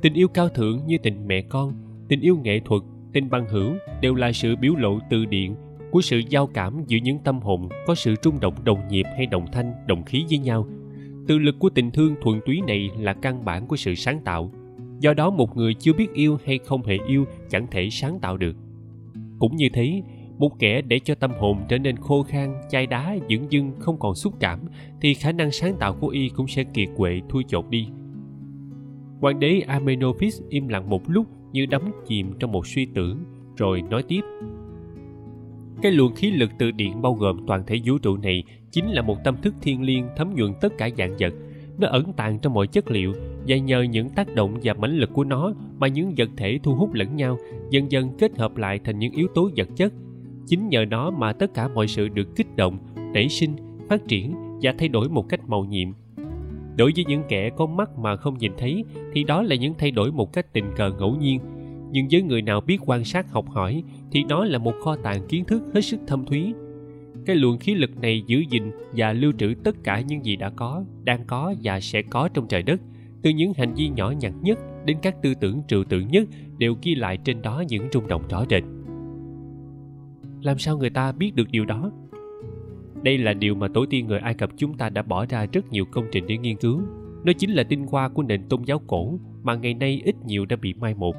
Tình yêu cao thượng như tình mẹ con, tình yêu nghệ thuật tình bằng hữu đều là sự biểu lộ từ điện của sự giao cảm giữa những tâm hồn có sự trung động đồng nhịp hay đồng thanh, đồng khí với nhau. Tự lực của tình thương thuần túy này là căn bản của sự sáng tạo. Do đó một người chưa biết yêu hay không hề yêu chẳng thể sáng tạo được. Cũng như thế, một kẻ để cho tâm hồn trở nên khô khan, chai đá, dửng dưng, không còn xúc cảm, thì khả năng sáng tạo của y cũng sẽ kiệt quệ, thui chột đi. Hoàng đế amenophis im lặng một lúc như đắm chìm trong một suy tưởng, rồi nói tiếp. Cái luồng khí lực từ điện bao gồm toàn thể vũ trụ này chính là một tâm thức thiên liêng thấm nhuận tất cả dạng vật. Nó ẩn tàng trong mọi chất liệu và nhờ những tác động và mãnh lực của nó mà những vật thể thu hút lẫn nhau, dần dần kết hợp lại thành những yếu tố vật chất. Chính nhờ nó mà tất cả mọi sự được kích động, nảy sinh, phát triển và thay đổi một cách màu nhiệm đối với những kẻ có mắt mà không nhìn thấy, thì đó là những thay đổi một cách tình cờ ngẫu nhiên. Nhưng với người nào biết quan sát, học hỏi, thì nó là một kho tàng kiến thức hết sức thâm thúy. Cái luồng khí lực này giữ gìn và lưu trữ tất cả những gì đã có, đang có và sẽ có trong trời đất, từ những hành vi nhỏ nhặt nhất đến các tư tưởng trừu tượng nhất đều ghi lại trên đó những rung động rõ rệt. Làm sao người ta biết được điều đó? Đây là điều mà tổ tiên người ai cập chúng ta đã bỏ ra rất nhiều công trình để nghiên cứu. Nó chính là tinh hoa của nền tôn giáo cổ mà ngày nay ít nhiều đã bị mai một.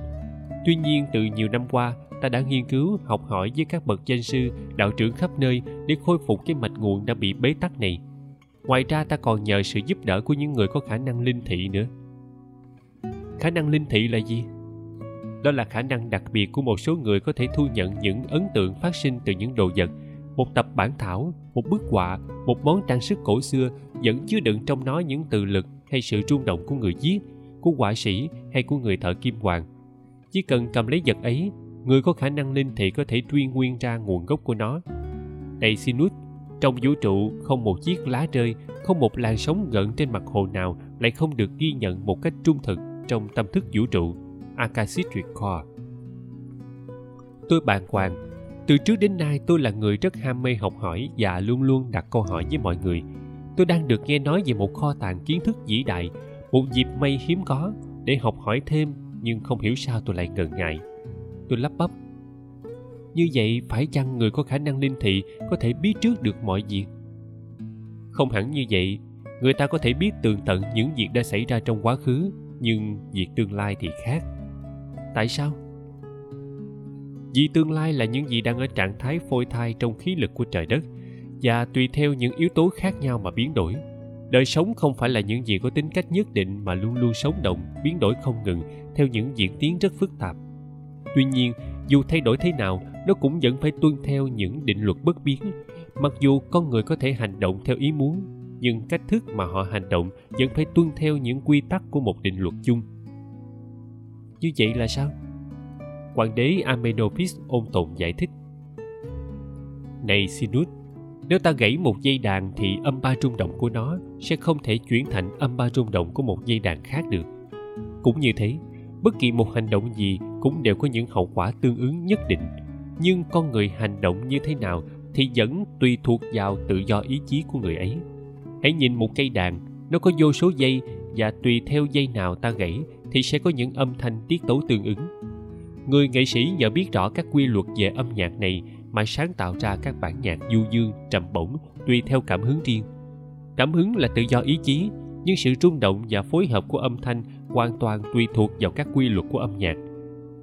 Tuy nhiên, từ nhiều năm qua, ta đã nghiên cứu, học hỏi với các bậc danh sư, đạo trưởng khắp nơi để khôi phục cái mạch nguồn đã bị bế tắc này. Ngoài ra, ta còn nhờ sự giúp đỡ của những người có khả năng linh thị nữa. Khả năng linh thị là gì? Đó là khả năng đặc biệt của một số người có thể thu nhận những ấn tượng phát sinh từ những đồ vật một tập bản thảo, một bức họa, một món trang sức cổ xưa vẫn chứa đựng trong nó những từ lực hay sự rung động của người viết, của họa sĩ hay của người thợ kim hoàng. Chỉ cần cầm lấy vật ấy, người có khả năng linh thì có thể truy nguyên ra nguồn gốc của nó. Đây sinus trong vũ trụ không một chiếc lá rơi, không một làn sóng gợn trên mặt hồ nào lại không được ghi nhận một cách trung thực trong tâm thức vũ trụ. Akashic record. Tôi bàng hoàng từ trước đến nay tôi là người rất ham mê học hỏi và luôn luôn đặt câu hỏi với mọi người. Tôi đang được nghe nói về một kho tàng kiến thức vĩ đại, một dịp may hiếm có để học hỏi thêm nhưng không hiểu sao tôi lại ngần ngại. Tôi lắp bắp, như vậy phải chăng người có khả năng linh thị có thể biết trước được mọi việc? Không hẳn như vậy. Người ta có thể biết tường tận những việc đã xảy ra trong quá khứ, nhưng việc tương lai thì khác. Tại sao? Vì tương lai là những gì đang ở trạng thái phôi thai trong khí lực của trời đất, và tùy theo những yếu tố khác nhau mà biến đổi. Đời sống không phải là những gì có tính cách nhất định mà luôn luôn sống động, biến đổi không ngừng theo những diễn tiến rất phức tạp. Tuy nhiên, dù thay đổi thế nào, nó cũng vẫn phải tuân theo những định luật bất biến. Mặc dù con người có thể hành động theo ý muốn, nhưng cách thức mà họ hành động vẫn phải tuân theo những quy tắc của một định luật chung. Như vậy là sao? Hoàng đế amenophis ôn tồn giải thích. Này sinus, nếu ta gãy một dây đàn thì âm ba rung động của nó sẽ không thể chuyển thành âm ba rung động của một dây đàn khác được. Cũng như thế, bất kỳ một hành động gì cũng đều có những hậu quả tương ứng nhất định. Nhưng con người hành động như thế nào thì vẫn tùy thuộc vào tự do ý chí của người ấy. Hãy nhìn một cây đàn, nó có vô số dây và tùy theo dây nào ta gãy thì sẽ có những âm thanh tiết tấu tương ứng người nghệ sĩ nhờ biết rõ các quy luật về âm nhạc này mà sáng tạo ra các bản nhạc du dương, trầm bổng, tùy theo cảm hứng riêng. Cảm hứng là tự do ý chí, nhưng sự rung động và phối hợp của âm thanh hoàn toàn tùy thuộc vào các quy luật của âm nhạc.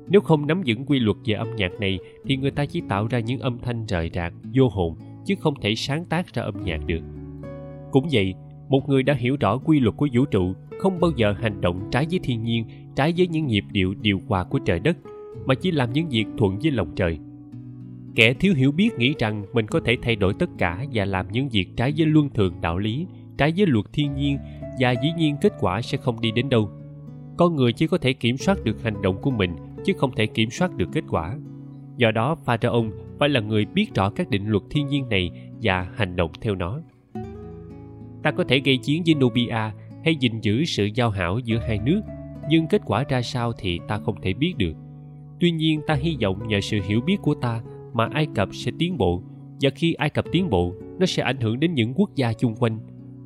Nếu không nắm vững quy luật về âm nhạc này, thì người ta chỉ tạo ra những âm thanh rời rạc, vô hồn, chứ không thể sáng tác ra âm nhạc được. Cũng vậy, một người đã hiểu rõ quy luật của vũ trụ không bao giờ hành động trái với thiên nhiên, trái với những nhịp điệu điều hòa của trời đất mà chỉ làm những việc thuận với lòng trời. Kẻ thiếu hiểu biết nghĩ rằng mình có thể thay đổi tất cả và làm những việc trái với luân thường đạo lý, trái với luật thiên nhiên, và dĩ nhiên kết quả sẽ không đi đến đâu. Con người chỉ có thể kiểm soát được hành động của mình, chứ không thể kiểm soát được kết quả. Do đó pharaoh phải là người biết rõ các định luật thiên nhiên này và hành động theo nó. Ta có thể gây chiến với nubia hay gìn giữ sự giao hảo giữa hai nước, nhưng kết quả ra sao thì ta không thể biết được tuy nhiên, ta hy vọng nhờ sự hiểu biết của ta mà ai cập sẽ tiến bộ, và khi ai cập tiến bộ, nó sẽ ảnh hưởng đến những quốc gia chung quanh.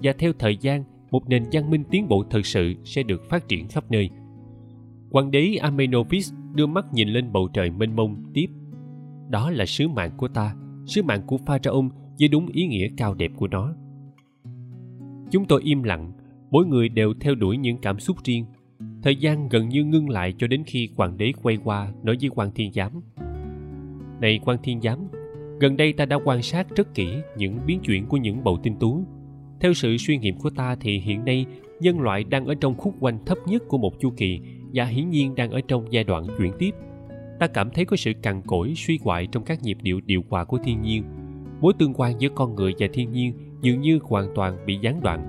Và theo thời gian, một nền văn minh tiến bộ thực sự sẽ được phát triển khắp nơi. Hoàng đế amenophis đưa mắt nhìn lên bầu trời mênh mông tiếp. Đó là sứ mạng của ta, sứ mạng của pharaoh với đúng ý nghĩa cao đẹp của nó. Chúng tôi im lặng, mỗi người đều theo đuổi những cảm xúc riêng thời gian gần như ngưng lại cho đến khi hoàng đế quay qua nói với quan thiên giám. Này quan thiên giám, gần đây ta đã quan sát rất kỹ những biến chuyển của những bầu tinh tú. Theo sự suy nghiệm của ta thì hiện nay, nhân loại đang ở trong khúc quanh thấp nhất của một chu kỳ và hiển nhiên đang ở trong giai đoạn chuyển tiếp. Ta cảm thấy có sự cằn cỗi, suy hoại trong các nhịp điệu điều hòa của thiên nhiên. Mối tương quan giữa con người và thiên nhiên dường như hoàn toàn bị gián đoạn.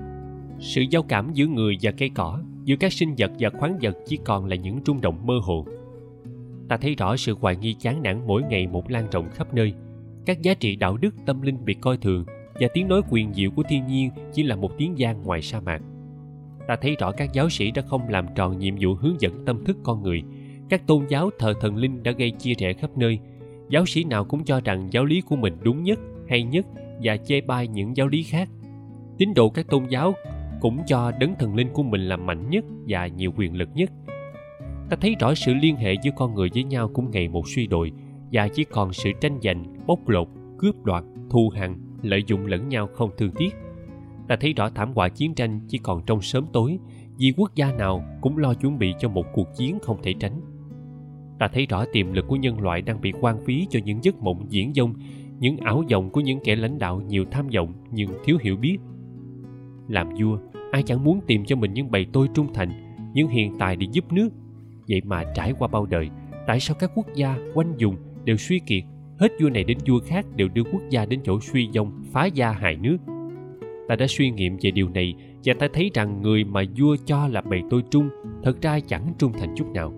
Sự giao cảm giữa người và cây cỏ giữa các sinh vật và khoáng vật chỉ còn là những rung động mơ hồ. Ta thấy rõ sự hoài nghi chán nản mỗi ngày một lan rộng khắp nơi. Các giá trị đạo đức, tâm linh bị coi thường và tiếng nói quyền diệu của thiên nhiên chỉ là một tiếng gian ngoài sa mạc. Ta thấy rõ các giáo sĩ đã không làm tròn nhiệm vụ hướng dẫn tâm thức con người. Các tôn giáo thờ thần linh đã gây chia rẽ khắp nơi. Giáo sĩ nào cũng cho rằng giáo lý của mình đúng nhất, hay nhất và chê bai những giáo lý khác. Tín đồ các tôn giáo cũng cho đấng thần linh của mình là mạnh nhất và nhiều quyền lực nhất. Ta thấy rõ sự liên hệ giữa con người với nhau cũng ngày một suy đồi, và chỉ còn sự tranh giành, bóc lột, cướp đoạt, thù hằn, lợi dụng lẫn nhau không thương tiếc. Ta thấy rõ thảm họa chiến tranh chỉ còn trong sớm tối, vì quốc gia nào cũng lo chuẩn bị cho một cuộc chiến không thể tránh. Ta thấy rõ tiềm lực của nhân loại đang bị quan phí cho những giấc mộng diễn dông, những ảo vọng của những kẻ lãnh đạo nhiều tham vọng nhưng thiếu hiểu biết. Làm vua ai chẳng muốn tìm cho mình những bầy tôi trung thành, những hiện tài để giúp nước. Vậy mà trải qua bao đời, tại sao các quốc gia, quanh vùng đều suy kiệt, hết vua này đến vua khác đều đưa quốc gia đến chỗ suy vong phá gia hại nước? Ta đã suy nghiệm về điều này và ta thấy rằng người mà vua cho là bầy tôi trung thật ra chẳng trung thành chút nào.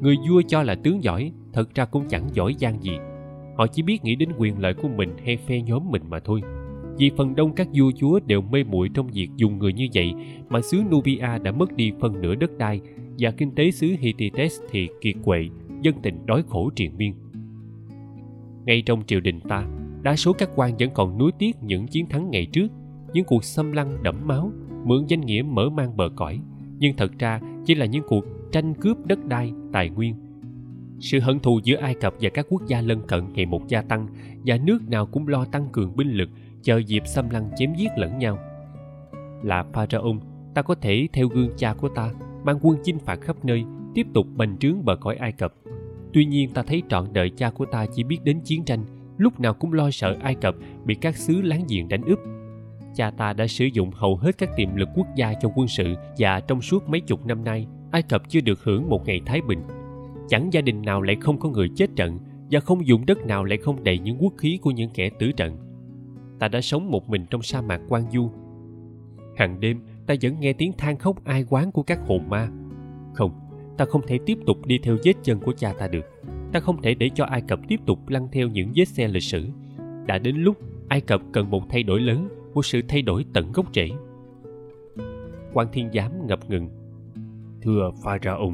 Người vua cho là tướng giỏi thật ra cũng chẳng giỏi giang gì. Họ chỉ biết nghĩ đến quyền lợi của mình hay phe nhóm mình mà thôi vì phần đông các vua chúa đều mê muội trong việc dùng người như vậy mà xứ Nubia đã mất đi phần nửa đất đai và kinh tế xứ Hittites thì kiệt quệ, dân tình đói khổ triền miên. Ngay trong triều đình ta, đa số các quan vẫn còn nuối tiếc những chiến thắng ngày trước, những cuộc xâm lăng đẫm máu, mượn danh nghĩa mở mang bờ cõi, nhưng thật ra chỉ là những cuộc tranh cướp đất đai, tài nguyên. Sự hận thù giữa Ai Cập và các quốc gia lân cận ngày một gia tăng và nước nào cũng lo tăng cường binh lực chờ dịp xâm lăng chém giết lẫn nhau. Là pharaon, ta có thể theo gương cha của ta, mang quân chinh phạt khắp nơi, tiếp tục bành trướng bờ cõi Ai Cập. Tuy nhiên ta thấy trọn đời cha của ta chỉ biết đến chiến tranh, lúc nào cũng lo sợ Ai Cập bị các xứ láng giềng đánh úp. Cha ta đã sử dụng hầu hết các tiềm lực quốc gia cho quân sự và trong suốt mấy chục năm nay, Ai Cập chưa được hưởng một ngày thái bình. Chẳng gia đình nào lại không có người chết trận và không dùng đất nào lại không đầy những quốc khí của những kẻ tử trận ta đã sống một mình trong sa mạc quan du. Hàng đêm, ta vẫn nghe tiếng than khóc ai quán của các hồn ma. Không, ta không thể tiếp tục đi theo vết chân của cha ta được. Ta không thể để cho ai cập tiếp tục lăn theo những vết xe lịch sử. Đã đến lúc ai cập cần một thay đổi lớn, một sự thay đổi tận gốc rễ. Quan thiên giám ngập ngừng. Thưa pharaoh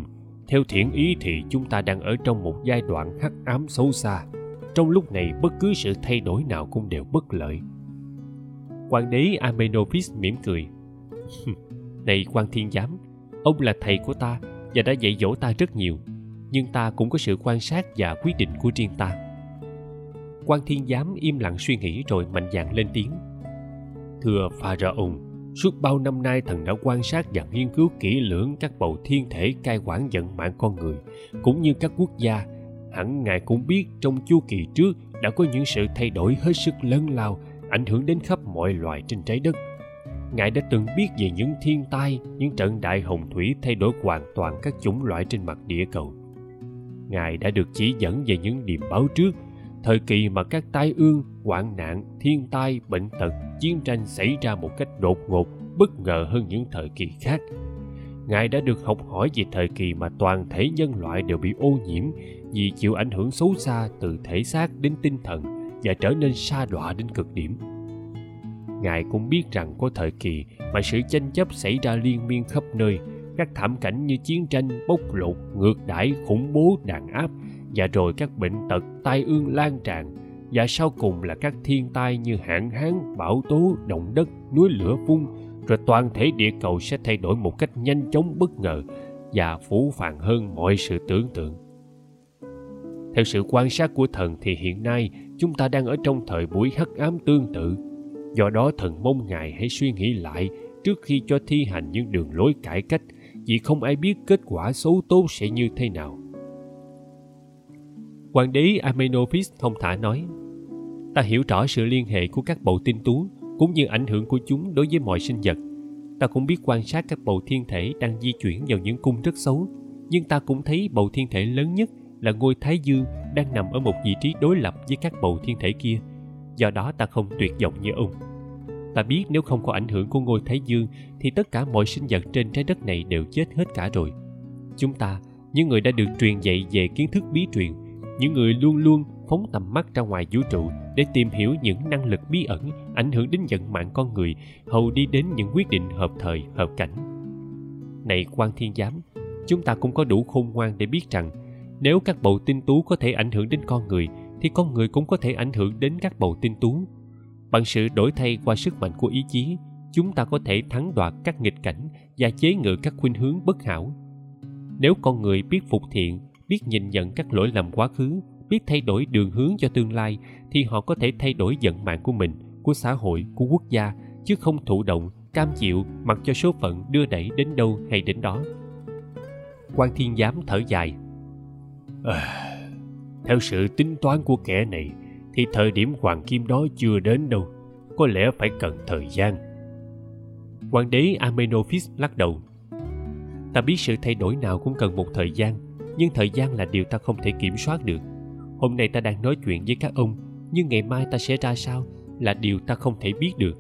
theo thiện ý thì chúng ta đang ở trong một giai đoạn hắc ám xấu xa. Trong lúc này, bất cứ sự thay đổi nào cũng đều bất lợi. Quan đế Amenophis mỉm cười. Này quan thiên giám, ông là thầy của ta và đã dạy dỗ ta rất nhiều, nhưng ta cũng có sự quan sát và quyết định của riêng ta. Quan thiên giám im lặng suy nghĩ rồi mạnh dạn lên tiếng. Thưa Pharaoh, suốt bao năm nay thần đã quan sát và nghiên cứu kỹ lưỡng các bầu thiên thể cai quản vận mạng con người, cũng như các quốc gia. Hẳn ngài cũng biết trong chu kỳ trước đã có những sự thay đổi hết sức lớn lao ảnh hưởng đến khắp mọi loài trên trái đất. Ngài đã từng biết về những thiên tai, những trận đại hồng thủy thay đổi hoàn toàn các chủng loại trên mặt địa cầu. Ngài đã được chỉ dẫn về những điềm báo trước, thời kỳ mà các tai ương, hoạn nạn, thiên tai, bệnh tật, chiến tranh xảy ra một cách đột ngột, bất ngờ hơn những thời kỳ khác. Ngài đã được học hỏi về thời kỳ mà toàn thể nhân loại đều bị ô nhiễm vì chịu ảnh hưởng xấu xa từ thể xác đến tinh thần và trở nên xa đọa đến cực điểm. Ngài cũng biết rằng có thời kỳ mà sự tranh chấp xảy ra liên miên khắp nơi, các thảm cảnh như chiến tranh bốc lột, ngược đãi, khủng bố, đàn áp, và rồi các bệnh tật, tai ương lan tràn, và sau cùng là các thiên tai như hạn hán, bão tố, động đất, núi lửa phun, rồi toàn thể địa cầu sẽ thay đổi một cách nhanh chóng bất ngờ và phủ phàng hơn mọi sự tưởng tượng. Theo sự quan sát của thần thì hiện nay chúng ta đang ở trong thời buổi hắc ám tương tự. Do đó thần mong ngài hãy suy nghĩ lại trước khi cho thi hành những đường lối cải cách, vì không ai biết kết quả xấu tốt sẽ như thế nào. Hoàng đế amenophis thông thả nói, ta hiểu rõ sự liên hệ của các bầu tinh tú, cũng như ảnh hưởng của chúng đối với mọi sinh vật. Ta cũng biết quan sát các bầu thiên thể đang di chuyển vào những cung rất xấu, nhưng ta cũng thấy bầu thiên thể lớn nhất là ngôi thái dương đang nằm ở một vị trí đối lập với các bầu thiên thể kia. Do đó ta không tuyệt vọng như ông. Ta biết nếu không có ảnh hưởng của ngôi thái dương thì tất cả mọi sinh vật trên trái đất này đều chết hết cả rồi. Chúng ta, những người đã được truyền dạy về kiến thức bí truyền, những người luôn luôn phóng tầm mắt ra ngoài vũ trụ để tìm hiểu những năng lực bí ẩn ảnh hưởng đến vận mạng con người, hầu đi đến những quyết định hợp thời, hợp cảnh. Này quan thiên giám, chúng ta cũng có đủ khôn ngoan để biết rằng nếu các bầu tinh tú có thể ảnh hưởng đến con người, thì con người cũng có thể ảnh hưởng đến các bầu tinh tú. Bằng sự đổi thay qua sức mạnh của ý chí, chúng ta có thể thắng đoạt các nghịch cảnh và chế ngự các khuynh hướng bất hảo. Nếu con người biết phục thiện, biết nhìn nhận các lỗi lầm quá khứ, biết thay đổi đường hướng cho tương lai, thì họ có thể thay đổi vận mạng của mình, của xã hội, của quốc gia, chứ không thụ động, cam chịu mặc cho số phận đưa đẩy đến đâu hay đến đó. Quan thiên giám thở dài à, theo sự tính toán của kẻ này thì thời điểm hoàng kim đó chưa đến đâu. Có lẽ phải cần thời gian. Hoàng đế amenophis lắc đầu. Ta biết sự thay đổi nào cũng cần một thời gian nhưng thời gian là điều ta không thể kiểm soát được. Hôm nay ta đang nói chuyện với các ông nhưng ngày mai ta sẽ ra sao là điều ta không thể biết được.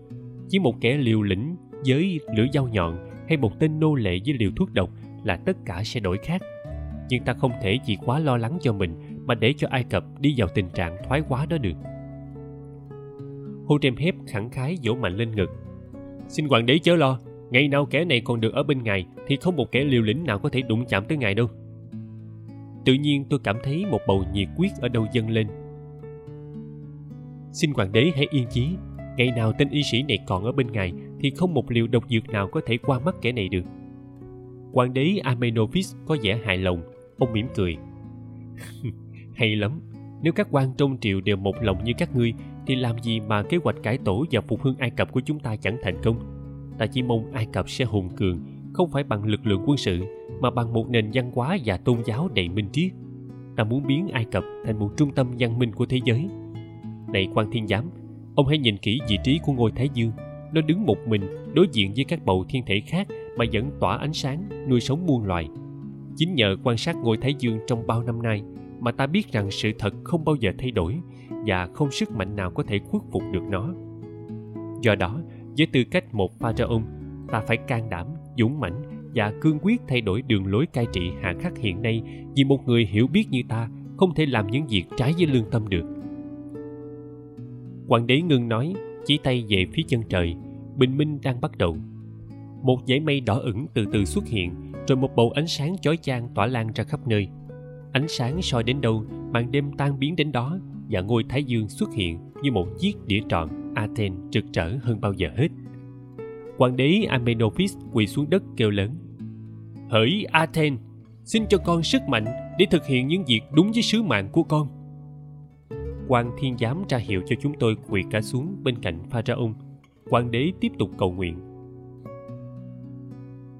Chỉ một kẻ liều lĩnh với lưỡi dao nhọn hay một tên nô lệ với liều thuốc độc là tất cả sẽ đổi khác nhưng ta không thể chỉ quá lo lắng cho mình mà để cho ai cập đi vào tình trạng thoái hóa đó được. Hô trem hép khẳng khái vỗ mạnh lên ngực. Xin hoàng đế chớ lo, ngày nào kẻ này còn được ở bên ngài thì không một kẻ liều lĩnh nào có thể đụng chạm tới ngài đâu. Tự nhiên tôi cảm thấy một bầu nhiệt quyết ở đâu dâng lên. Xin hoàng đế hãy yên chí, ngày nào tên y sĩ này còn ở bên ngài thì không một liều độc dược nào có thể qua mắt kẻ này được. Hoàng đế amenophis có vẻ hài lòng ông mỉm cười. hay lắm, nếu các quan trong triều đều một lòng như các ngươi, thì làm gì mà kế hoạch cải tổ và phục hưng ai cập của chúng ta chẳng thành công? Ta chỉ mong ai cập sẽ hùng cường, không phải bằng lực lượng quân sự, mà bằng một nền văn hóa và tôn giáo đầy minh triết. Ta muốn biến ai cập thành một trung tâm văn minh của thế giới. Này quan thiên giám, ông hãy nhìn kỹ vị trí của ngôi thái dương. Nó đứng một mình đối diện với các bầu thiên thể khác mà vẫn tỏa ánh sáng, nuôi sống muôn loài chính nhờ quan sát ngôi thái dương trong bao năm nay mà ta biết rằng sự thật không bao giờ thay đổi và không sức mạnh nào có thể khuất phục được nó. Do đó, với tư cách một pharaoh ta phải can đảm, dũng mãnh và cương quyết thay đổi đường lối cai trị hạ khắc hiện nay vì một người hiểu biết như ta không thể làm những việc trái với lương tâm được. Hoàng đế ngưng nói, chỉ tay về phía chân trời, bình minh đang bắt đầu. Một dải mây đỏ ửng từ từ xuất hiện rồi một bầu ánh sáng chói chang tỏa lan ra khắp nơi. Ánh sáng soi đến đâu, màn đêm tan biến đến đó và ngôi thái dương xuất hiện như một chiếc đĩa tròn athens trực trở hơn bao giờ hết. Hoàng đế amenophis quỳ xuống đất kêu lớn, hỡi athens, xin cho con sức mạnh để thực hiện những việc đúng với sứ mạng của con. Quan thiên giám ra hiệu cho chúng tôi quỳ cả xuống bên cạnh pharaoh hoàng đế tiếp tục cầu nguyện,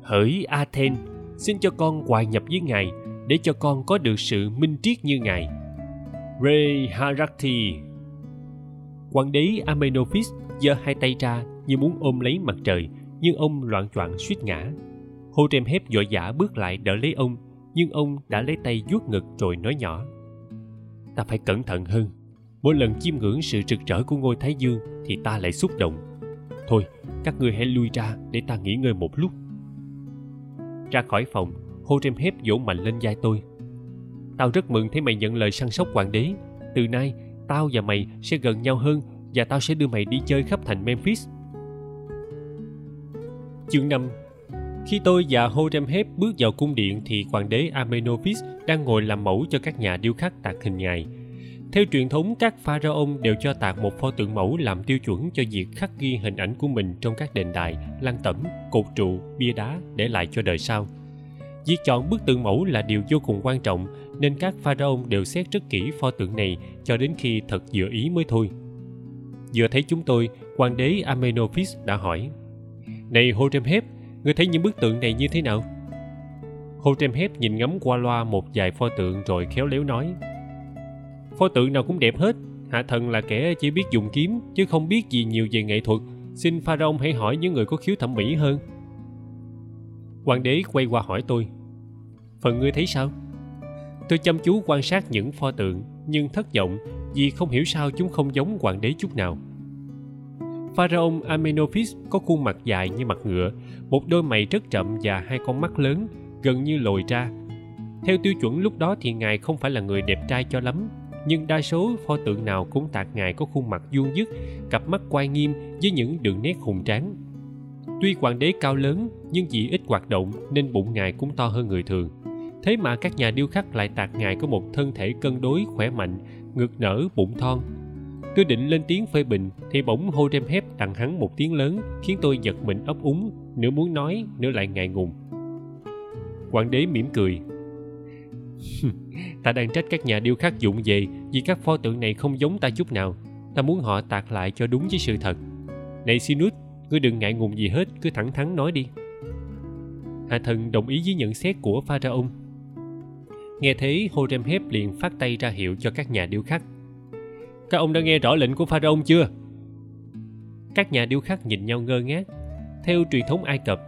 hỡi athens xin cho con hòa nhập với ngài, để cho con có được sự minh triết như ngài. Ray harakti hoàng đế amenophis giơ hai tay ra như muốn ôm lấy mặt trời, nhưng ông loạn choạng suýt ngã. Hô trem hép vội vã bước lại đỡ lấy ông, nhưng ông đã lấy tay vuốt ngực rồi nói nhỏ. Ta phải cẩn thận hơn. Mỗi lần chiêm ngưỡng sự rực rỡ của ngôi thái dương thì ta lại xúc động. Thôi, các ngươi hãy lui ra để ta nghỉ ngơi một lúc ra khỏi phòng, hô trem hép vỗ mạnh lên vai tôi. Tao rất mừng thấy mày nhận lời săn sóc hoàng đế. Từ nay, tao và mày sẽ gần nhau hơn và tao sẽ đưa mày đi chơi khắp thành memphis. Chương 5 khi tôi và Horemheb bước vào cung điện thì hoàng đế Amenophis đang ngồi làm mẫu cho các nhà điêu khắc tạc hình ngài. Theo truyền thống, các pharaoh đều cho tạc một pho tượng mẫu làm tiêu chuẩn cho việc khắc ghi hình ảnh của mình trong các đền đài, lăng tẩm, cột trụ, bia đá để lại cho đời sau. việc chọn bức tượng mẫu là điều vô cùng quan trọng nên các pharaoh đều xét rất kỹ pho tượng này cho đến khi thật vừa ý mới thôi vừa thấy chúng tôi hoàng đế amenophis đã hỏi này horemheb ngươi thấy những bức tượng này như thế nào horemheb nhìn ngắm qua loa một vài pho tượng rồi khéo léo nói pho tượng nào cũng đẹp hết. Hạ thần là kẻ chỉ biết dùng kiếm, chứ không biết gì nhiều về nghệ thuật. Xin pharaoh hãy hỏi những người có khiếu thẩm mỹ hơn. Hoàng đế quay qua hỏi tôi, phần ngươi thấy sao? Tôi chăm chú quan sát những pho tượng, nhưng thất vọng vì không hiểu sao chúng không giống hoàng đế chút nào. Pharaoh amenophis có khuôn mặt dài như mặt ngựa, một đôi mày rất chậm và hai con mắt lớn, gần như lồi ra. Theo tiêu chuẩn lúc đó thì ngài không phải là người đẹp trai cho lắm nhưng đa số pho tượng nào cũng tạc ngài có khuôn mặt vuông dứt cặp mắt quay nghiêm với những đường nét hùng tráng. Tuy hoàng đế cao lớn, nhưng vì ít hoạt động nên bụng ngài cũng to hơn người thường. Thế mà các nhà điêu khắc lại tạc ngài có một thân thể cân đối, khỏe mạnh, ngực nở, bụng thon. Tôi định lên tiếng phê bình thì bỗng hô đem hép đằng hắn một tiếng lớn, khiến tôi giật mình ấp úng, nửa muốn nói, nửa lại ngại ngùng. Hoàng đế mỉm cười. ta đang trách các nhà điêu khắc dụng về vì các pho tượng này không giống ta chút nào. Ta muốn họ tạc lại cho đúng với sự thật. Này sinus ngươi đừng ngại ngùng gì hết, cứ thẳng thắn nói đi. Hạ thần đồng ý với nhận xét của pharaon. nghe thế, horemheb liền phát tay ra hiệu cho các nhà điêu khắc. Các ông đã nghe rõ lệnh của pharaon chưa? Các nhà điêu khắc nhìn nhau ngơ ngác. Theo truyền thống ai cập,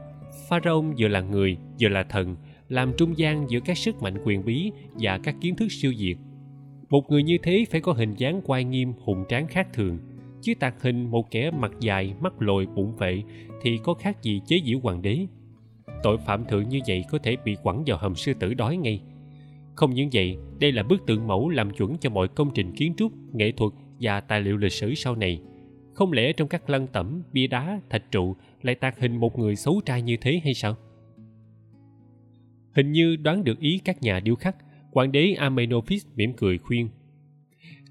pharaon vừa là người, vừa là thần làm trung gian giữa các sức mạnh quyền bí và các kiến thức siêu việt. Một người như thế phải có hình dáng quai nghiêm, hùng tráng khác thường. Chứ tạc hình một kẻ mặt dài, mắt lồi, bụng vệ thì có khác gì chế giễu hoàng đế. Tội phạm thượng như vậy có thể bị quẳng vào hầm sư tử đói ngay. Không những vậy, đây là bức tượng mẫu làm chuẩn cho mọi công trình kiến trúc, nghệ thuật và tài liệu lịch sử sau này. Không lẽ trong các lăng tẩm, bia đá, thạch trụ lại tạc hình một người xấu trai như thế hay sao? Hình như đoán được ý các nhà điêu khắc, hoàng đế amenophis mỉm cười khuyên.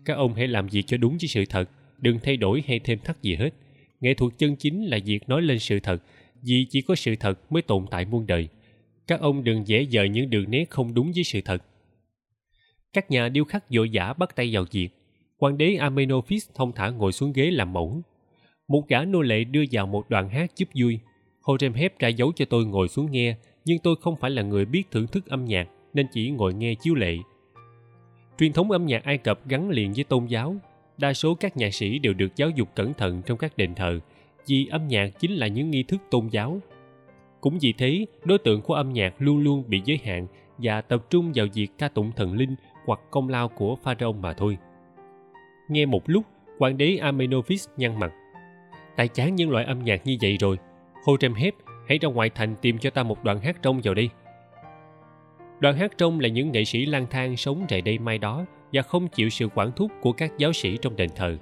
Các ông hãy làm việc cho đúng với sự thật, đừng thay đổi hay thêm thắt gì hết. Nghệ thuật chân chính là việc nói lên sự thật, vì chỉ có sự thật mới tồn tại muôn đời. Các ông đừng dễ dời những đường nét không đúng với sự thật. Các nhà điêu khắc vội vã bắt tay vào việc. Hoàng đế amenophis thông thả ngồi xuống ghế làm mẫu. Một gã nô lệ đưa vào một đoạn hát giúp vui. Horemheb ra dấu cho tôi ngồi xuống nghe nhưng tôi không phải là người biết thưởng thức âm nhạc, nên chỉ ngồi nghe chiếu lệ. Truyền thống âm nhạc ai cập gắn liền với tôn giáo. Đa số các nhạc sĩ đều được giáo dục cẩn thận trong các đền thờ, vì âm nhạc chính là những nghi thức tôn giáo. Cũng vì thế, đối tượng của âm nhạc luôn luôn bị giới hạn và tập trung vào việc ca tụng thần linh hoặc công lao của pharaoh mà thôi. Nghe một lúc, hoàng đế amenophis nhăn mặt. Tại chán những loại âm nhạc như vậy rồi. Horemheb hãy ra ngoại thành tìm cho ta một đoạn hát trông vào đi. Đoạn hát trông là những nghệ sĩ lang thang sống rày đây mai đó và không chịu sự quản thúc của các giáo sĩ trong đền thờ.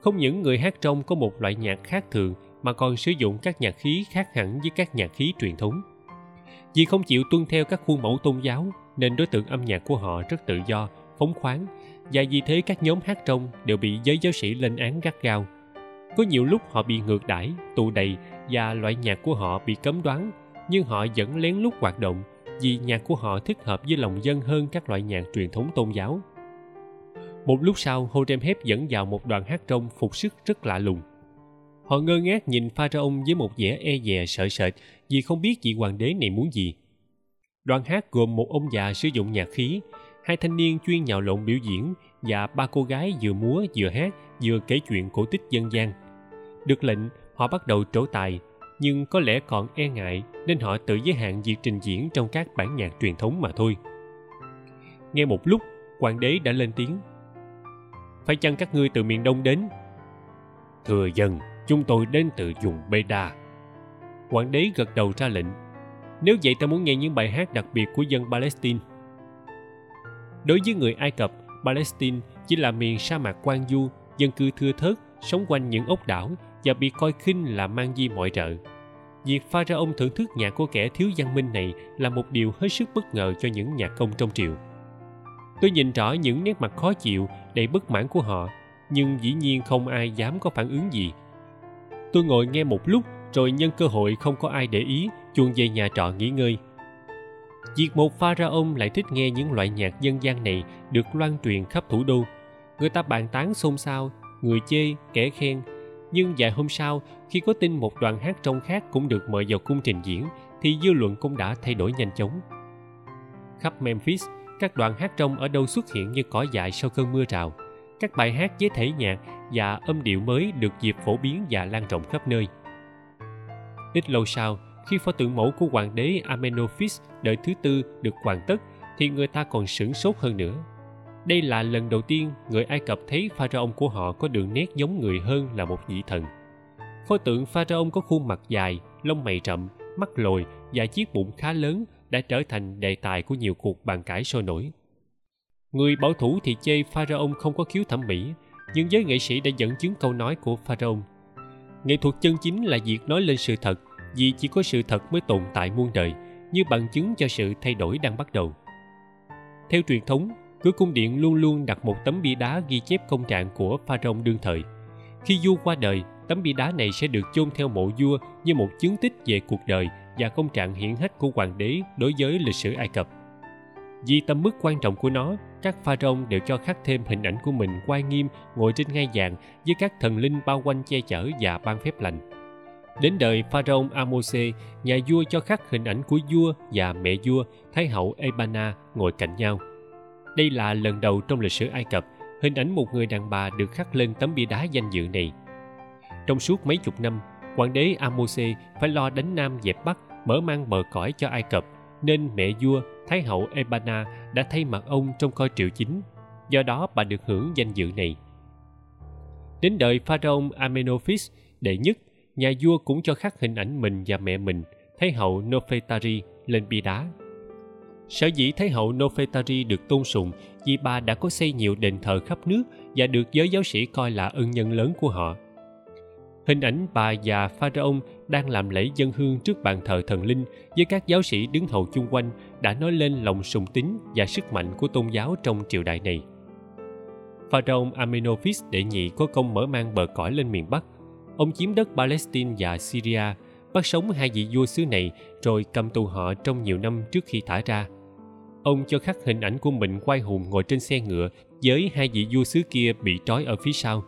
Không những người hát trông có một loại nhạc khác thường, mà còn sử dụng các nhạc khí khác hẳn với các nhạc khí truyền thống. Vì không chịu tuân theo các khuôn mẫu tôn giáo, nên đối tượng âm nhạc của họ rất tự do, phóng khoáng, và vì thế các nhóm hát trông đều bị giới giáo sĩ lên án gắt gao có nhiều lúc họ bị ngược đãi, tù đầy và loại nhạc của họ bị cấm đoán, nhưng họ vẫn lén lút hoạt động vì nhạc của họ thích hợp với lòng dân hơn các loại nhạc truyền thống tôn giáo. Một lúc sau Horemheb dẫn vào một đoàn hát trong phục sức rất lạ lùng. Họ ngơ ngác nhìn pharaoh với một vẻ e dè sợ sệt vì không biết vị hoàng đế này muốn gì. Đoàn hát gồm một ông già sử dụng nhạc khí, hai thanh niên chuyên nhào lộn biểu diễn và ba cô gái vừa múa vừa hát, vừa kể chuyện cổ tích dân gian. Được lệnh, họ bắt đầu trổ tài, nhưng có lẽ còn e ngại nên họ tự giới hạn việc trình diễn trong các bản nhạc truyền thống mà thôi. Nghe một lúc, hoàng đế đã lên tiếng. Phải chăng các ngươi từ miền đông đến? Thưa dân, chúng tôi đến từ vùng beda. Hoàng đế gật đầu ra lệnh. Nếu vậy ta muốn nghe những bài hát đặc biệt của dân palestine. Đối với người ai cập palestine chỉ là miền sa mạc quan du, dân cư thưa thớt, sống quanh những ốc đảo và bị coi khinh là mang di mọi trợ. Việc pha ra ông thưởng thức nhạc của kẻ thiếu văn minh này là một điều hết sức bất ngờ cho những nhạc công trong triều. Tôi nhìn rõ những nét mặt khó chịu, đầy bất mãn của họ, nhưng dĩ nhiên không ai dám có phản ứng gì. Tôi ngồi nghe một lúc, rồi nhân cơ hội không có ai để ý chuồn về nhà trọ nghỉ ngơi. Việc một Pharaon lại thích nghe những loại nhạc dân gian này được loan truyền khắp thủ đô. Người ta bàn tán xôn xao, người chê, kẻ khen. Nhưng vài hôm sau, khi có tin một đoàn hát trong khác cũng được mời vào cung trình diễn, thì dư luận cũng đã thay đổi nhanh chóng. Khắp Memphis, các đoàn hát trong ở đâu xuất hiện như cỏ dại sau cơn mưa rào. Các bài hát với thể nhạc và âm điệu mới được dịp phổ biến và lan rộng khắp nơi. Ít lâu sau, khi pho tượng mẫu của hoàng đế Amenophis đời thứ tư được hoàn tất thì người ta còn sửng sốt hơn nữa. Đây là lần đầu tiên người Ai Cập thấy pharaoh của họ có đường nét giống người hơn là một vị thần. Pho tượng pharaoh có khuôn mặt dài, lông mày rậm, mắt lồi và chiếc bụng khá lớn đã trở thành đề tài của nhiều cuộc bàn cãi sôi nổi. Người bảo thủ thì chê pharaoh không có khiếu thẩm mỹ, nhưng giới nghệ sĩ đã dẫn chứng câu nói của pharaoh. Nghệ thuật chân chính là việc nói lên sự thật vì chỉ có sự thật mới tồn tại muôn đời, như bằng chứng cho sự thay đổi đang bắt đầu. Theo truyền thống, cửa cung điện luôn luôn đặt một tấm bia đá ghi chép công trạng của pharaoh đương thời. Khi vua qua đời, tấm bia đá này sẽ được chôn theo mộ vua như một chứng tích về cuộc đời và công trạng hiển hách của hoàng đế đối với lịch sử ai cập. Vì tầm mức quan trọng của nó, các pharaoh đều cho khắc thêm hình ảnh của mình quay nghiêm ngồi trên ngai vàng với các thần linh bao quanh che chở và ban phép lành. Đến đời Pharaoh Amose, nhà vua cho khắc hình ảnh của vua và mẹ vua, Thái hậu Ebana ngồi cạnh nhau. Đây là lần đầu trong lịch sử Ai Cập, hình ảnh một người đàn bà được khắc lên tấm bia đá danh dự này. Trong suốt mấy chục năm, hoàng đế Amose phải lo đánh Nam dẹp Bắc, mở mang bờ cõi cho Ai Cập, nên mẹ vua, Thái hậu Ebana đã thay mặt ông trong coi triệu chính. Do đó bà được hưởng danh dự này. Đến đời Pharaoh Amenophis đệ nhất nhà vua cũng cho khắc hình ảnh mình và mẹ mình, Thái hậu Nofetari, lên bia đá. Sở dĩ Thái hậu Nofetari được tôn sùng vì bà đã có xây nhiều đền thờ khắp nước và được giới giáo sĩ coi là ân nhân lớn của họ. Hình ảnh bà và Pharaoh đang làm lễ dân hương trước bàn thờ thần linh với các giáo sĩ đứng hầu chung quanh đã nói lên lòng sùng tín và sức mạnh của tôn giáo trong triều đại này. Pharaoh Amenophis đệ nhị có công mở mang bờ cõi lên miền Bắc Ông chiếm đất Palestine và Syria, bắt sống hai vị vua xứ này rồi cầm tù họ trong nhiều năm trước khi thả ra. Ông cho khắc hình ảnh của mình quay hùng ngồi trên xe ngựa với hai vị vua xứ kia bị trói ở phía sau.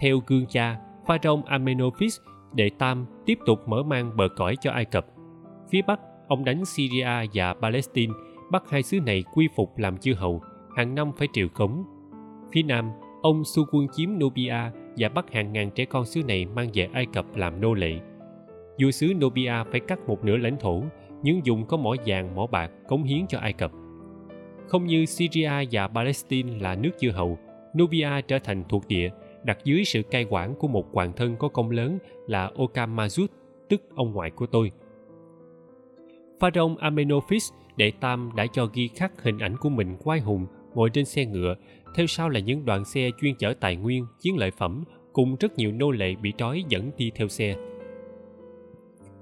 Theo gương cha, Pharaoh Amenophis đệ tam tiếp tục mở mang bờ cõi cho Ai Cập. Phía Bắc, ông đánh Syria và Palestine, bắt hai xứ này quy phục làm chư hầu, hàng năm phải triệu cống. Phía Nam, ông xu quân chiếm Nubia và bắt hàng ngàn trẻ con xứ này mang về Ai Cập làm nô lệ. Vua xứ Nubia phải cắt một nửa lãnh thổ, nhưng dùng có mỏ vàng, mỏ bạc cống hiến cho Ai Cập. Không như Syria và Palestine là nước chư hầu, Nubia trở thành thuộc địa, đặt dưới sự cai quản của một hoàng thân có công lớn là Okamazut, tức ông ngoại của tôi. Pharaoh Amenophis đệ tam đã cho ghi khắc hình ảnh của mình quai hùng ngồi trên xe ngựa theo sau là những đoàn xe chuyên chở tài nguyên, chiến lợi phẩm cùng rất nhiều nô lệ bị trói dẫn đi theo xe.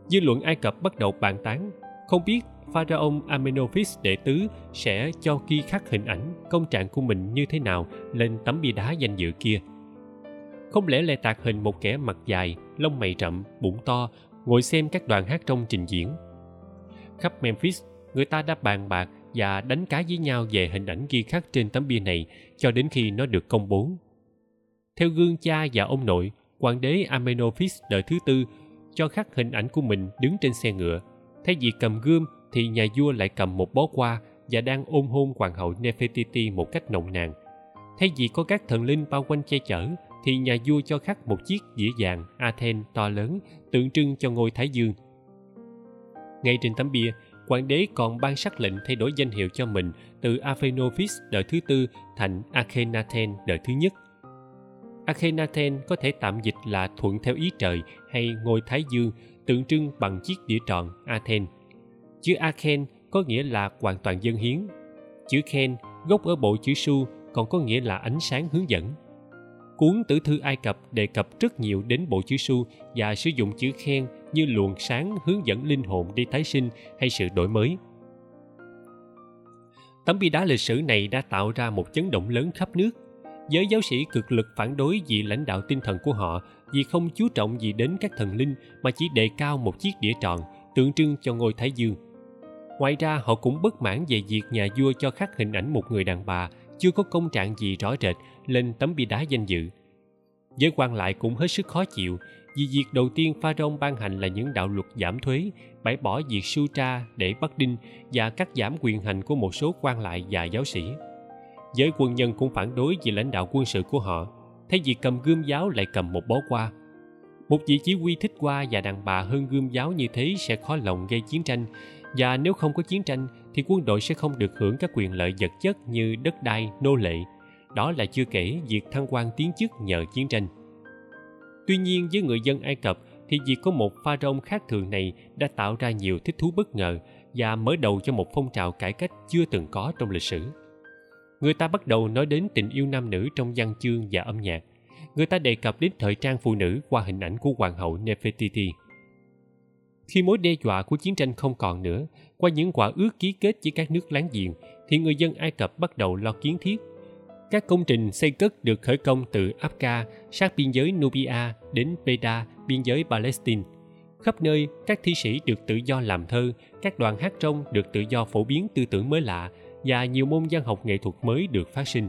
Dư luận ai cập bắt đầu bàn tán, không biết pharaoh amenophis đệ tứ sẽ cho ghi khắc hình ảnh công trạng của mình như thế nào lên tấm bia đá danh dự kia. Không lẽ lại tạc hình một kẻ mặt dài, lông mày rậm, bụng to, ngồi xem các đoàn hát trong trình diễn? Khắp memphis, người ta đã bàn bạc và đánh cá với nhau về hình ảnh ghi khắc trên tấm bia này cho đến khi nó được công bố. Theo gương cha và ông nội, hoàng đế Amenophis đời thứ tư cho khắc hình ảnh của mình đứng trên xe ngựa. Thay vì cầm gươm thì nhà vua lại cầm một bó hoa và đang ôm hôn hoàng hậu Nefertiti một cách nồng nàn. Thay vì có các thần linh bao quanh che chở thì nhà vua cho khắc một chiếc dĩa vàng Athens to lớn tượng trưng cho ngôi Thái Dương. Ngay trên tấm bia hoàng đế còn ban sắc lệnh thay đổi danh hiệu cho mình từ Aphenophis đời thứ tư thành Akhenaten đời thứ nhất. Akhenaten có thể tạm dịch là thuận theo ý trời hay ngôi thái dương, tượng trưng bằng chiếc đĩa tròn Athen. Chữ Akhen có nghĩa là hoàn toàn dân hiến. Chữ Khen gốc ở bộ chữ Su còn có nghĩa là ánh sáng hướng dẫn. Cuốn tử thư Ai Cập đề cập rất nhiều đến bộ chữ Su và sử dụng chữ khen như luồng sáng hướng dẫn linh hồn đi tái sinh hay sự đổi mới. Tấm bia đá lịch sử này đã tạo ra một chấn động lớn khắp nước. Giới giáo sĩ cực lực phản đối vị lãnh đạo tinh thần của họ vì không chú trọng gì đến các thần linh mà chỉ đề cao một chiếc đĩa tròn, tượng trưng cho ngôi Thái Dương. ngoài ra, họ cũng bất mãn về việc nhà vua cho khắc hình ảnh một người đàn bà chưa có công trạng gì rõ rệt lên tấm bia đá danh dự giới quan lại cũng hết sức khó chịu vì việc đầu tiên pharaoh ban hành là những đạo luật giảm thuế, bãi bỏ việc sutra để bắt đinh và cắt giảm quyền hành của một số quan lại và giáo sĩ. Giới quân nhân cũng phản đối vì lãnh đạo quân sự của họ, thay vì cầm gươm giáo lại cầm một bó qua. Một vị chỉ huy thích qua và đàn bà hơn gươm giáo như thế sẽ khó lòng gây chiến tranh, và nếu không có chiến tranh thì quân đội sẽ không được hưởng các quyền lợi vật chất như đất đai, nô lệ. Đó là chưa kể việc thăng quan tiến chức nhờ chiến tranh tuy nhiên với người dân ai cập thì việc có một pha rông khác thường này đã tạo ra nhiều thích thú bất ngờ và mở đầu cho một phong trào cải cách chưa từng có trong lịch sử người ta bắt đầu nói đến tình yêu nam nữ trong văn chương và âm nhạc người ta đề cập đến thời trang phụ nữ qua hình ảnh của hoàng hậu Nefertiti. Khi mối đe dọa của chiến tranh không còn nữa, qua những quả ước ký kết với các nước láng giềng, thì người dân Ai Cập bắt đầu lo kiến thiết. Các công trình xây cất được khởi công từ Abka, sát biên giới Nubia đến Peda, biên giới Palestine. Khắp nơi, các thi sĩ được tự do làm thơ, các đoàn hát trong được tự do phổ biến tư tưởng mới lạ và nhiều môn văn học nghệ thuật mới được phát sinh.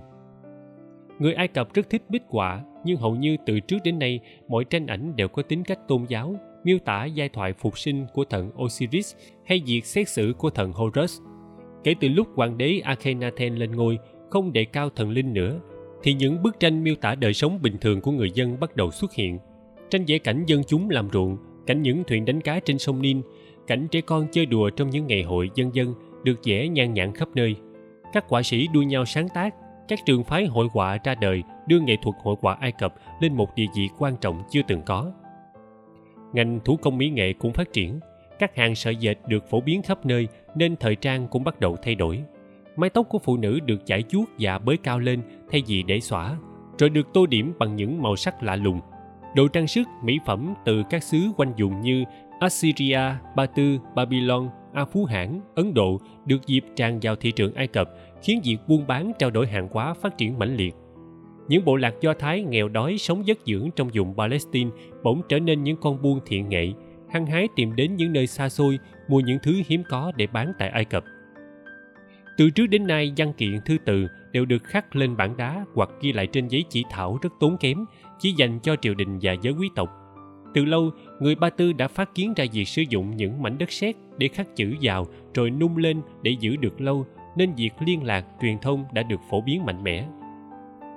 Người Ai Cập rất thích bích họa, nhưng hầu như từ trước đến nay, mọi tranh ảnh đều có tính cách tôn giáo, miêu tả giai thoại phục sinh của thần Osiris hay việc xét xử của thần Horus. Kể từ lúc hoàng đế Akhenaten lên ngôi, không đề cao thần linh nữa, thì những bức tranh miêu tả đời sống bình thường của người dân bắt đầu xuất hiện. Tranh vẽ cảnh dân chúng làm ruộng, cảnh những thuyền đánh cá trên sông Nin, cảnh trẻ con chơi đùa trong những ngày hội dân dân được vẽ nhan nhản khắp nơi. Các họa sĩ đua nhau sáng tác, các trường phái hội họa ra đời đưa nghệ thuật hội họa Ai Cập lên một địa vị quan trọng chưa từng có. Ngành thủ công mỹ nghệ cũng phát triển, các hàng sợi dệt được phổ biến khắp nơi nên thời trang cũng bắt đầu thay đổi. Mái tóc của phụ nữ được chải chuốt và bới cao lên thay vì để xõa, rồi được tô điểm bằng những màu sắc lạ lùng. Đồ trang sức, mỹ phẩm từ các xứ quanh vùng như Assyria, Ba Tư, Babylon, A Phú Hãn, Ấn Độ được dịp tràn vào thị trường Ai Cập khiến việc buôn bán trao đổi hàng hóa phát triển mãnh liệt. Những bộ lạc Do Thái nghèo đói sống dất dưỡng trong vùng Palestine bỗng trở nên những con buôn thiện nghệ, hăng hái tìm đến những nơi xa xôi mua những thứ hiếm có để bán tại Ai Cập. Từ trước đến nay, văn kiện thư từ đều được khắc lên bảng đá hoặc ghi lại trên giấy chỉ thảo rất tốn kém, chỉ dành cho triều đình và giới quý tộc. Từ lâu, người Ba Tư đã phát kiến ra việc sử dụng những mảnh đất sét để khắc chữ vào rồi nung lên để giữ được lâu nên việc liên lạc truyền thông đã được phổ biến mạnh mẽ.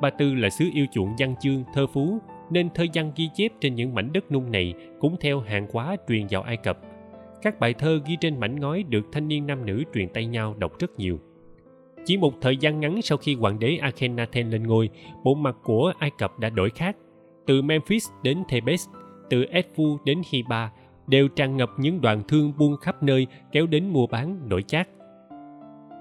Ba tư là xứ yêu chuộng văn chương thơ phú nên thơ văn ghi chép trên những mảnh đất nung này cũng theo hàng hóa truyền vào ai cập. Các bài thơ ghi trên mảnh ngói được thanh niên nam nữ truyền tay nhau đọc rất nhiều chỉ một thời gian ngắn sau khi hoàng đế Akhenaten lên ngôi, bộ mặt của Ai Cập đã đổi khác. Từ Memphis đến Thebes, từ Edfu đến Hiba đều tràn ngập những đoàn thương buôn khắp nơi kéo đến mua bán đổi chác.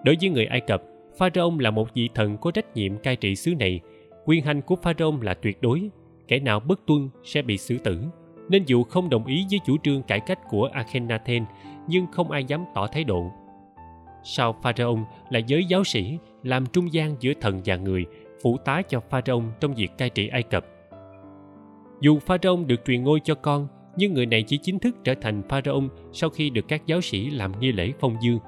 Đối với người Ai Cập, Pharaoh là một vị thần có trách nhiệm cai trị xứ này. Quyền hành của Pharaoh là tuyệt đối. Kẻ nào bất tuân sẽ bị xử tử. Nên dù không đồng ý với chủ trương cải cách của Akhenaten, nhưng không ai dám tỏ thái độ. Sau Pharaoh là giới giáo sĩ, làm trung gian giữa thần và người, phụ tá cho Pharaoh trong việc cai trị Ai Cập. Dù Pharaoh được truyền ngôi cho con, nhưng người này chỉ chính thức trở thành Pharaoh sau khi được các giáo sĩ làm nghi lễ phong dương.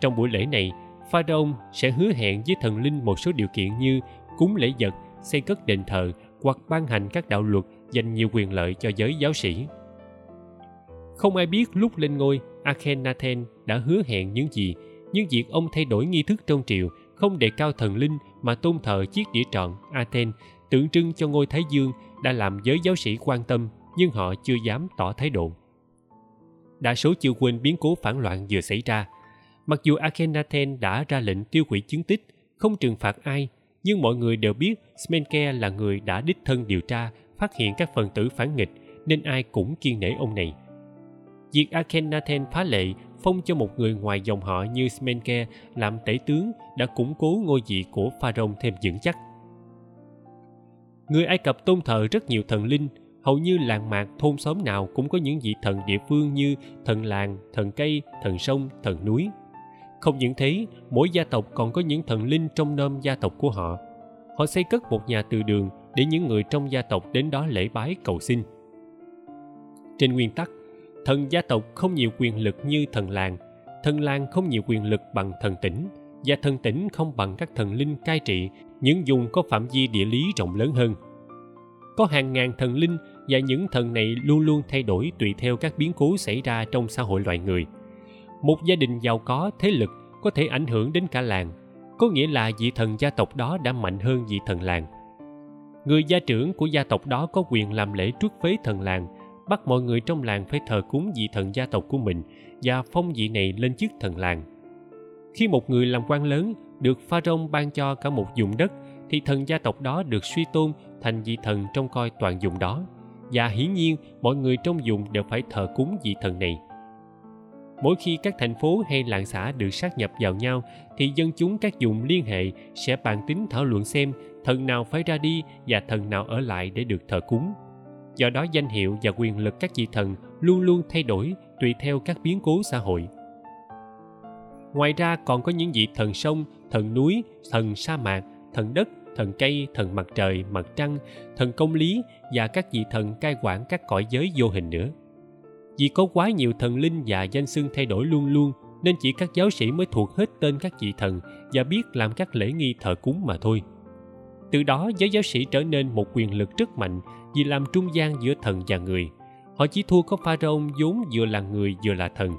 Trong buổi lễ này, Pharaoh sẽ hứa hẹn với thần linh một số điều kiện như cúng lễ vật, xây cất đền thờ hoặc ban hành các đạo luật dành nhiều quyền lợi cho giới giáo sĩ. Không ai biết lúc lên ngôi, Akhenaten đã hứa hẹn những gì, nhưng việc ông thay đổi nghi thức trong triều không đề cao thần linh mà tôn thờ chiếc đĩa tròn Aten tượng trưng cho ngôi Thái Dương đã làm giới giáo sĩ quan tâm nhưng họ chưa dám tỏ thái độ. Đa số chưa quên biến cố phản loạn vừa xảy ra Mặc dù Akhenaten đã ra lệnh tiêu hủy chứng tích, không trừng phạt ai, nhưng mọi người đều biết Smenke là người đã đích thân điều tra, phát hiện các phần tử phản nghịch, nên ai cũng kiên nể ông này. Việc Akhenaten phá lệ phong cho một người ngoài dòng họ như Smenke làm tể tướng đã củng cố ngôi vị của Pharaoh thêm vững chắc. Người Ai Cập tôn thờ rất nhiều thần linh, hầu như làng mạc thôn xóm nào cũng có những vị thần địa phương như thần làng, thần cây, thần sông, thần núi. Không những thế, mỗi gia tộc còn có những thần linh trong nôm gia tộc của họ. Họ xây cất một nhà từ đường để những người trong gia tộc đến đó lễ bái cầu xin. Trên nguyên tắc, thần gia tộc không nhiều quyền lực như thần làng. thần làng không nhiều quyền lực bằng thần tỉnh, và thần tỉnh không bằng các thần linh cai trị, những vùng có phạm vi địa lý rộng lớn hơn. Có hàng ngàn thần linh, và những thần này luôn luôn thay đổi tùy theo các biến cố xảy ra trong xã hội loài người. Một gia đình giàu có, thế lực có thể ảnh hưởng đến cả làng. Có nghĩa là vị thần gia tộc đó đã mạnh hơn vị thần làng. Người gia trưởng của gia tộc đó có quyền làm lễ trước phế thần làng bắt mọi người trong làng phải thờ cúng vị thần gia tộc của mình và phong vị này lên chức thần làng. Khi một người làm quan lớn được pharaoh ban cho cả một vùng đất, thì thần gia tộc đó được suy tôn thành vị thần trông coi toàn vùng đó. Và hiển nhiên, mọi người trong vùng đều phải thờ cúng vị thần này. Mỗi khi các thành phố hay làng xã được sát nhập vào nhau, thì dân chúng các vùng liên hệ sẽ bàn tính thảo luận xem thần nào phải ra đi và thần nào ở lại để được thờ cúng do đó danh hiệu và quyền lực các vị thần luôn luôn thay đổi tùy theo các biến cố xã hội. Ngoài ra còn có những vị thần sông, thần núi, thần sa mạc, thần đất, thần cây, thần mặt trời, mặt trăng, thần công lý và các vị thần cai quản các cõi giới vô hình nữa. Vì có quá nhiều thần linh và danh xưng thay đổi luôn luôn, nên chỉ các giáo sĩ mới thuộc hết tên các vị thần và biết làm các lễ nghi thờ cúng mà thôi. Từ đó, giới giáo sĩ trở nên một quyền lực rất mạnh vì làm trung gian giữa thần và người. Họ chỉ thua có pharaoh vốn vừa là người vừa là thần.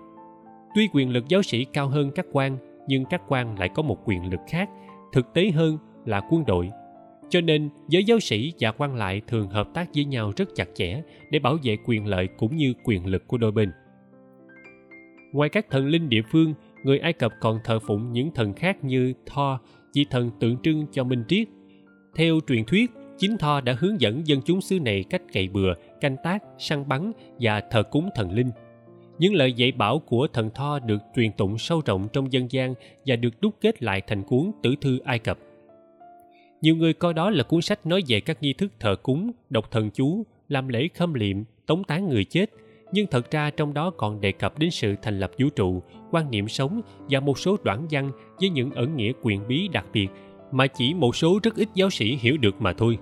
Tuy quyền lực giáo sĩ cao hơn các quan, nhưng các quan lại có một quyền lực khác, thực tế hơn là quân đội. Cho nên, giới giáo sĩ và quan lại thường hợp tác với nhau rất chặt chẽ để bảo vệ quyền lợi cũng như quyền lực của đôi bên. Ngoài các thần linh địa phương, người ai cập còn thờ phụng những thần khác như thor vị thần tượng trưng cho minh triết. Theo truyền thuyết chính Tho đã hướng dẫn dân chúng xứ này cách cày bừa, canh tác, săn bắn và thờ cúng thần linh. Những lời dạy bảo của thần Tho được truyền tụng sâu rộng trong dân gian và được đúc kết lại thành cuốn Tử thư Ai Cập. Nhiều người coi đó là cuốn sách nói về các nghi thức thờ cúng, đọc thần chú, làm lễ khâm liệm, tống tán người chết, nhưng thật ra trong đó còn đề cập đến sự thành lập vũ trụ, quan niệm sống và một số đoạn văn với những ẩn nghĩa quyền bí đặc biệt mà chỉ một số rất ít giáo sĩ hiểu được mà thôi.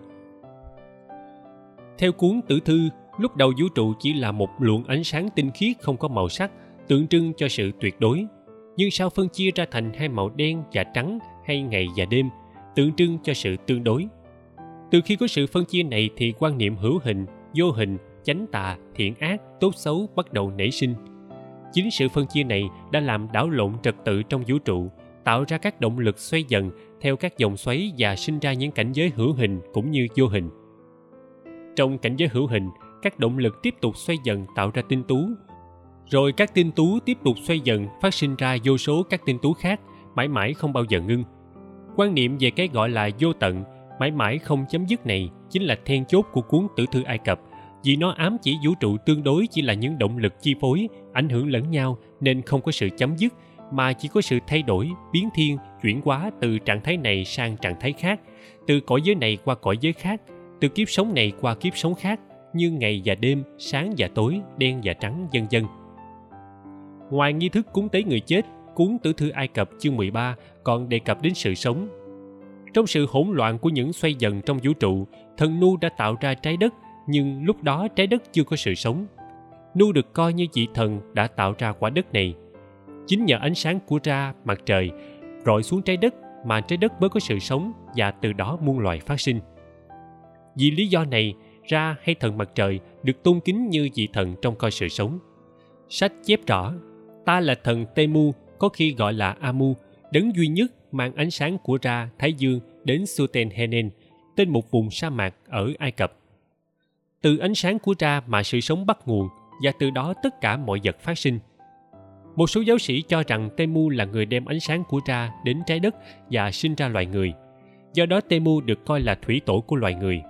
Theo cuốn tử thư, lúc đầu vũ trụ chỉ là một luồng ánh sáng tinh khiết không có màu sắc, tượng trưng cho sự tuyệt đối. Nhưng sau phân chia ra thành hai màu đen và trắng hay ngày và đêm, tượng trưng cho sự tương đối. Từ khi có sự phân chia này thì quan niệm hữu hình, vô hình, chánh tà, thiện ác, tốt xấu bắt đầu nảy sinh. Chính sự phân chia này đã làm đảo lộn trật tự trong vũ trụ, tạo ra các động lực xoay dần theo các dòng xoáy và sinh ra những cảnh giới hữu hình cũng như vô hình. Trong cảnh giới hữu hình, các động lực tiếp tục xoay dần tạo ra tinh tú. Rồi các tinh tú tiếp tục xoay dần phát sinh ra vô số các tinh tú khác, mãi mãi không bao giờ ngưng. Quan niệm về cái gọi là vô tận, mãi mãi không chấm dứt này chính là then chốt của cuốn Tử thư Ai Cập, vì nó ám chỉ vũ trụ tương đối chỉ là những động lực chi phối, ảnh hưởng lẫn nhau nên không có sự chấm dứt mà chỉ có sự thay đổi biến thiên chuyển hóa từ trạng thái này sang trạng thái khác, từ cõi giới này qua cõi giới khác, từ kiếp sống này qua kiếp sống khác, như ngày và đêm, sáng và tối, đen và trắng, vân vân. Ngoài nghi thức cúng tế người chết cuốn tử thư ai cập chương 13 còn đề cập đến sự sống. Trong sự hỗn loạn của những xoay dần trong vũ trụ, thần nu đã tạo ra trái đất, nhưng lúc đó trái đất chưa có sự sống. Nu được coi như vị thần đã tạo ra quả đất này. Chính nhờ ánh sáng của ra, mặt trời rọi xuống trái đất, mà trái đất mới có sự sống và từ đó muôn loài phát sinh. Vì lý do này, ra hay thần mặt trời được tôn kính như vị thần trong coi sự sống. Sách chép rõ, ta là thần temu có khi gọi là amu đấng duy nhất mang ánh sáng của ra thái dương đến sutenhenen, tên một vùng sa mạc ở ai cập. Từ ánh sáng của ra mà sự sống bắt nguồn và từ đó tất cả mọi vật phát sinh một số giáo sĩ cho rằng Temu là người đem ánh sáng của Ra đến trái đất và sinh ra loài người. Do đó Temu được coi là thủy tổ của loài người.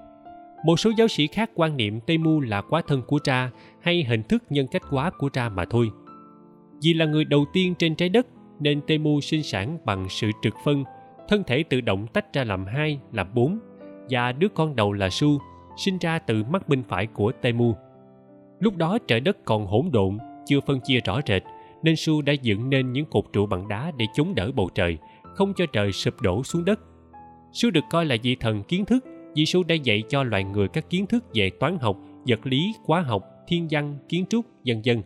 Một số giáo sĩ khác quan niệm Temu là quá thân của Ra hay hình thức nhân cách quá của Ra mà thôi. Vì là người đầu tiên trên trái đất nên Temu sinh sản bằng sự trực phân, thân thể tự động tách ra làm hai, làm bốn và đứa con đầu là Su sinh ra từ mắt bên phải của Temu. Lúc đó trời đất còn hỗn độn, chưa phân chia rõ rệt nên Su đã dựng nên những cột trụ bằng đá để chống đỡ bầu trời, không cho trời sụp đổ xuống đất. Su được coi là vị thần kiến thức vì Su đã dạy cho loài người các kiến thức về toán học, vật lý, hóa học, thiên văn, kiến trúc, vân vân.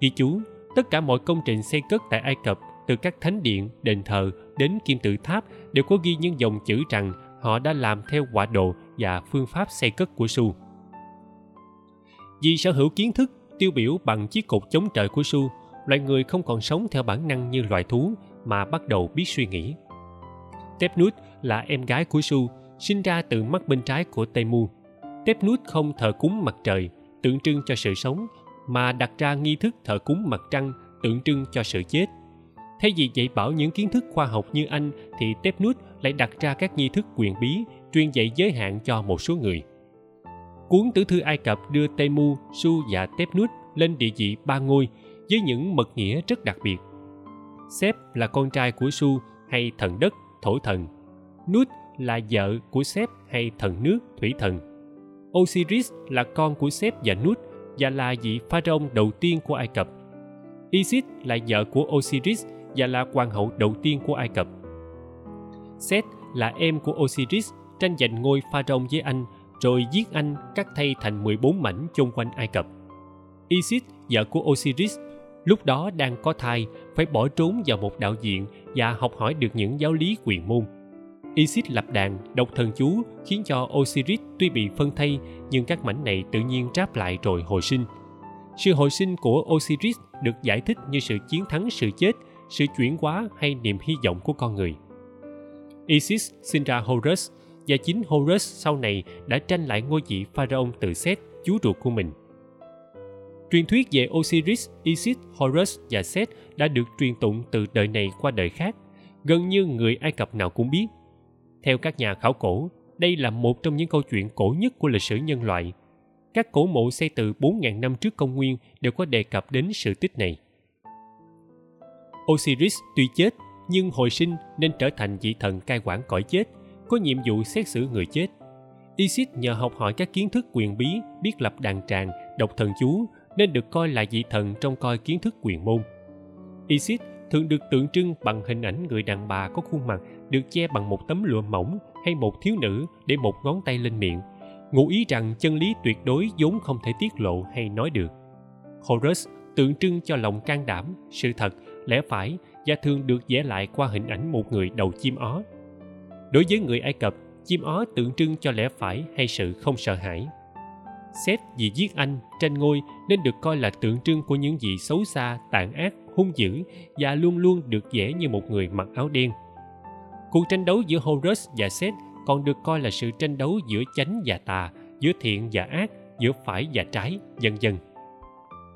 Ghi chú, tất cả mọi công trình xây cất tại ai cập từ các thánh điện đền thờ đến kim tự tháp đều có ghi những dòng chữ rằng họ đã làm theo quả đồ và phương pháp xây cất của su vì sở hữu kiến thức tiêu biểu bằng chiếc cột chống trời của su loài người không còn sống theo bản năng như loài thú mà bắt đầu biết suy nghĩ. Tepnut là em gái của su, sinh ra từ mắt bên trái của temu. Tepnut không thờ cúng mặt trời, tượng trưng cho sự sống, mà đặt ra nghi thức thờ cúng mặt trăng, tượng trưng cho sự chết. Thay vì dạy bảo những kiến thức khoa học như anh, thì tepnut lại đặt ra các nghi thức quyền bí, truyền dạy giới hạn cho một số người. Cuốn tử thư ai cập đưa temu, su và tepnut lên địa vị ba ngôi với những mật nghĩa rất đặc biệt. Sếp là con trai của su hay thần đất thổ thần. Nút là vợ của sếp hay thần nước thủy thần. Osiris là con của sếp và nút và là vị pharaoh đầu tiên của ai cập. Isis là vợ của osiris và là hoàng hậu đầu tiên của ai cập. Set là em của osiris tranh giành ngôi pharaoh với anh rồi giết anh cắt thay thành 14 mảnh chung quanh Ai Cập. Isis, vợ của Osiris, lúc đó đang có thai, phải bỏ trốn vào một đạo viện và học hỏi được những giáo lý quyền môn. Isis lập đàn, độc thần chú khiến cho Osiris tuy bị phân thây nhưng các mảnh này tự nhiên ráp lại rồi hồi sinh. Sự hồi sinh của Osiris được giải thích như sự chiến thắng sự chết, sự chuyển hóa hay niềm hy vọng của con người. Isis sinh ra Horus, và chính Horus sau này đã tranh lại ngôi vị pharaoh từ Seth, chú ruột của mình. Truyền thuyết về Osiris, Isis, Horus và Seth đã được truyền tụng từ đời này qua đời khác, gần như người Ai Cập nào cũng biết. Theo các nhà khảo cổ, đây là một trong những câu chuyện cổ nhất của lịch sử nhân loại. Các cổ mộ xây từ 4.000 năm trước công nguyên đều có đề cập đến sự tích này. Osiris tuy chết nhưng hồi sinh nên trở thành vị thần cai quản cõi chết có nhiệm vụ xét xử người chết. Isis nhờ học hỏi các kiến thức quyền bí, biết lập đàn tràng, đọc thần chú nên được coi là vị thần trong coi kiến thức quyền môn. Isis thường được tượng trưng bằng hình ảnh người đàn bà có khuôn mặt được che bằng một tấm lụa mỏng hay một thiếu nữ để một ngón tay lên miệng, ngụ ý rằng chân lý tuyệt đối vốn không thể tiết lộ hay nói được. Horus tượng trưng cho lòng can đảm, sự thật, lẽ phải và thường được vẽ lại qua hình ảnh một người đầu chim ó đối với người ai cập chim ó tượng trưng cho lẽ phải hay sự không sợ hãi xét vì giết anh tranh ngôi nên được coi là tượng trưng của những vị xấu xa, tàn ác, hung dữ và luôn luôn được vẽ như một người mặc áo đen. Cuộc tranh đấu giữa horus và Seth còn được coi là sự tranh đấu giữa chánh và tà, giữa thiện và ác, giữa phải và trái, vân vân.